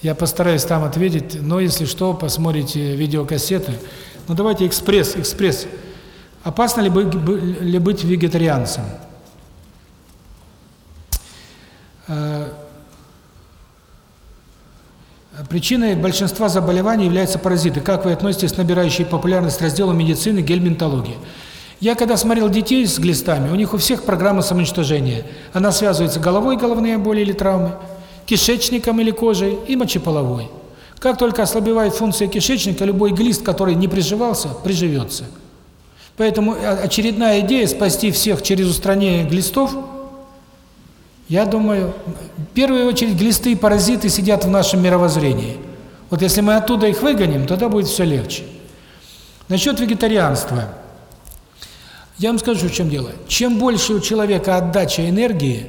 Я постараюсь там ответить, но если что, посмотрите видеокассеты. Ну давайте экспресс, экспресс. Опасно ли быть, ли быть вегетарианцем? Причиной большинства заболеваний являются паразиты. Как вы относитесь к набирающей популярность разделу медицины гельминтологии? Я когда смотрел детей с глистами, у них у всех программа самоуничтожения. Она связывается головой, головные боли или травмы, кишечником или кожей и мочеполовой. Как только ослабевает функция кишечника, любой глист, который не приживался, приживется. Поэтому очередная идея спасти всех через устранение глистов, я думаю, в первую очередь глисты и паразиты сидят в нашем мировоззрении. Вот если мы оттуда их выгоним, тогда будет все легче. Насчет вегетарианства – я вам скажу, в чем дело. Чем больше у человека отдача энергии,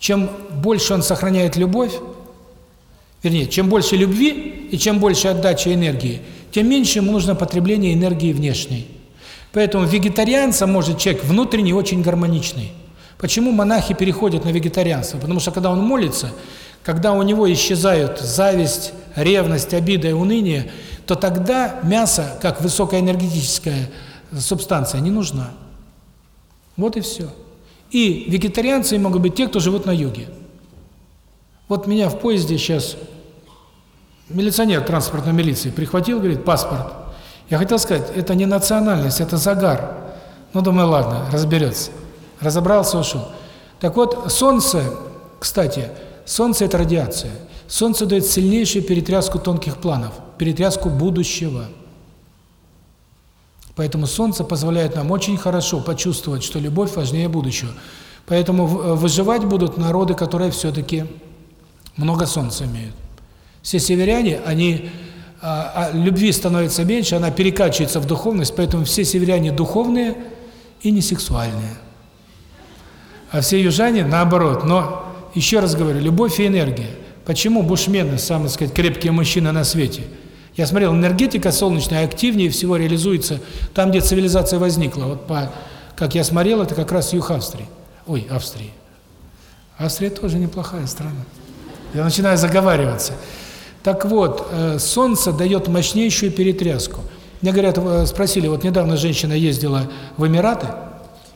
чем больше он сохраняет любовь, вернее, чем больше любви и чем больше отдача энергии, тем меньше ему нужно потребление энергии внешней. Поэтому вегетарианцем может человек внутренний очень гармоничный. Почему монахи переходят на вегетарианство? Потому что когда он молится, когда у него исчезают зависть, ревность, обида и уныние, то тогда мясо, как высокоэнергетическая субстанция не нужна. Вот и все. И вегетарианцы могут быть те, кто живут на юге. Вот меня в поезде сейчас милиционер транспортной милиции прихватил, говорит, паспорт. Я хотел сказать, это не национальность, это загар. Ну, думаю, ладно, разберется. Разобрался, ушел. Так вот, солнце, кстати, солнце – это радиация. Солнце дает сильнейшую перетряску тонких планов, перетряску будущего. Поэтому Солнце позволяет нам очень хорошо почувствовать, что любовь важнее будущего. Поэтому э, выживать будут народы, которые все-таки много Солнца имеют. Все северяне, они а, а, любви становится меньше, она перекачивается в духовность, поэтому все северяне духовные и не сексуальные. А все южане наоборот. Но еще раз говорю, любовь и энергия. Почему бушмены, самые, сказать, крепкие мужчины на свете – я смотрел, энергетика солнечная активнее всего реализуется там, где цивилизация возникла. Вот по, как я смотрел, это как раз юг Австрии. Ой, Австрии. Австрия тоже неплохая страна. Я начинаю заговариваться. Так вот, э, Солнце дает мощнейшую перетряску. Мне говорят, э, спросили, вот недавно женщина ездила в Эмираты,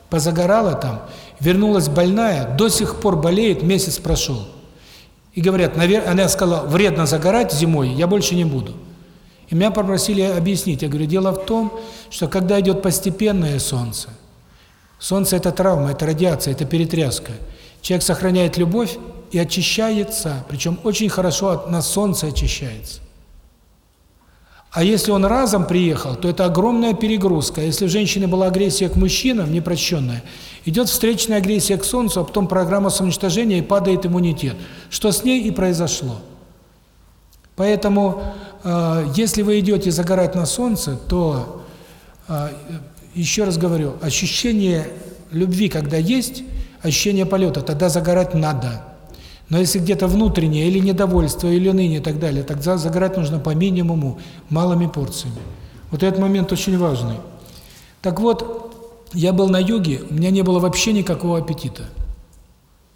позагорала там, вернулась больная, до сих пор болеет, месяц прошел. И говорят, она сказала, вредно загорать зимой, я больше не буду. И меня попросили объяснить. Я говорю, дело в том, что когда идет постепенное солнце, солнце – это травма, это радиация, это перетряска. Человек сохраняет любовь и очищается, причем очень хорошо на солнце очищается. А если он разом приехал, то это огромная перегрузка. Если у женщины была агрессия к мужчинам, непрощенная, идет встречная агрессия к Солнцу, а потом программа самоуничтожения и падает иммунитет. Что с ней и произошло. Поэтому а, если вы идете загорать на солнце, то, а, еще раз говорю, ощущение любви, когда есть, ощущение полета, тогда загорать надо. Но если где-то внутреннее, или недовольство, или ныне и так далее, тогда загорать нужно по минимуму, малыми порциями. Вот этот момент очень важный. Так вот, я был на юге, у меня не было вообще никакого аппетита.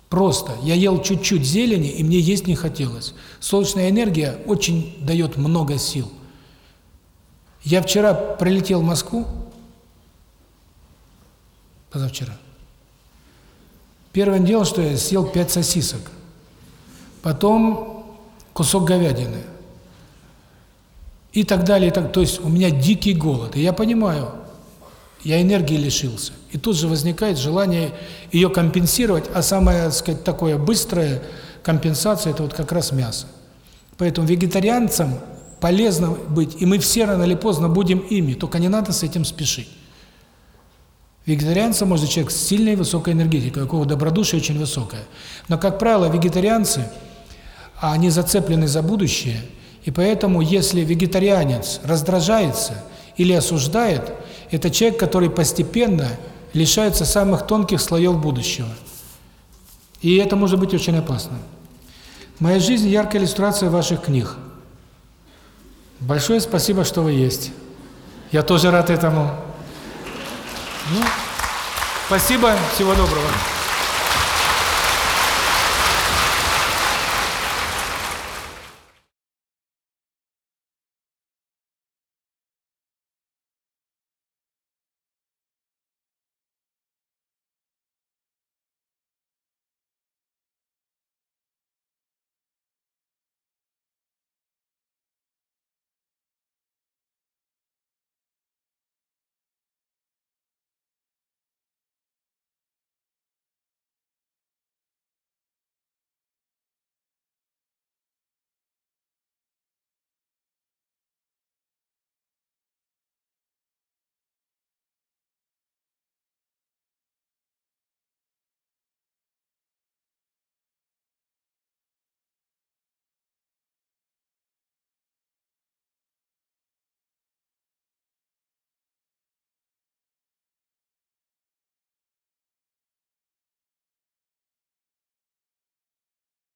Просто. Я ел чуть-чуть зелени, и мне есть не хотелось. Солнечная энергия очень дает много сил. Я вчера прилетел в Москву, позавчера. Первым делом, что я съел пять сосисок. Потом кусок говядины. И так далее. И так, то есть у меня дикий голод. И я понимаю, я энергии лишился. И тут же возникает желание ее компенсировать, а самое, так сказать, такое быстрое компенсация – это вот как раз мясо. Поэтому вегетарианцам полезно быть, и мы все рано или поздно будем ими, только не надо с этим спешить. Вегетарианцем может человек с сильной высокой энергетикой, у кого добродушие очень высокое. Но, как правило, вегетарианцы, они зацеплены за будущее, и поэтому, если вегетарианец раздражается или осуждает, это человек, который постепенно лишается самых тонких слоев будущего. И это может быть очень опасно. Моя жизнь – яркая иллюстрация ваших книг. Большое спасибо, что вы есть. Я тоже рад этому. Ну, спасибо, всего доброго.